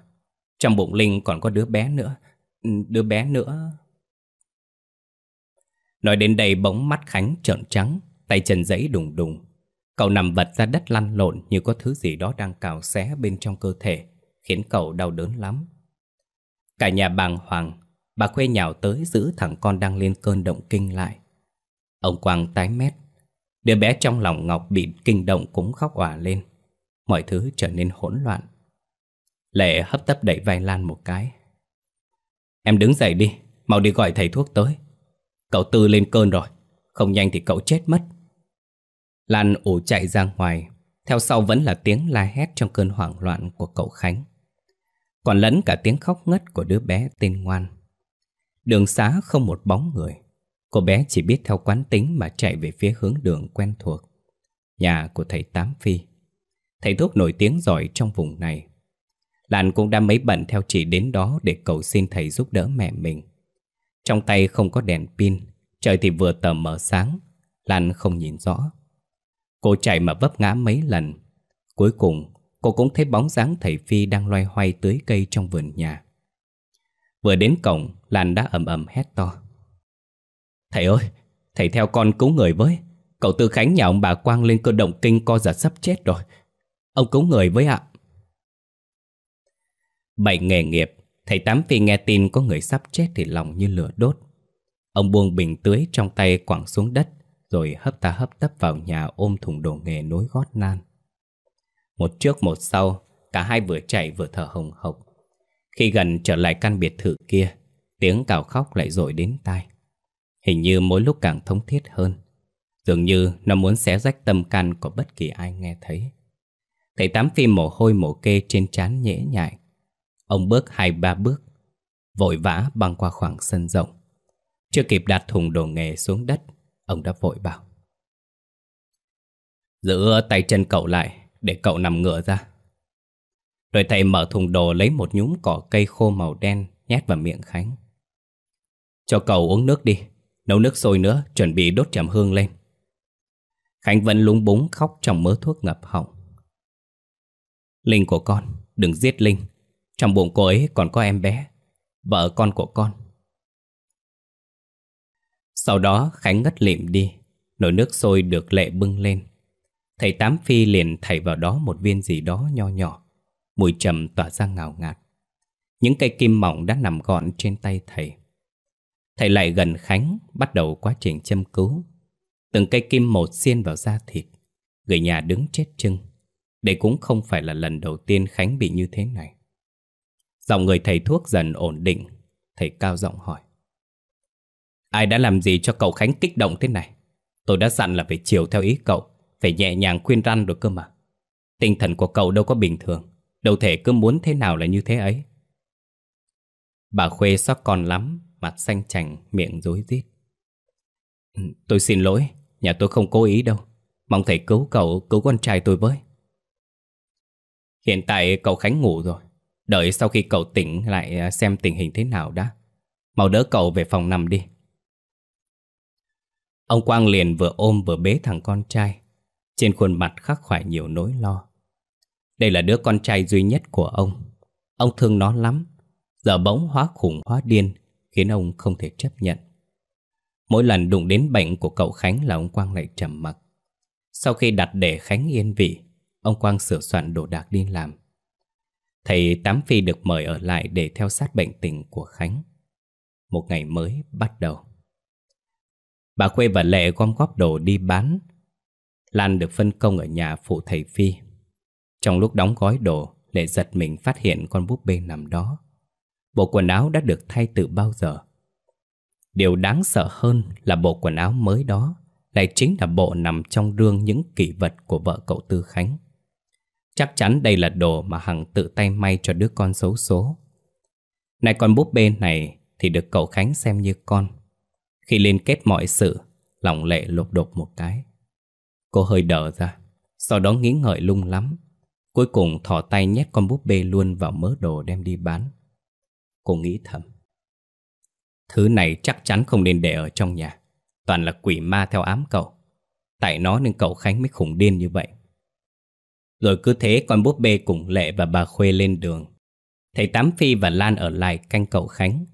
Trong bụng Linh còn có đứa bé nữa. Ừ, đứa bé nữa. Nói đến đây bóng mắt Khánh trợn trắng, Tay chân giấy đùng đùng. Cậu nằm vật ra đất lăn lộn Như có thứ gì đó đang cào xé bên trong cơ thể, Khiến cậu đau đớn lắm. Cả nhà bàng hoàng, Bà Khuê nhào tới giữ thằng con đang lên cơn động kinh lại. Ông Quang tái mét. Đứa bé trong lòng Ngọc bị kinh động cũng khóc òa lên. Mọi thứ trở nên hỗn loạn. Lệ hấp tấp đẩy vai Lan một cái. Em đứng dậy đi, Mau đi gọi thầy thuốc tới. Cậu Tư lên cơn rồi, Không nhanh thì cậu chết mất. Lan ủ chạy ra ngoài, Theo sau vẫn là tiếng la hét trong cơn hoảng loạn của cậu Khánh. Còn lẫn cả tiếng khóc ngất của đứa bé tên Ngoan. Đường xá không một bóng người. Cô bé chỉ biết theo quán tính mà chạy về phía hướng đường quen thuộc. Nhà của thầy Tám Phi. Thầy thuốc nổi tiếng giỏi trong vùng này. Lan cũng đã mấy bận theo chị đến đó để cầu xin thầy giúp đỡ mẹ mình. Trong tay không có đèn pin, Trời thì vừa tờ mờ sáng Lan không nhìn rõ. Cô chạy mà vấp ngã mấy lần. Cuối cùng, cô cũng thấy bóng dáng thầy Phi đang loay hoay tưới cây trong vườn nhà. Vừa đến cổng Lan đã ầm ầm hét to. Thầy ơi, Thầy theo con cứu người với. Cậu Tư Khánh nhà ông bà Quang lên cơ động kinh co giật sắp chết rồi. Ông cứu người với ạ. Bảy nghề nghiệp, Thầy Tám Phi nghe tin có người sắp chết thì lòng như lửa đốt. Ông buông bình tưới trong tay quẳng xuống đất, Rồi hấp ta hấp tấp vào nhà ôm thùng đồ nghề nối gót nan. Một trước một sau, Cả hai vừa chạy vừa thở hồng hộc. Khi gần trở lại căn biệt thự kia, Tiếng cào khóc lại dội đến tai. Hình như mỗi lúc càng thống thiết hơn. Dường như nó muốn xé rách tâm can của bất kỳ ai nghe thấy. Thầy Tám Phi mồ hôi mồ kê trên trán nhễ nhại. Ông bước hai ba bước, Vội vã băng qua khoảng sân rộng. Chưa kịp đặt thùng đồ nghề xuống đất, Ông đã vội bảo. Giữ tay chân cậu lại, Để cậu nằm ngửa ra. Rồi thầy mở thùng đồ lấy một nhúm cỏ cây khô màu đen, Nhét vào miệng Khánh. Cho cậu uống nước đi, Nấu nước sôi nữa, Chuẩn bị đốt trầm hương lên. Khánh vẫn lúng búng khóc trong mớ thuốc ngập họng. Linh của con, Đừng giết Linh. Trong bụng cô ấy còn có em bé, Vợ con của con. Sau đó, Khánh ngất lịm đi, Nồi nước sôi được lệ bưng lên. Thầy Tám Phi liền thảy vào đó một viên gì đó nho nhỏ, Mùi trầm tỏa ra ngào ngạt. Những cây kim mỏng đã nằm gọn trên tay thầy. Thầy lại gần Khánh, Bắt đầu quá trình châm cứu. Từng cây kim một xiên vào da thịt, Người nhà đứng chết chưng đây cũng không phải là lần đầu tiên Khánh bị như thế này. Giọng người thầy thuốc dần ổn định Thầy cao giọng hỏi. Ai đã làm gì cho cậu Khánh kích động thế này? Tôi đã dặn là phải chiều theo ý cậu Phải nhẹ nhàng khuyên răn được cơ mà. Tinh thần của cậu đâu có bình thường Đâu thể cứ muốn thế nào là như thế ấy. Bà Khuê sót con lắm Mặt xanh chành, miệng rối rít. Ừ, tôi xin lỗi Nhà tôi không cố ý đâu. Mong thầy cứu cậu, cứu con trai tôi với. Hiện tại cậu Khánh ngủ rồi. Đợi sau khi cậu tỉnh lại à, xem tình hình thế nào đã. Mau đỡ cậu về phòng nằm đi. Ông Quang liền vừa ôm vừa bế thằng con trai. Trên khuôn mặt khắc khoải nhiều nỗi lo. Đây là đứa con trai duy nhất của ông. Ông thương nó lắm. Giờ bỗng hóa khủng, hóa điên, Khiến ông không thể chấp nhận. Mỗi lần đụng đến bệnh của cậu Khánh là ông Quang lại trầm mặc. Sau khi đặt để Khánh yên vị Ông Quang sửa soạn đồ đạc đi làm Thầy Tám Phi được mời ở lại để theo sát bệnh tình của Khánh. Một ngày mới bắt đầu. Bà Khuê và Lệ gom góp đồ đi bán. Lan được phân công ở nhà phụ thầy Phi. Trong lúc đóng gói đồ, Lệ giật mình phát hiện con búp bê nằm đó. Bộ quần áo đã được thay từ bao giờ. Điều đáng sợ hơn là bộ quần áo mới đó lại chính là bộ nằm trong rương những kỷ vật của vợ cậu Tư Khánh. Chắc chắn đây là đồ mà Hằng tự tay may cho đứa con xấu số. Này con búp bê này thì được cậu Khánh xem như con. Khi liên kết mọi sự, lòng lệ lột đột một cái. Cô hơi đờ ra, sau đó nghĩ ngợi lung lắm. Cuối cùng thò tay nhét con búp bê luôn vào mớ đồ đem đi bán. Cô nghĩ thầm. Thứ này chắc chắn không nên để ở trong nhà. Toàn là quỷ ma theo ám cậu. Tại nó nên cậu Khánh mới khủng điên như vậy. Rồi cứ thế con búp bê cùng Lệ và bà Khuê lên đường. Thầy Tám Phi và Lan ở lại canh cậu Khánh.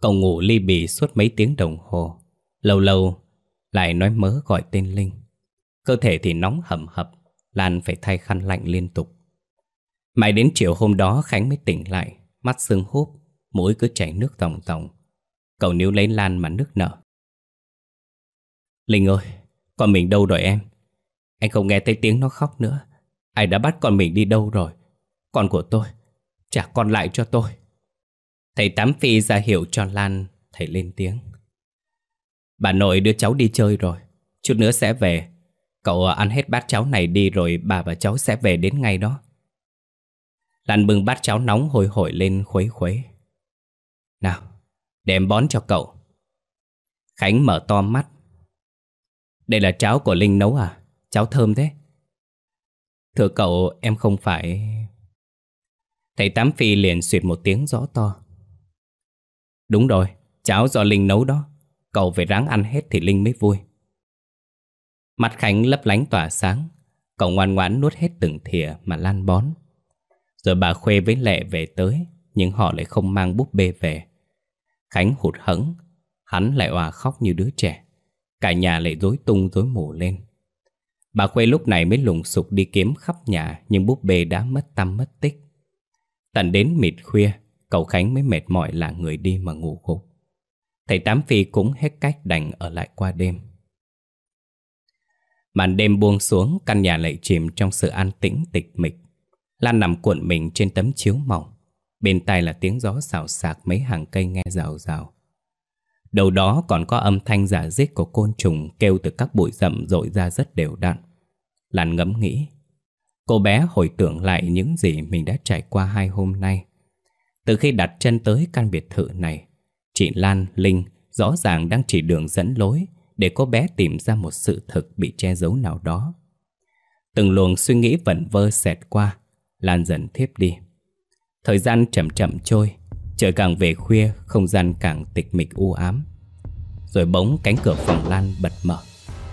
Cậu ngủ ly bì suốt mấy tiếng đồng hồ. Lâu lâu lại nói mớ gọi tên Linh. Cơ thể thì nóng hầm hập, Lan phải thay khăn lạnh liên tục. Mãi đến chiều hôm đó Khánh mới tỉnh lại, mắt sưng húp, mũi cứ chảy nước tòng tòng Cậu níu lấy Lan mà nước nở. Linh ơi, con mình đâu rồi em? Anh không nghe thấy tiếng nó khóc nữa. Ai đã bắt con mình đi đâu rồi? Con của tôi Trả con lại cho tôi. Thầy Tám Phi ra hiệu cho Lan Thầy lên tiếng. Bà nội đưa cháu đi chơi rồi Chút nữa sẽ về. Cậu ăn hết bát cháo này đi rồi bà và cháu sẽ về đến ngay đó. Lan bưng bát cháo nóng hồi hổi lên khuấy khuấy. Nào, để em bón cho cậu. Khánh mở to mắt. Đây là cháo của Linh nấu à? Cháo thơm thế. Thưa cậu em không phải... Thầy Tám Phi liền suyệt một tiếng rõ to. Đúng rồi, cháo do Linh nấu đó. Cậu phải ráng ăn hết thì Linh mới vui. Mặt Khánh lấp lánh tỏa sáng. Cậu ngoan ngoãn nuốt hết từng thìa mà lan bón. Rồi bà Khuê với Lệ về tới, nhưng họ lại không mang búp bê về. Khánh hụt hẫng, hắn lại òa khóc như đứa trẻ. Cả nhà lại rối tung rối mù lên. Bà Khuê lúc này mới lùng sục đi kiếm khắp nhà, Nhưng búp bê đã mất tâm mất tích. Tận đến mịt khuya, Cậu Khánh mới mệt mỏi là người đi mà ngủ gục. Thầy Tám Phi cũng hết cách đành ở lại qua đêm. Màn đêm buông xuống, Căn nhà lại chìm trong sự an tĩnh, tịch mịch. Lan nằm cuộn mình trên tấm chiếu mỏng. Bên tai là tiếng gió xào xạc, mấy hàng cây nghe rào rào. Đầu đó còn có âm thanh giả dích của côn trùng kêu từ các bụi rậm rội ra rất đều đặn. Lan ngẫm nghĩ. Cô bé hồi tưởng lại những gì mình đã trải qua hai hôm nay. Từ khi đặt chân tới căn biệt thự này, chị Lan, Linh rõ ràng đang chỉ đường dẫn lối để cô bé tìm ra một sự thực bị che giấu nào đó. Từng luồng suy nghĩ vẩn vơ xẹt qua, Lan dần thiếp đi. Thời gian chậm chậm trôi, Trời càng về khuya, không gian càng tịch mịch u ám. Rồi bỗng cánh cửa phòng Lan bật mở.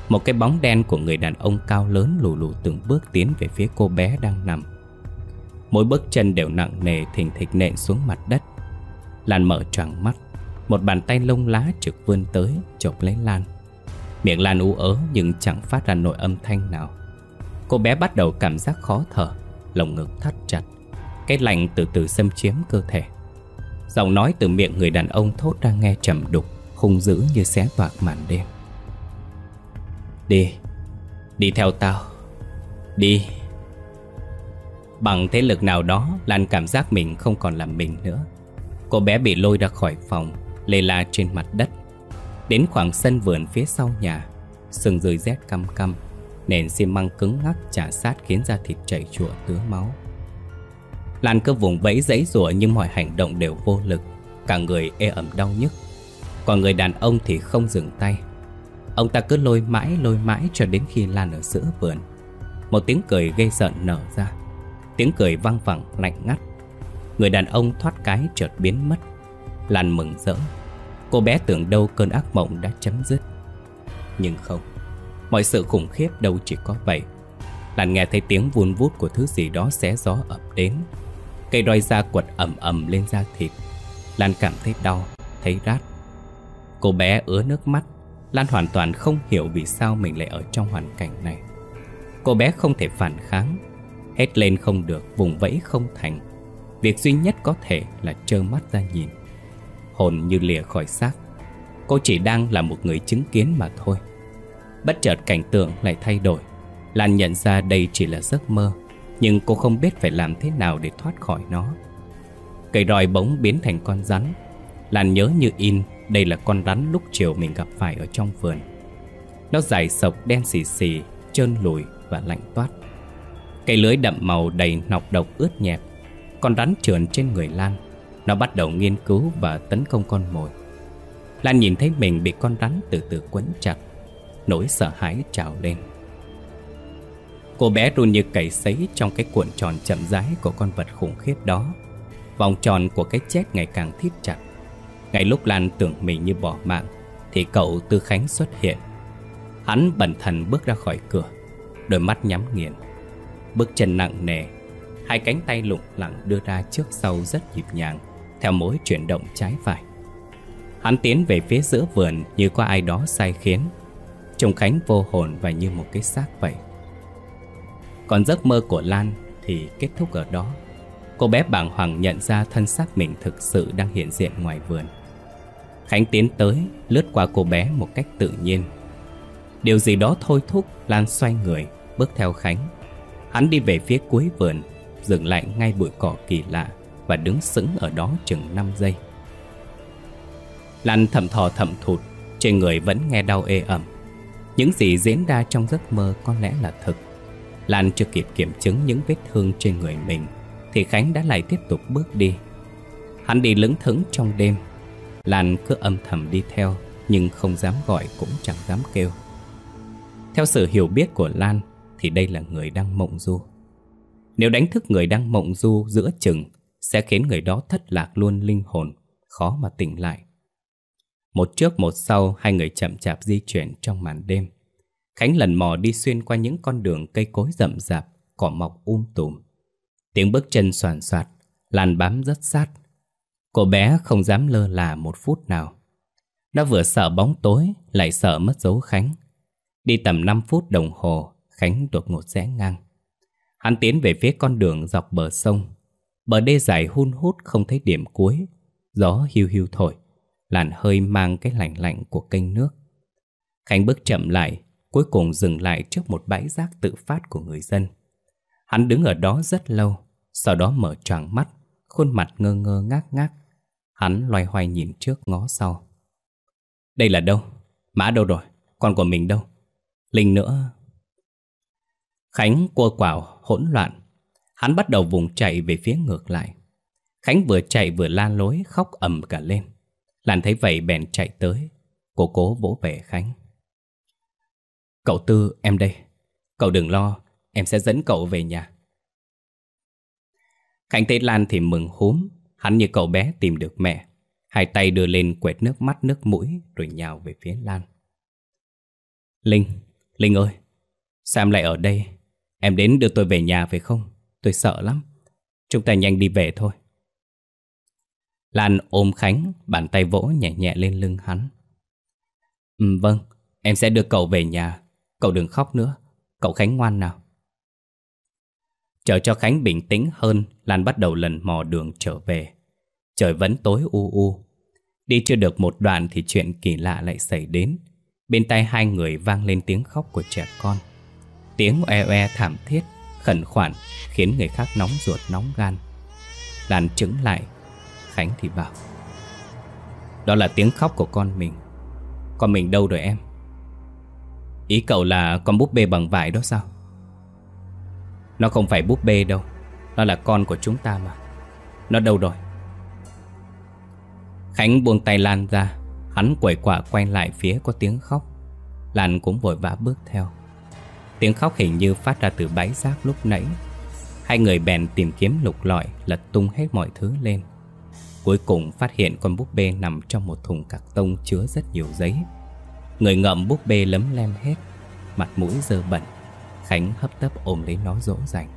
Một cái bóng đen của người đàn ông cao lớn lù lù từng bước tiến về phía cô bé đang nằm. Mỗi bước chân đều nặng nề thình thịch nện xuống mặt đất. Lan mở choàng mắt, một bàn tay lông lá trực vươn tới chộp lấy Lan. Miệng Lan u ớ nhưng chẳng phát ra nội âm thanh nào. Cô bé bắt đầu cảm giác khó thở, lồng ngực thắt chặt. Cái lạnh từ từ xâm chiếm cơ thể. Giọng nói từ miệng người đàn ông thốt ra nghe trầm đục, Hung dữ như xé toạc màn đêm. Đi Đi theo tao. Đi. Bằng thế lực nào đó, Lan cảm giác mình không còn là mình nữa. Cô bé bị lôi ra khỏi phòng, Lê la trên mặt đất. Đến khoảng sân vườn phía sau nhà, Sừng rơi rét căm căm, Nền xi măng cứng ngắc trả sát khiến da thịt chảy chùa tứa máu. Lan cứ vùng vẫy dãy rủa nhưng mọi hành động đều vô lực. Cả người ê ẩm đau nhức. Còn người đàn ông thì không dừng tay. Ông ta cứ lôi mãi lôi mãi cho đến khi Lan ở giữa vườn. Một tiếng cười gây giận nở ra. Tiếng cười vang vẳng, lạnh ngắt. Người đàn ông thoát cái chợt biến mất. Lan mừng rỡ. Cô bé tưởng đâu cơn ác mộng đã chấm dứt. Nhưng không. Mọi sự khủng khiếp đâu chỉ có vậy. Lan nghe thấy tiếng vun vút của thứ gì đó xé gió ập đến. Cây roi da quật ẩm ẩm lên da thịt. Lan cảm thấy đau, thấy rát. Cô bé ứa nước mắt. Lan hoàn toàn không hiểu vì sao mình lại ở trong hoàn cảnh này. Cô bé không thể phản kháng. Hét lên không được, vùng vẫy không thành. Việc duy nhất có thể là trơ mắt ra nhìn. Hồn như lìa khỏi xác. Cô chỉ đang là một người chứng kiến mà thôi. Bất chợt cảnh tượng lại thay đổi. Lan nhận ra đây chỉ là giấc mơ nhưng cô không biết phải làm thế nào để thoát khỏi nó. Cây roi bỗng biến thành con rắn. Lan nhớ như in, Đây là con rắn lúc chiều mình gặp phải ở trong vườn. Nó dài sọc đen xì xì, Trơn lùi và lạnh toát. Cây lưới đậm màu đầy nọc độc ướt nhẹp. Con rắn trườn trên người Lan. Nó bắt đầu nghiên cứu và tấn công con mồi. Lan nhìn thấy mình bị con rắn từ từ quấn chặt. Nỗi sợ hãi trào lên. Cô bé run như cầy sấy trong cái cuộn tròn chậm rãi của con vật khủng khiếp đó. Vòng tròn của cái chết ngày càng thít chặt. Ngay lúc Lan tưởng mình như bỏ mạng, Thì cậu Tư Khánh xuất hiện. Hắn bẩn thần bước ra khỏi cửa, Đôi mắt nhắm nghiền. Bước chân nặng nề, Hai cánh tay lụng lặng đưa ra trước sau rất nhịp nhàng, Theo mối chuyển động trái phải. Hắn tiến về phía giữa vườn như có ai đó sai khiến. Trông Khánh vô hồn và như một cái xác vậy còn giấc mơ của Lan thì kết thúc ở đó. Cô bé bàng hoàng nhận ra thân xác mình thực sự đang hiện diện ngoài vườn. Khánh tiến tới, lướt qua cô bé một cách tự nhiên. Điều gì đó thôi thúc Lan xoay người, bước theo Khánh. Hắn đi về phía cuối vườn Dừng lại ngay bụi cỏ kỳ lạ Và đứng sững ở đó chừng 5 giây. Lan thầm thò thầm thụt Trên người vẫn nghe đau ê ẩm. Những gì diễn ra trong giấc mơ có lẽ là thực. Lan chưa kịp kiểm chứng những vết thương trên người mình, Thì Khánh đã lại tiếp tục bước đi. Hắn đi lững thững trong đêm. Lan cứ âm thầm đi theo, Nhưng không dám gọi cũng chẳng dám kêu. Theo sự hiểu biết của Lan, Thì đây là người đang mộng du. Nếu đánh thức người đang mộng du giữa chừng, Sẽ khiến người đó thất lạc luôn linh hồn, Khó mà tỉnh lại. Một trước một sau, Hai người chậm chạp di chuyển trong màn đêm. Khánh lần mò đi xuyên qua những con đường cây cối rậm rạp, cỏ mọc um tùm. Tiếng bước chân soàn soạt, làn bám rất sát. Cô bé không dám lơ là một phút nào. Nó vừa sợ bóng tối, lại sợ mất dấu Khánh. Đi tầm 5 phút đồng hồ, Khánh đột ngột rẽ ngang. Hắn tiến về phía con đường dọc bờ sông. Bờ đê dài hun hút không thấy điểm cuối. Gió hiu hiu thổi, làn hơi mang cái lạnh lạnh của kênh nước. Khánh bước chậm lại, cuối cùng dừng lại trước một bãi rác tự phát của người dân. Hắn đứng ở đó rất lâu, sau đó mở choàng mắt, khuôn mặt ngơ ngơ ngác ngác. Hắn loay hoay nhìn trước ngó sau. Đây là đâu? Mã đâu rồi? Con của mình đâu? Linh nữa... Khánh cua quảo hỗn loạn. Hắn bắt đầu vùng chạy về phía ngược lại. Khánh vừa chạy vừa la lối khóc ầm cả lên. Lan thấy vậy bèn chạy tới. Cô cố vỗ về Khánh. Cậu Tư, em đây. Cậu đừng lo, em sẽ dẫn cậu về nhà. Khánh thấy Lan thì mừng húm. Hắn như cậu bé tìm được mẹ. Hai tay đưa lên quẹt nước mắt nước mũi rồi nhào về phía Lan. Linh, Linh ơi, sao em lại ở đây? Em đến đưa tôi về nhà phải không? Tôi sợ lắm. Chúng ta nhanh đi về thôi. Lan ôm Khánh, bàn tay vỗ nhẹ nhẹ lên lưng hắn. Ừ, vâng, em sẽ đưa cậu về nhà. Cậu đừng khóc nữa. Cậu Khánh ngoan nào. Chờ cho Khánh bình tĩnh hơn, Lan bắt đầu lần mò đường trở về. Trời vẫn tối u u. Đi chưa được một đoạn thì chuyện kỳ lạ lại xảy đến. Bên tay hai người vang lên tiếng khóc của trẻ con. Tiếng oe oe thảm thiết, khẩn khoản khiến người khác nóng ruột nóng gan. Lan trứng lại, Khánh thì bảo Đó là tiếng khóc của con mình Con mình đâu rồi em Ý cậu là con búp bê bằng vải đó sao? Nó không phải búp bê đâu. Nó là con của chúng ta mà. Nó đâu rồi? Khánh buông tay Lan ra. Hắn quẩy quả quay lại phía có tiếng khóc. Lan cũng vội vã bước theo. Tiếng khóc hình như phát ra từ bãi rác lúc nãy. Hai người bèn tìm kiếm lục lọi, Lật tung hết mọi thứ lên. Cuối cùng phát hiện con búp bê nằm trong một thùng cạc tông chứa rất nhiều giấy. Người ngậm búp bê lấm lem hết Mặt mũi dơ bẩn. Khánh hấp tấp ôm lấy nó dỗ dành.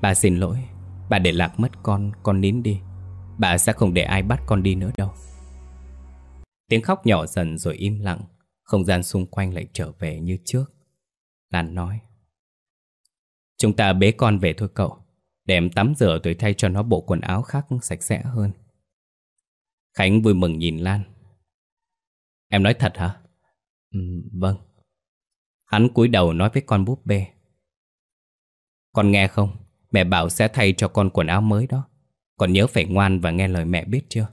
Bà xin lỗi Bà để lạc mất con, con nín đi. Bà sẽ không để ai bắt con đi nữa đâu. Tiếng khóc nhỏ dần rồi im lặng Không gian xung quanh lại trở về như trước. Lan nói Chúng ta bế con về thôi cậu để em tắm rửa rồi thay cho nó bộ quần áo khác sạch sẽ hơn. Khánh vui mừng nhìn Lan. Em nói thật hả? Ừ, vâng Hắn cúi đầu nói với con búp bê Con nghe không? Mẹ bảo sẽ thay cho con quần áo mới đó Còn nhớ phải ngoan và nghe lời mẹ biết chưa?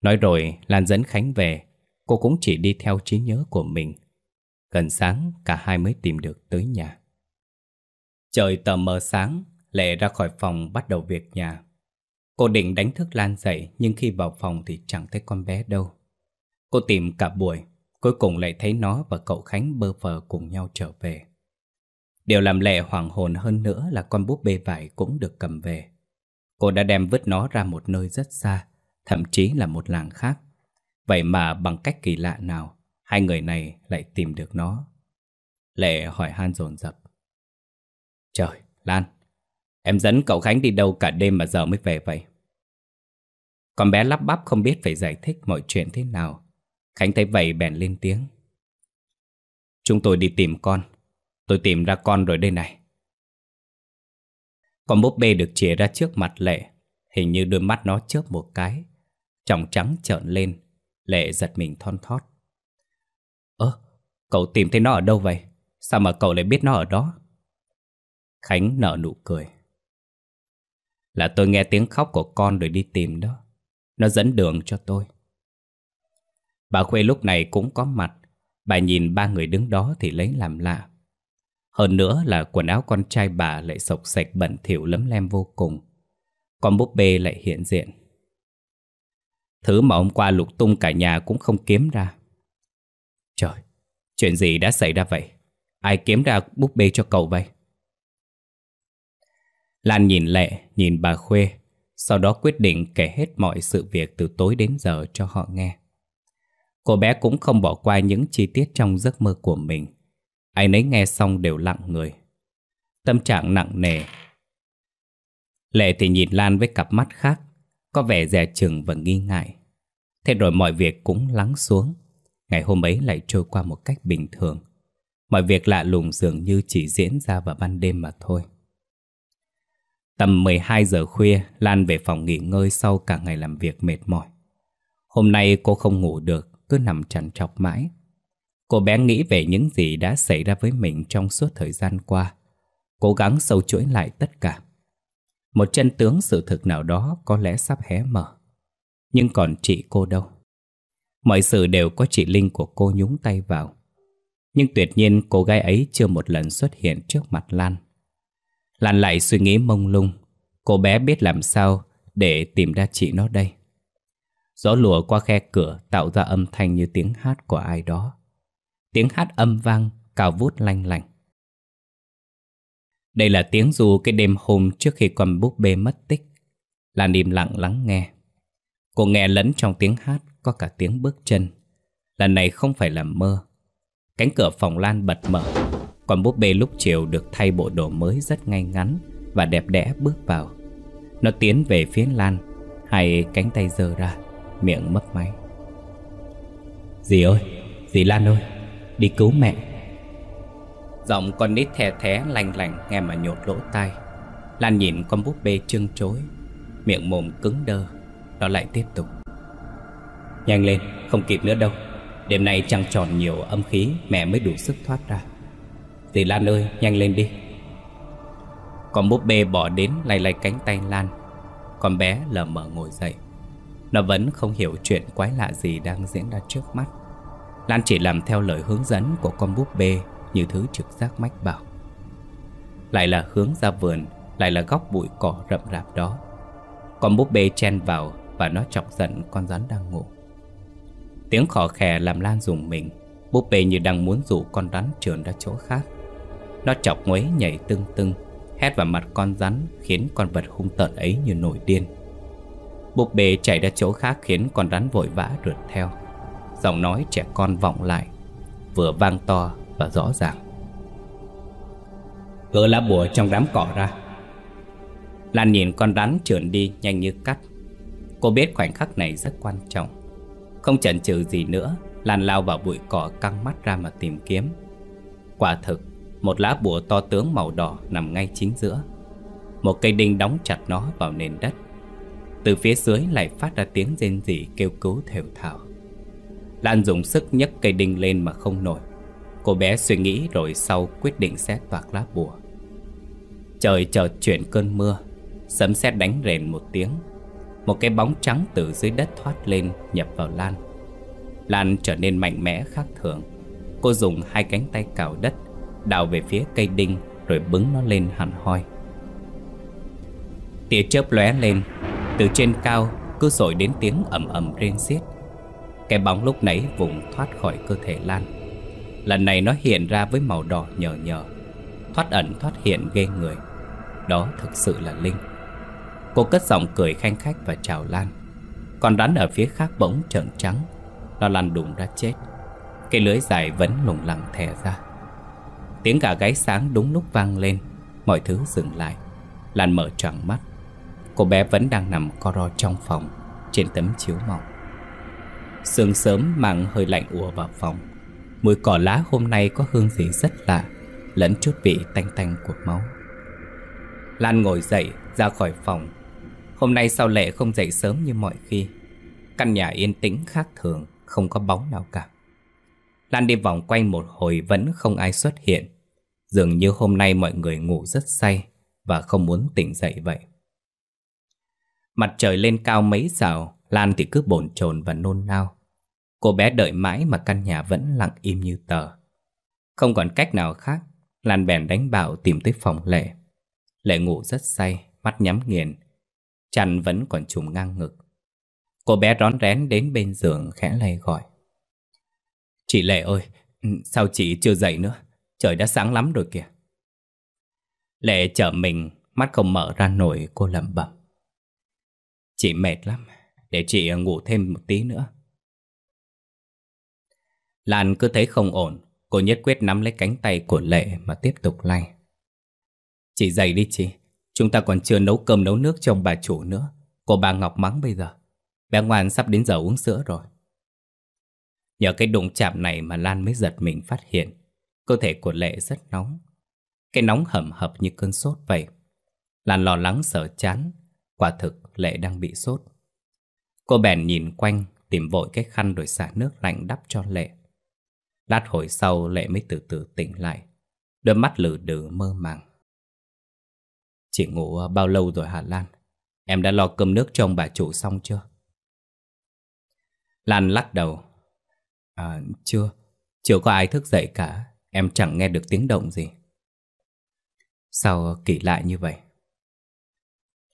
Nói rồi Lan dẫn Khánh về Cô cũng chỉ đi theo trí nhớ của mình Gần sáng cả hai mới tìm được tới nhà Trời tờ mờ sáng, Lệ ra khỏi phòng bắt đầu việc nhà. Cô định đánh thức Lan dậy nhưng khi vào phòng thì chẳng thấy con bé đâu. Cô tìm cả buổi, cuối cùng lại thấy nó và cậu Khánh bơ phờ cùng nhau trở về. Điều làm Lệ hoảng hồn hơn nữa là con búp bê vải cũng được cầm về. Cô đã đem vứt nó ra một nơi rất xa, thậm chí là một làng khác. Vậy mà bằng cách kỳ lạ nào, hai người này lại tìm được nó. Lệ hỏi han dồn dập. Trời, Lan, em dẫn cậu Khánh đi đâu cả đêm mà giờ mới về vậy? Con bé lắp bắp không biết phải giải thích mọi chuyện thế nào. Khánh thấy vậy bèn lên tiếng. Chúng tôi đi tìm con. Tôi tìm ra con rồi đây này. Con búp bê được chìa ra trước mặt Lệ. Hình như đôi mắt nó chớp một cái. Tròng trắng trợn lên. Lệ giật mình thon thót. Ơ, cậu tìm thấy nó ở đâu vậy? Sao mà cậu lại biết nó ở đó? Khánh nở nụ cười. Là tôi nghe tiếng khóc của con rồi đi tìm đó. Nó dẫn đường cho tôi. Bà Khuê lúc này cũng có mặt. Bà nhìn ba người đứng đó thì lấy làm lạ. Hơn nữa là quần áo con trai bà lại sộc sạch bẩn thỉu lấm lem vô cùng. Con búp bê lại hiện diện. Thứ mà hôm qua lục tung cả nhà cũng không kiếm ra. Trời, chuyện gì đã xảy ra vậy? Ai kiếm ra búp bê cho cậu vậy? Lan nhìn Lệ, nhìn bà Khuê, sau đó quyết định kể hết mọi sự việc từ tối đến giờ cho họ nghe. Cô bé cũng không bỏ qua những chi tiết trong giấc mơ của mình. Ai nấy nghe xong đều lặng người. Tâm trạng nặng nề. Lệ thì nhìn Lan với cặp mắt khác, có vẻ dè chừng và nghi ngại. Thế rồi mọi việc cũng lắng xuống. Ngày hôm ấy lại trôi qua một cách bình thường. Mọi việc lạ lùng dường như chỉ diễn ra vào ban đêm mà thôi. Tầm 12 giờ khuya, Lan về phòng nghỉ ngơi sau cả ngày làm việc mệt mỏi. Hôm nay cô không ngủ được, cứ nằm trằn trọc mãi. Cô bé nghĩ về những gì đã xảy ra với mình trong suốt thời gian qua. Cố gắng sâu chuỗi lại tất cả. Một chân tướng sự thực nào đó có lẽ sắp hé mở. Nhưng còn chị cô đâu? Mọi sự đều có chị Linh của cô nhúng tay vào. Nhưng tuyệt nhiên cô gái ấy chưa một lần xuất hiện trước mặt Lan. Lan lại suy nghĩ mông lung. Cô bé biết làm sao để tìm ra chị nó đây. Gió lùa qua khe cửa tạo ra âm thanh như tiếng hát của ai đó. Tiếng hát âm vang, cao vút lanh lành. Đây là tiếng dù cái đêm hôm trước khi con búp bê mất tích. Lan im lặng lắng nghe. Cô nghe lẫn trong tiếng hát có cả tiếng bước chân. Lần này không phải là mơ. Cánh cửa phòng Lan bật mở. Con búp bê lúc chiều được thay bộ đồ mới rất ngay ngắn và đẹp đẽ bước vào. Nó tiến về phía Lan, hai cánh tay giơ ra, miệng mấp máy. Dì ơi, dì Lan ơi, đi cứu mẹ. Giọng con nít thè thé lanh lành nghe mà nhột lỗ tai. Lan nhìn con búp bê trưng trối, miệng mồm cứng đơ, nó lại tiếp tục. Nhanh lên, không kịp nữa đâu Đêm nay trăng tròn nhiều âm khí Mẹ mới đủ sức thoát ra Dì Lan ơi, nhanh lên đi Con búp bê bỏ đến lay lay cánh tay Lan Con bé lờ mờ ngồi dậy nó vẫn không hiểu chuyện quái lạ gì đang diễn ra trước mắt. Lan chỉ làm theo lời hướng dẫn của con búp bê Như thứ trực giác mách bảo. Lại là hướng ra vườn, Lại là góc bụi cỏ rậm rạp đó. Con búp bê chen vào Và nó chọc giận con rắn đang ngủ. Tiếng khò khè làm Lan dùng mình. Búp bê như đang muốn dụ con rắn trườn ra chỗ khác. Nó chọc nguế nhảy tưng tưng, Hét vào mặt con rắn Khiến con vật hung tợn ấy như nổi điên. Búp bê chạy ra chỗ khác Khiến con rắn vội vã rượt theo. Giọng nói trẻ con vọng lại, Vừa vang to và rõ ràng. Gỡ lá bùa trong đám cỏ ra? Lan nhìn con rắn trườn đi nhanh như cắt. Cô biết khoảnh khắc này rất quan trọng. Không chần chừ gì nữa, Lan lao vào bụi cỏ căng mắt ra mà tìm kiếm. Quả thực, Một lá bùa to tướng màu đỏ nằm ngay chính giữa. Một cây đinh đóng chặt nó vào nền đất. Từ phía dưới lại phát ra tiếng rên rỉ kêu cứu thều thào. Lan dùng sức nhấc cây đinh lên mà không nổi. Cô bé suy nghĩ rồi sau quyết định xét toạc lá bùa. Trời chợt chuyển cơn mưa, Sấm sét đánh rền một tiếng. Một cái bóng trắng từ dưới đất thoát lên nhập vào Lan. Lan trở nên mạnh mẽ khác thường. Cô dùng hai cánh tay cào đất, Đào về phía cây đinh Rồi bứng nó lên hẳn hoi. Tia chớp lóe lên từ trên cao, cứ sổi đến tiếng ầm ầm rên xiết. Cái bóng lúc nãy vùng thoát khỏi cơ thể Lan. Lần này nó hiện ra với màu đỏ nhờ nhờ. Thoát ẩn, thoát hiện ghê người. Đó thực sự là Linh. Cô cất giọng cười khanh khách và chào Lan. Còn rắn ở phía khác bỗng trợn trắng. Nó lăn đùng ra chết. Cái lưới dài vẫn lủng lẳng thè ra. Tiếng gà gáy sáng đúng lúc vang lên. Mọi thứ dừng lại. Lan mở tròn mắt. Cô bé vẫn đang nằm co ro trong phòng, Trên tấm chiếu mỏng. Sương sớm mang hơi lạnh ùa vào phòng. Mùi cỏ lá hôm nay có hương gì rất lạ, Lẫn chút vị tanh tanh của máu. Lan ngồi dậy, ra khỏi phòng. Hôm nay sao lệ không dậy sớm như mọi khi? Căn nhà yên tĩnh khác thường, Không có bóng nào cả. Lan đi vòng quanh một hồi Vẫn không ai xuất hiện. Dường như hôm nay mọi người ngủ rất say Và không muốn tỉnh dậy vậy. Mặt trời lên cao mấy rào Lan thì cứ bồn chồn và nôn nao. Cô bé đợi mãi mà căn nhà vẫn lặng im như tờ. Không còn cách nào khác, Lan bèn đánh bảo tìm tới phòng Lệ. Lệ ngủ rất say, Mắt nhắm nghiền, Chăn vẫn còn trùm ngang ngực. Cô bé rón rén đến bên giường khẽ lay gọi. Chị Lệ ơi ừ, Sao chị chưa dậy nữa? Trời đã sáng lắm rồi kìa. Lệ chở mình, Mắt không mở ra nổi, cô lẩm bẩm. Chị mệt lắm, Để chị ờ, ngủ thêm một tí nữa Lan cứ thấy không ổn, Cô nhất quyết nắm lấy cánh tay của Lệ Mà tiếp tục lay Chị dậy đi chị, Chúng ta còn chưa nấu cơm nấu nước cho ông bà chủ nữa, Cô bà Ngọc mắng bây giờ Bé ngoan sắp đến giờ uống sữa rồi Nhờ cái đụng chạm này mà Lan mới giật mình phát hiện, Cơ thể của Lệ rất nóng. Cái nóng hầm hập như cơn sốt vậy. Lan lo lắng, sợ chán. Quả thực Lệ đang bị sốt. Cô bèn nhìn quanh, tìm vội cái khăn rồi xả nước lạnh đắp cho Lệ. Lát hồi sau Lệ mới từ từ tỉnh lại. Đôi mắt lử đừ mơ màng. Chị ngủ ờ, bao lâu rồi hả Lan? Em đã lo cơm nước cho ông bà chủ xong chưa? Lan lắc đầu. À, chưa. Chưa có ai thức dậy cả. Em chẳng nghe được tiếng động gì. Sao ờ, kỳ lạ như vậy?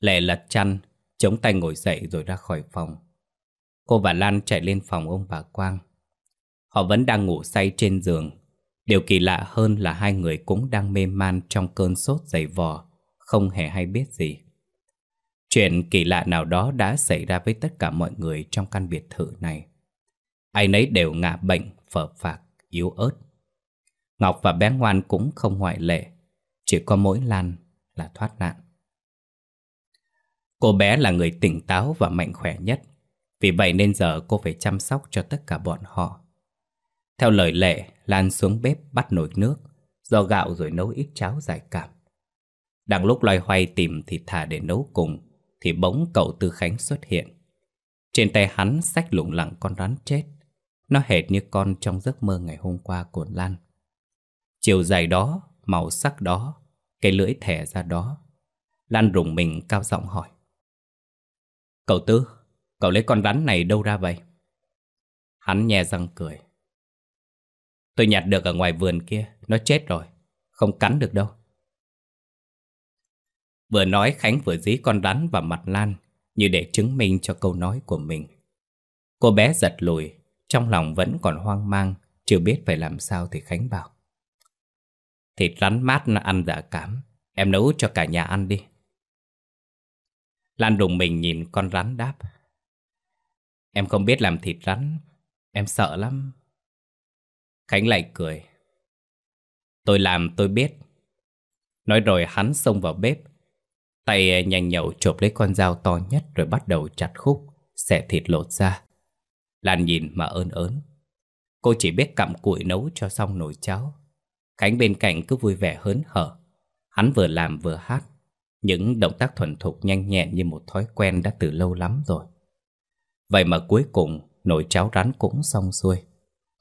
Lệ lật chăn, chống tay ngồi dậy rồi ra khỏi phòng. Cô và Lan chạy lên phòng ông bà Quang. Họ vẫn đang ngủ say trên giường. Điều kỳ lạ hơn là hai người cũng đang mê man trong cơn sốt dày vò, không hề hay biết gì. Chuyện kỳ lạ nào đó đã xảy ra với tất cả mọi người trong căn biệt thự này. Ai nấy đều ngạ bệnh, phở phạc, yếu ớt. Ngọc và bé ngoan cũng không ngoại lệ, chỉ có mỗi Lan là thoát nạn. Cô bé là người tỉnh táo và mạnh khỏe nhất, vì vậy nên giờ cô phải chăm sóc cho tất cả bọn họ. Theo lời lệ, Lan xuống bếp bắt nồi nước, do gạo rồi nấu ít cháo giải cảm. Đang lúc loay hoay tìm thịt thà để nấu cùng, thì bỗng cậu Tư Khánh xuất hiện. Trên tay hắn xách lủng lẳng con rắn chết. Nó hệt như con trong giấc mơ ngày hôm qua của Lan. Chiều dài đó, màu sắc đó, cái lưỡi thẻ ra đó. Lan rùng mình cao giọng hỏi. Cậu Tư, cậu lấy con rắn này đâu ra vậy? Hắn nhè răng cười. Tôi nhặt được ở ngoài vườn kia, nó chết rồi, không cắn được đâu. Vừa nói Khánh vừa dí con rắn vào mặt Lan Như để chứng minh cho câu nói của mình Cô bé giật lùi Trong lòng vẫn còn hoang mang Chưa biết phải làm sao thì Khánh bảo Thịt rắn mát ăn dạ cảm Em nấu cho cả nhà ăn đi Lan rùng mình nhìn con rắn đáp Em không biết làm thịt rắn Em sợ lắm Khánh lại cười Tôi làm tôi biết Nói rồi hắn xông vào bếp Tay nhanh nhậu chộp lấy con dao to nhất rồi bắt đầu chặt khúc, xẻ thịt lột ra. Lan nhìn mà ơn ớn. Cô chỉ biết cặm cụi nấu cho xong nồi cháo. Khánh bên cạnh cứ vui vẻ hớn hở. Hắn vừa làm vừa hát. Những động tác thuần thục nhanh nhẹn như một thói quen đã từ lâu lắm rồi. Vậy mà cuối cùng, nồi cháo rán cũng xong xuôi.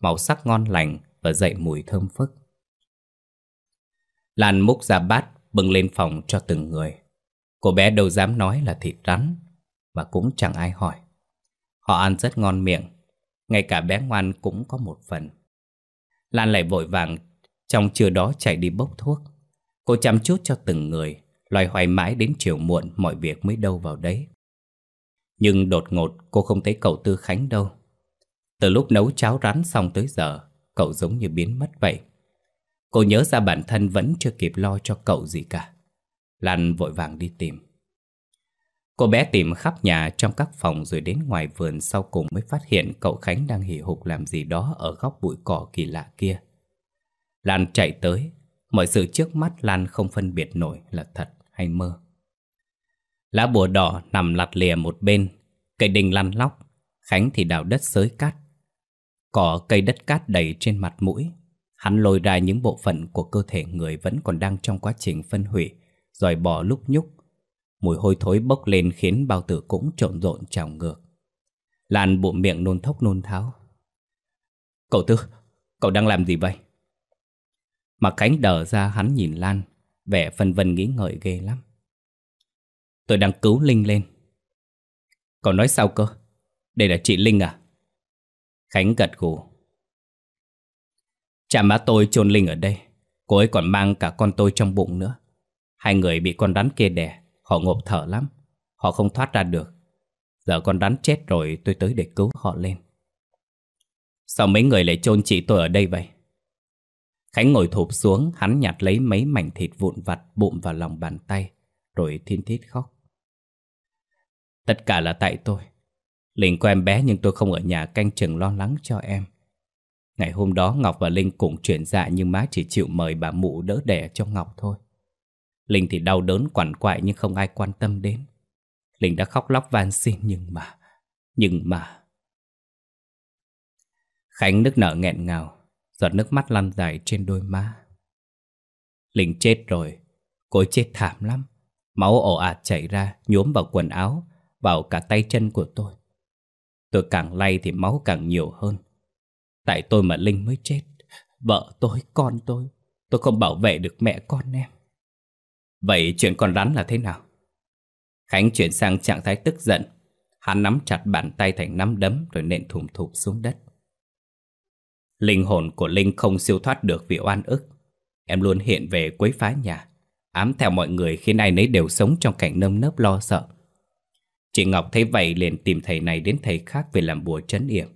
Màu sắc ngon lành và dậy mùi thơm phức. Lan múc ra bát, bưng lên phòng cho từng người. Cô bé đâu dám nói là thịt rắn, mà cũng chẳng ai hỏi Họ ăn rất ngon miệng, Ngay cả bé ngoan cũng có một phần Lan lại vội vàng, Trong trưa đó chạy đi bốc thuốc Cô chăm chút cho từng người Loài hoài mãi đến chiều muộn Mọi việc mới đâu vào đấy. Nhưng đột ngột cô không thấy cậu Tư Khánh đâu. Từ lúc nấu cháo rắn xong tới giờ Cậu giống như biến mất vậy. Cô nhớ ra bản thân vẫn chưa kịp lo cho cậu gì cả. Lan vội vàng đi tìm. Cô bé tìm khắp nhà trong các phòng rồi đến ngoài vườn sau cùng mới phát hiện cậu Khánh đang hì hục làm gì đó ở góc bụi cỏ kỳ lạ kia. Lan chạy tới, mọi sự trước mắt Lan không phân biệt nổi là thật hay mơ. Lá bùa đỏ nằm lặt lìa một bên, cây đình lăn lóc, Khánh thì đào đất xới cát. Cỏ cây đất cát đầy trên mặt mũi, hắn lôi ra những bộ phận của cơ thể người vẫn còn đang trong quá trình phân hủy rồi bỏ lúc nhúc. Mùi hôi thối bốc lên khiến bao tử cũng trộn rộn trào ngược. Lan bụng miệng nôn thốc nôn tháo. Cậu Tư, cậu đang làm gì vậy? Mà Khánh đờ ra hắn nhìn Lan, vẻ phân vân nghĩ ngợi ghê lắm. Tôi đang cứu Linh lên. còn nói sao cơ? Đây là chị Linh à? Khánh gật gù. Cha má tôi chôn Linh ở đây. Cô ấy còn mang cả con tôi trong bụng nữa. Hai người bị con rắn kia đè Họ ngộp thở lắm Họ không thoát ra được Giờ con rắn chết rồi, tôi tới để cứu họ lên Sao mấy người lại chôn chị tôi ở đây vậy? Khánh ngồi thụp xuống Hắn nhặt lấy mấy mảnh thịt vụn vặt Bụm vào lòng bàn tay Rồi thiên thít khóc. Tất cả là tại tôi. Linh có em bé nhưng tôi không ở nhà canh chừng lo lắng cho em. Ngày hôm đó Ngọc và Linh cũng chuyển dạ Nhưng má chỉ chịu mời bà mụ đỡ đẻ cho Ngọc thôi. Linh thì đau đớn quằn quại nhưng không ai quan tâm đến. Linh đã khóc lóc van xin nhưng mà, nhưng mà... Khánh nức nở nghẹn ngào. Giọt nước mắt lăn dài trên đôi má. Linh chết rồi. Cô ấy chết thảm lắm. Máu ồ ạt chảy ra Nhuốm vào quần áo Vào cả tay chân của tôi. Tôi càng lay thì máu càng nhiều hơn. Tại tôi mà Linh mới chết Vợ tôi, con tôi Tôi không bảo vệ được mẹ con em. Vậy chuyện con rắn là thế nào? Khánh chuyển sang trạng thái tức giận. Hắn nắm chặt bàn tay thành nắm đấm Rồi nện thùng thụp xuống đất. Linh hồn của Linh không siêu thoát được vì oan ức. Em luôn hiện về quấy phá nhà, Ám theo mọi người khiến ai nấy đều sống trong cảnh nơm nớp lo sợ. Chị Ngọc thấy vậy liền tìm thầy này đến thầy khác về làm bùa trấn yểm.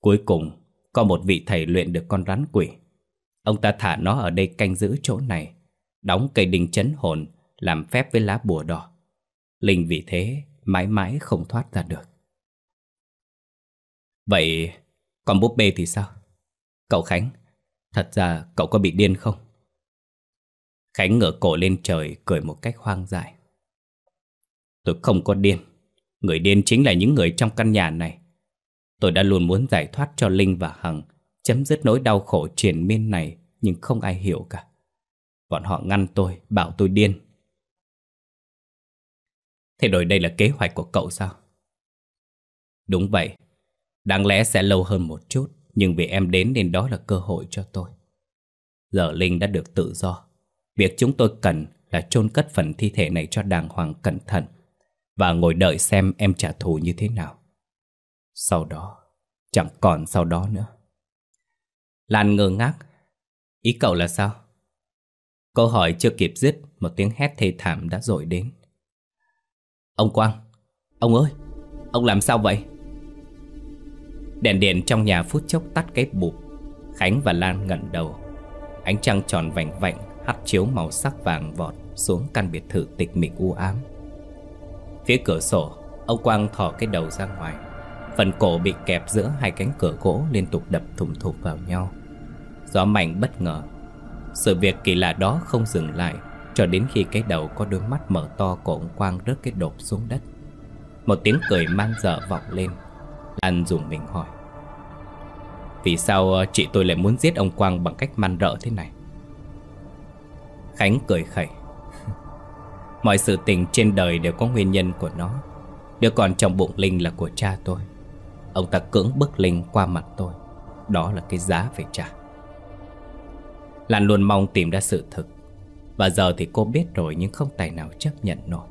Cuối cùng, có một vị thầy luyện được con rắn quỷ. Ông ta thả nó ở đây canh giữ chỗ này, Đóng cây đinh chấn hồn, Làm phép với lá bùa đỏ. Linh vì thế mãi mãi không thoát ra được. Vậy còn búp bê thì sao? Cậu Khánh, thật ra cậu có bị điên không? Khánh ngửa cổ lên trời cười một cách hoang dại Tôi không có điên Người điên chính là những người trong căn nhà này Tôi đã luôn muốn giải thoát cho Linh và Hằng Chấm dứt nỗi đau khổ triền miên này Nhưng không ai hiểu cả Bọn họ ngăn tôi, bảo tôi điên Thế rồi đây là kế hoạch của cậu sao? Đúng vậy Đáng lẽ sẽ lâu hơn một chút, Nhưng vì em đến nên đó là cơ hội cho tôi. Giờ Linh đã được tự do. Việc chúng tôi cần là chôn cất phần thi thể này cho đàng hoàng cẩn thận Và ngồi đợi xem em trả thù như thế nào. Sau đó, Chẳng còn sau đó nữa. Lan ngơ ngác. Ý cậu là sao? Câu hỏi chưa kịp dứt, Một tiếng hét thê thảm đã dội đến. Ông Quang, Ông ơi, Ông làm sao vậy? Đèn điện trong nhà phút chốc tắt cái bụp. Khánh và Lan ngẩn đầu. Ánh trăng tròn vành vạnh, Hắt chiếu màu sắc vàng vọt Xuống căn biệt thự tịch mịch u ám. Phía cửa sổ Ông Quang thò cái đầu ra ngoài. Phần cổ bị kẹp giữa hai cánh cửa gỗ Liên tục đập thùng thụp vào nhau. Gió mạnh bất ngờ. Sự việc kỳ lạ đó không dừng lại, Cho đến khi cái đầu có đôi mắt mở to của ông Quang rớt cái đột xuống đất. Một tiếng cười man dở vọng lên. An dùng mình hỏi. Vì sao ờ, chị tôi lại muốn giết ông Quang bằng cách man rợ thế này? Khánh cười khẩy. (laughs) Mọi sự tình trên đời đều có nguyên nhân của nó. Đứa con trong bụng Linh là của cha tôi. Ông ta cưỡng bức Linh qua mặt tôi. Đó là cái giá phải trả. Lan luôn mong tìm ra sự thực. Và giờ thì cô biết rồi nhưng không tài nào chấp nhận nổi.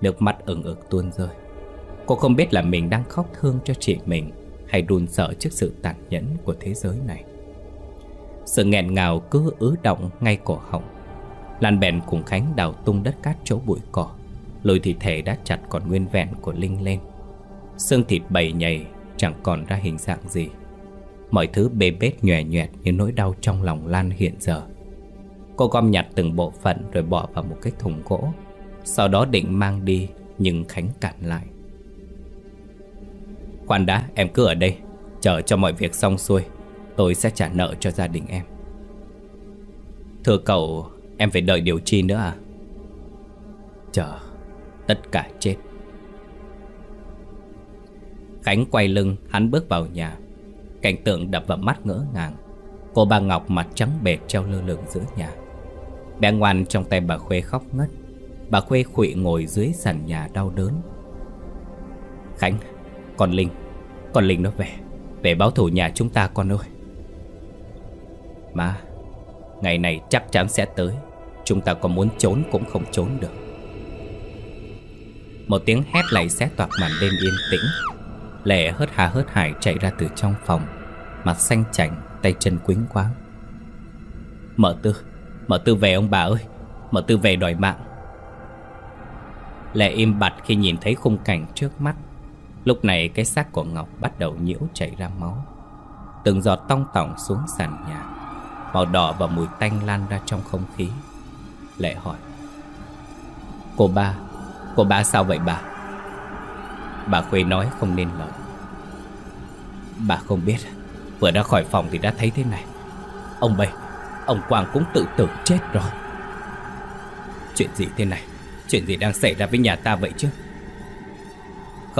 Nước mắt ửng ực tuôn rơi. Cô không biết là mình đang khóc thương cho chị mình Hay run sợ trước sự tàn nhẫn của thế giới này. Sự nghẹn ngào cứ ứ động ngay cổ họng. Lan bèn cùng Khánh đào tung đất cát chỗ bụi cỏ. Lôi thi thể đã chặt còn nguyên vẹn của Linh lên. Xương thịt bầy nhầy chẳng còn ra hình dạng gì. Mọi thứ bê bết nhòe nhoẹt như nỗi đau trong lòng Lan hiện giờ. Cô gom nhặt từng bộ phận rồi bỏ vào một cái thùng gỗ. Sau đó định mang đi, nhưng Khánh cản lại. Khoan đã, em cứ ở đây. Chờ cho mọi việc xong xuôi Tôi sẽ trả nợ cho gia đình em. Thưa cậu Em phải đợi điều chi nữa à? Chờ Tất cả chết. Khánh quay lưng Hắn bước vào nhà. Cảnh tượng đập vào mắt ngỡ ngàng. Cô bà Ngọc mặt trắng bệt treo lơ lửng giữa nhà. Bé ngoan trong tay bà Khuê khóc ngất. Bà Khuê khụy ngồi dưới sàn nhà đau đớn. Khánh Con Linh con Linh nó về. Về báo thủ nhà chúng ta con ơi. Má, Ngày này chắc chắn sẽ tới. Chúng ta có muốn trốn cũng không trốn được. Một tiếng hét lầy xé toạc màn đêm yên tĩnh. Lệ hớt hà hớt hải chạy ra từ trong phòng. Mặt xanh chảnh, Tay chân quính quáng. Mở tư Mở tư về ông bà ơi. Mở tư về đòi mạng. Lệ im bặt khi nhìn thấy khung cảnh trước mắt. Lúc này cái xác của Ngọc bắt đầu nhiễu chảy ra máu. Từng giọt tong tỏng xuống sàn nhà Màu đỏ và mùi tanh lan ra trong không khí. Lệ hỏi Cô ba Cô ba sao vậy bà? Bà Khuê nói không nên lời. Bà không biết Vừa ra khỏi phòng thì đã thấy thế này. Ông bê, Ông Quang cũng tự tử chết rồi. Chuyện gì thế này? Chuyện gì đang xảy ra với nhà ta vậy chứ?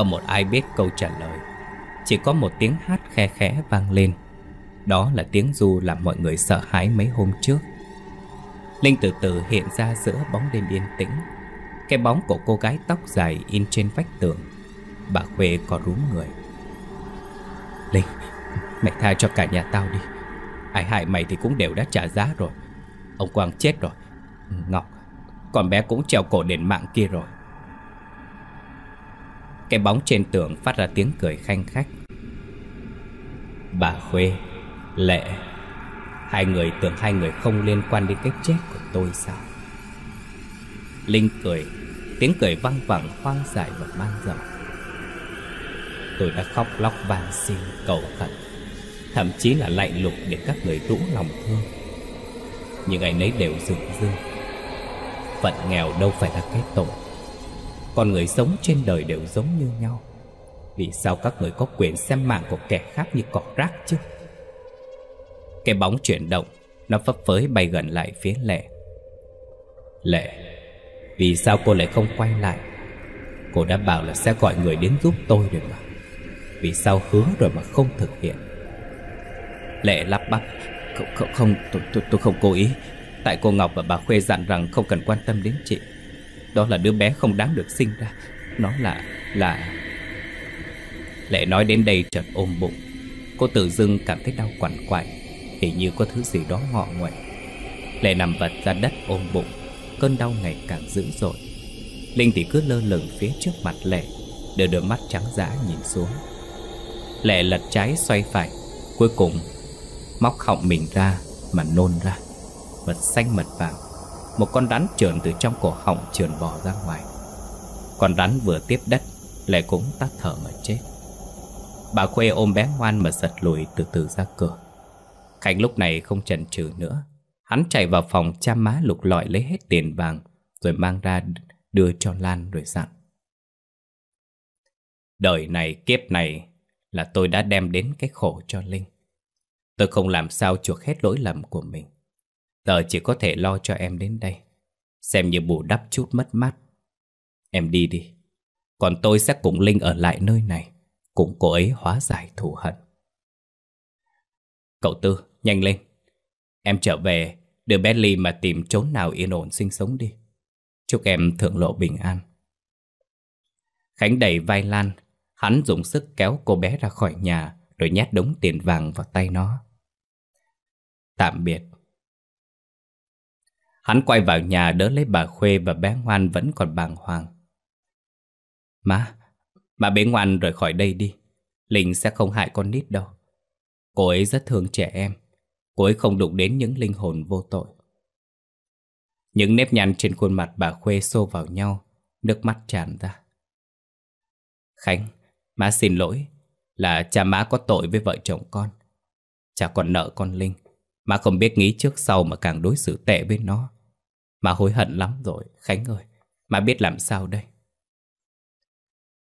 Không một ai biết câu trả lời. Chỉ có một tiếng hát khe khẽ vang lên. Đó là tiếng du làm mọi người sợ hãi mấy hôm trước. Linh từ từ hiện ra giữa bóng đêm yên tĩnh. Cái bóng của cô gái tóc dài in trên vách tường. Bà Khuê có rúm người. Linh, Mày tha cho cả nhà tao đi. Ai hại mày thì cũng đều đã trả giá rồi. Ông Quang chết rồi. Ngọc, Con bé cũng treo cổ đền mạng kia rồi. Cái bóng trên tường phát ra tiếng cười khanh khách. Bà Khuê, Lệ, Hai người tưởng hai người không liên quan đến cái chết của tôi sao? Linh cười, Tiếng cười văng vẳng, hoang dại và mang rộng Tôi đã khóc lóc van xin, cầu khẩn, Thậm chí là lạnh lục để các người rũ lòng thương. Nhưng ngày nấy đều dừng dưng Phận nghèo đâu phải là cái tội. Con người sống trên đời đều giống như nhau. Vì sao các người có quyền xem mạng của kẻ khác như cỏ rác chứ? Cái bóng chuyển động Nó phấp phới bay gần lại phía Lệ. Lệ Vì sao cô lại không quay lại? Cô đã bảo là sẽ gọi người đến giúp tôi rồi mà. Vì sao hứa rồi mà không thực hiện? Lệ lắp bắp Không, không, không tôi, tôi, tôi không cố ý. Tại cô Ngọc và bà Khuê dặn rằng không cần quan tâm đến chị. Đó là đứa bé không đáng được sinh ra. Nó là, là Lệ nói đến đây chợt ôm bụng. Cô tự dưng cảm thấy đau quằn quại Hình như có thứ gì đó ngọ nguậy. Lệ nằm vật ra đất ôm bụng Cơn đau ngày càng dữ dội. Linh thì cứ lơ lửng phía trước mặt Lệ Đưa đôi mắt trắng dã nhìn xuống. Lệ lật trái xoay phải Cuối cùng Móc họng mình ra mà nôn ra Mật xanh mật vàng. Một con rắn trườn từ trong cổ họng trườn bò ra ngoài. Con rắn vừa tiếp đất Lệ cũng tắt thở mà chết. Bà Khuê ôm bé ngoan mà giật lùi từ từ ra cửa. Khánh lúc này không chần chừ nữa. Hắn chạy vào phòng cha má lục lọi lấy hết tiền vàng, Rồi mang ra đưa cho Lan rồi dặn. Đời này, kiếp này là tôi đã đem đến cái khổ cho Linh. Tôi không làm sao chuộc hết lỗi lầm của mình. Giờ chỉ có thể lo cho em đến đây. Xem như bù đắp chút mất mát. Em đi đi. Còn tôi sẽ cùng Linh ở lại nơi này. Cùng cô ấy hóa giải thù hận. Cậu Tư, nhanh lên. Em trở về Đưa Bentley mà tìm chốn nào yên ổn sinh sống đi. Chúc em thượng lộ bình an. Khánh đẩy vai Lan. Hắn dùng sức kéo cô bé ra khỏi nhà Rồi nhét đống tiền vàng vào tay nó. Tạm biệt. Hắn quay vào nhà đỡ lấy bà Khuê và bé Ngoan vẫn còn bàng hoàng. Má, bà bé Ngoan rời khỏi đây đi. Linh sẽ không hại con nít đâu. Cô ấy rất thương trẻ em. Cô ấy không đụng đến những linh hồn vô tội. Những nếp nhăn trên khuôn mặt bà Khuê xô vào nhau Nước mắt tràn ra. Khánh, má xin lỗi Là cha má có tội với vợ chồng con. Cha còn nợ con Linh. Má không biết nghĩ trước sau mà càng đối xử tệ với nó. Má hối hận lắm rồi, Khánh ơi. Má biết làm sao đây?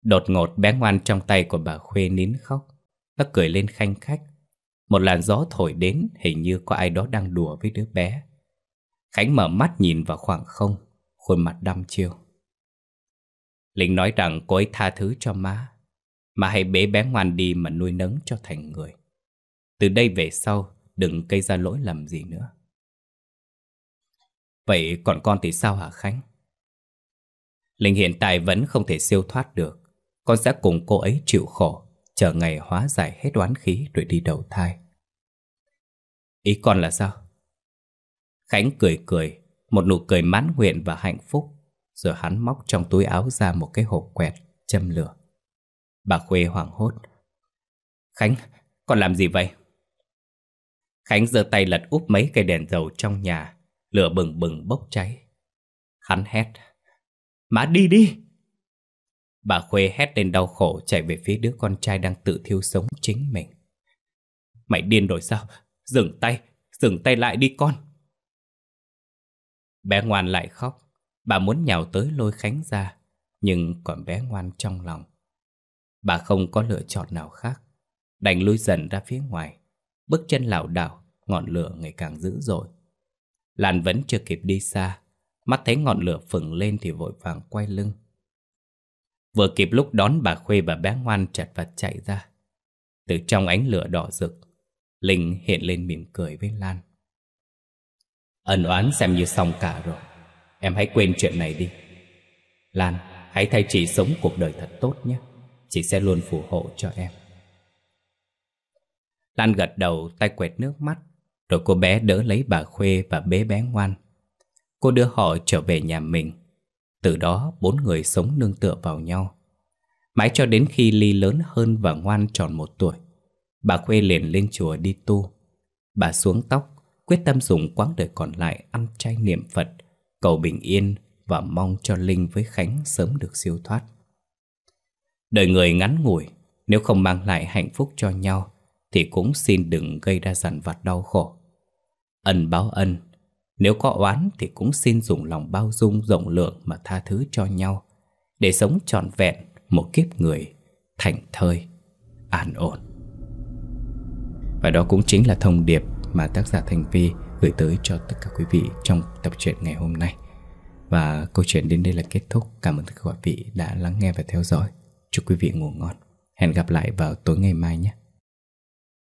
Đột ngột bé ngoan trong tay của bà Khuê nín khóc. Nó cười lên khanh khách. Một làn gió thổi đến, Hình như có ai đó đang đùa với đứa bé. Khánh mở mắt nhìn vào khoảng không, Khuôn mặt đăm chiêu. Linh nói rằng cô ấy tha thứ cho má. Má hãy bế bé ngoan đi mà nuôi nấng cho thành người. Từ đây về sau Đừng gây ra lỗi lầm gì nữa Vậy còn con thì sao hả Khánh? Linh hiện tại vẫn không thể siêu thoát được Con sẽ cùng cô ấy chịu khổ Chờ ngày hóa giải hết oán khí rồi đi đầu thai Ý con là sao? Khánh cười cười Một nụ cười mãn nguyện và hạnh phúc Rồi hắn móc trong túi áo ra một cái hộp quẹt Châm lửa Bà Khuê hoảng hốt Khánh, con làm gì vậy? Khánh giơ tay lật úp mấy cây đèn dầu trong nhà. Lửa bừng bừng bốc cháy. Hắn hét. Má đi đi! Bà Khuê hét lên đau khổ chạy về phía đứa con trai đang tự thiêu sống chính mình. Mày điên rồi sao? Dừng tay Dừng tay lại đi con! Bé ngoan lại khóc. Bà muốn nhào tới lôi Khánh ra, Nhưng còn bé ngoan trong lòng. Bà không có lựa chọn nào khác. Đành lui dần ra phía ngoài. Bước chân lảo đảo Ngọn lửa ngày càng dữ dội. Lan vẫn chưa kịp đi xa Mắt thấy ngọn lửa phừng lên thì vội vàng quay lưng. Vừa kịp lúc đón bà Khuê và bé ngoan chặt vật chạy ra. Từ trong ánh lửa đỏ rực Linh hiện lên mỉm cười với Lan. Ẩn oán xem như xong cả rồi Em hãy quên chuyện này đi. Lan, hãy thay chị sống cuộc đời thật tốt nhé. Chị sẽ luôn phù hộ cho em. Lan gật đầu, tay quẹt nước mắt. Rồi cô bé đỡ lấy bà Khuê và bé bé ngoan. Cô đưa họ trở về nhà mình. Từ đó, bốn người sống nương tựa vào nhau. Mãi cho đến khi Ly lớn hơn và ngoan tròn một tuổi, Bà Khuê liền lên chùa đi tu. Bà xuống tóc, Quyết tâm dùng quãng đời còn lại ăn chay niệm Phật, Cầu bình yên và mong cho Linh với Khánh sớm được siêu thoát. Đời người ngắn ngủi, Nếu không mang lại hạnh phúc cho nhau thì cũng xin đừng gây ra dằn vặt đau khổ. Ân báo ân Nếu có oán thì cũng xin dùng lòng bao dung rộng lượng mà tha thứ cho nhau Để sống trọn vẹn một kiếp người thành thơi, an ổn. Và đó cũng chính là thông điệp mà tác giả Thành Vi gửi tới cho tất cả quý vị trong tập truyện ngày hôm nay. Và câu chuyện đến đây là kết thúc. Cảm ơn tất cả quý vị đã lắng nghe và theo dõi. Chúc quý vị ngủ ngon. Hẹn gặp lại vào tối ngày mai nhé.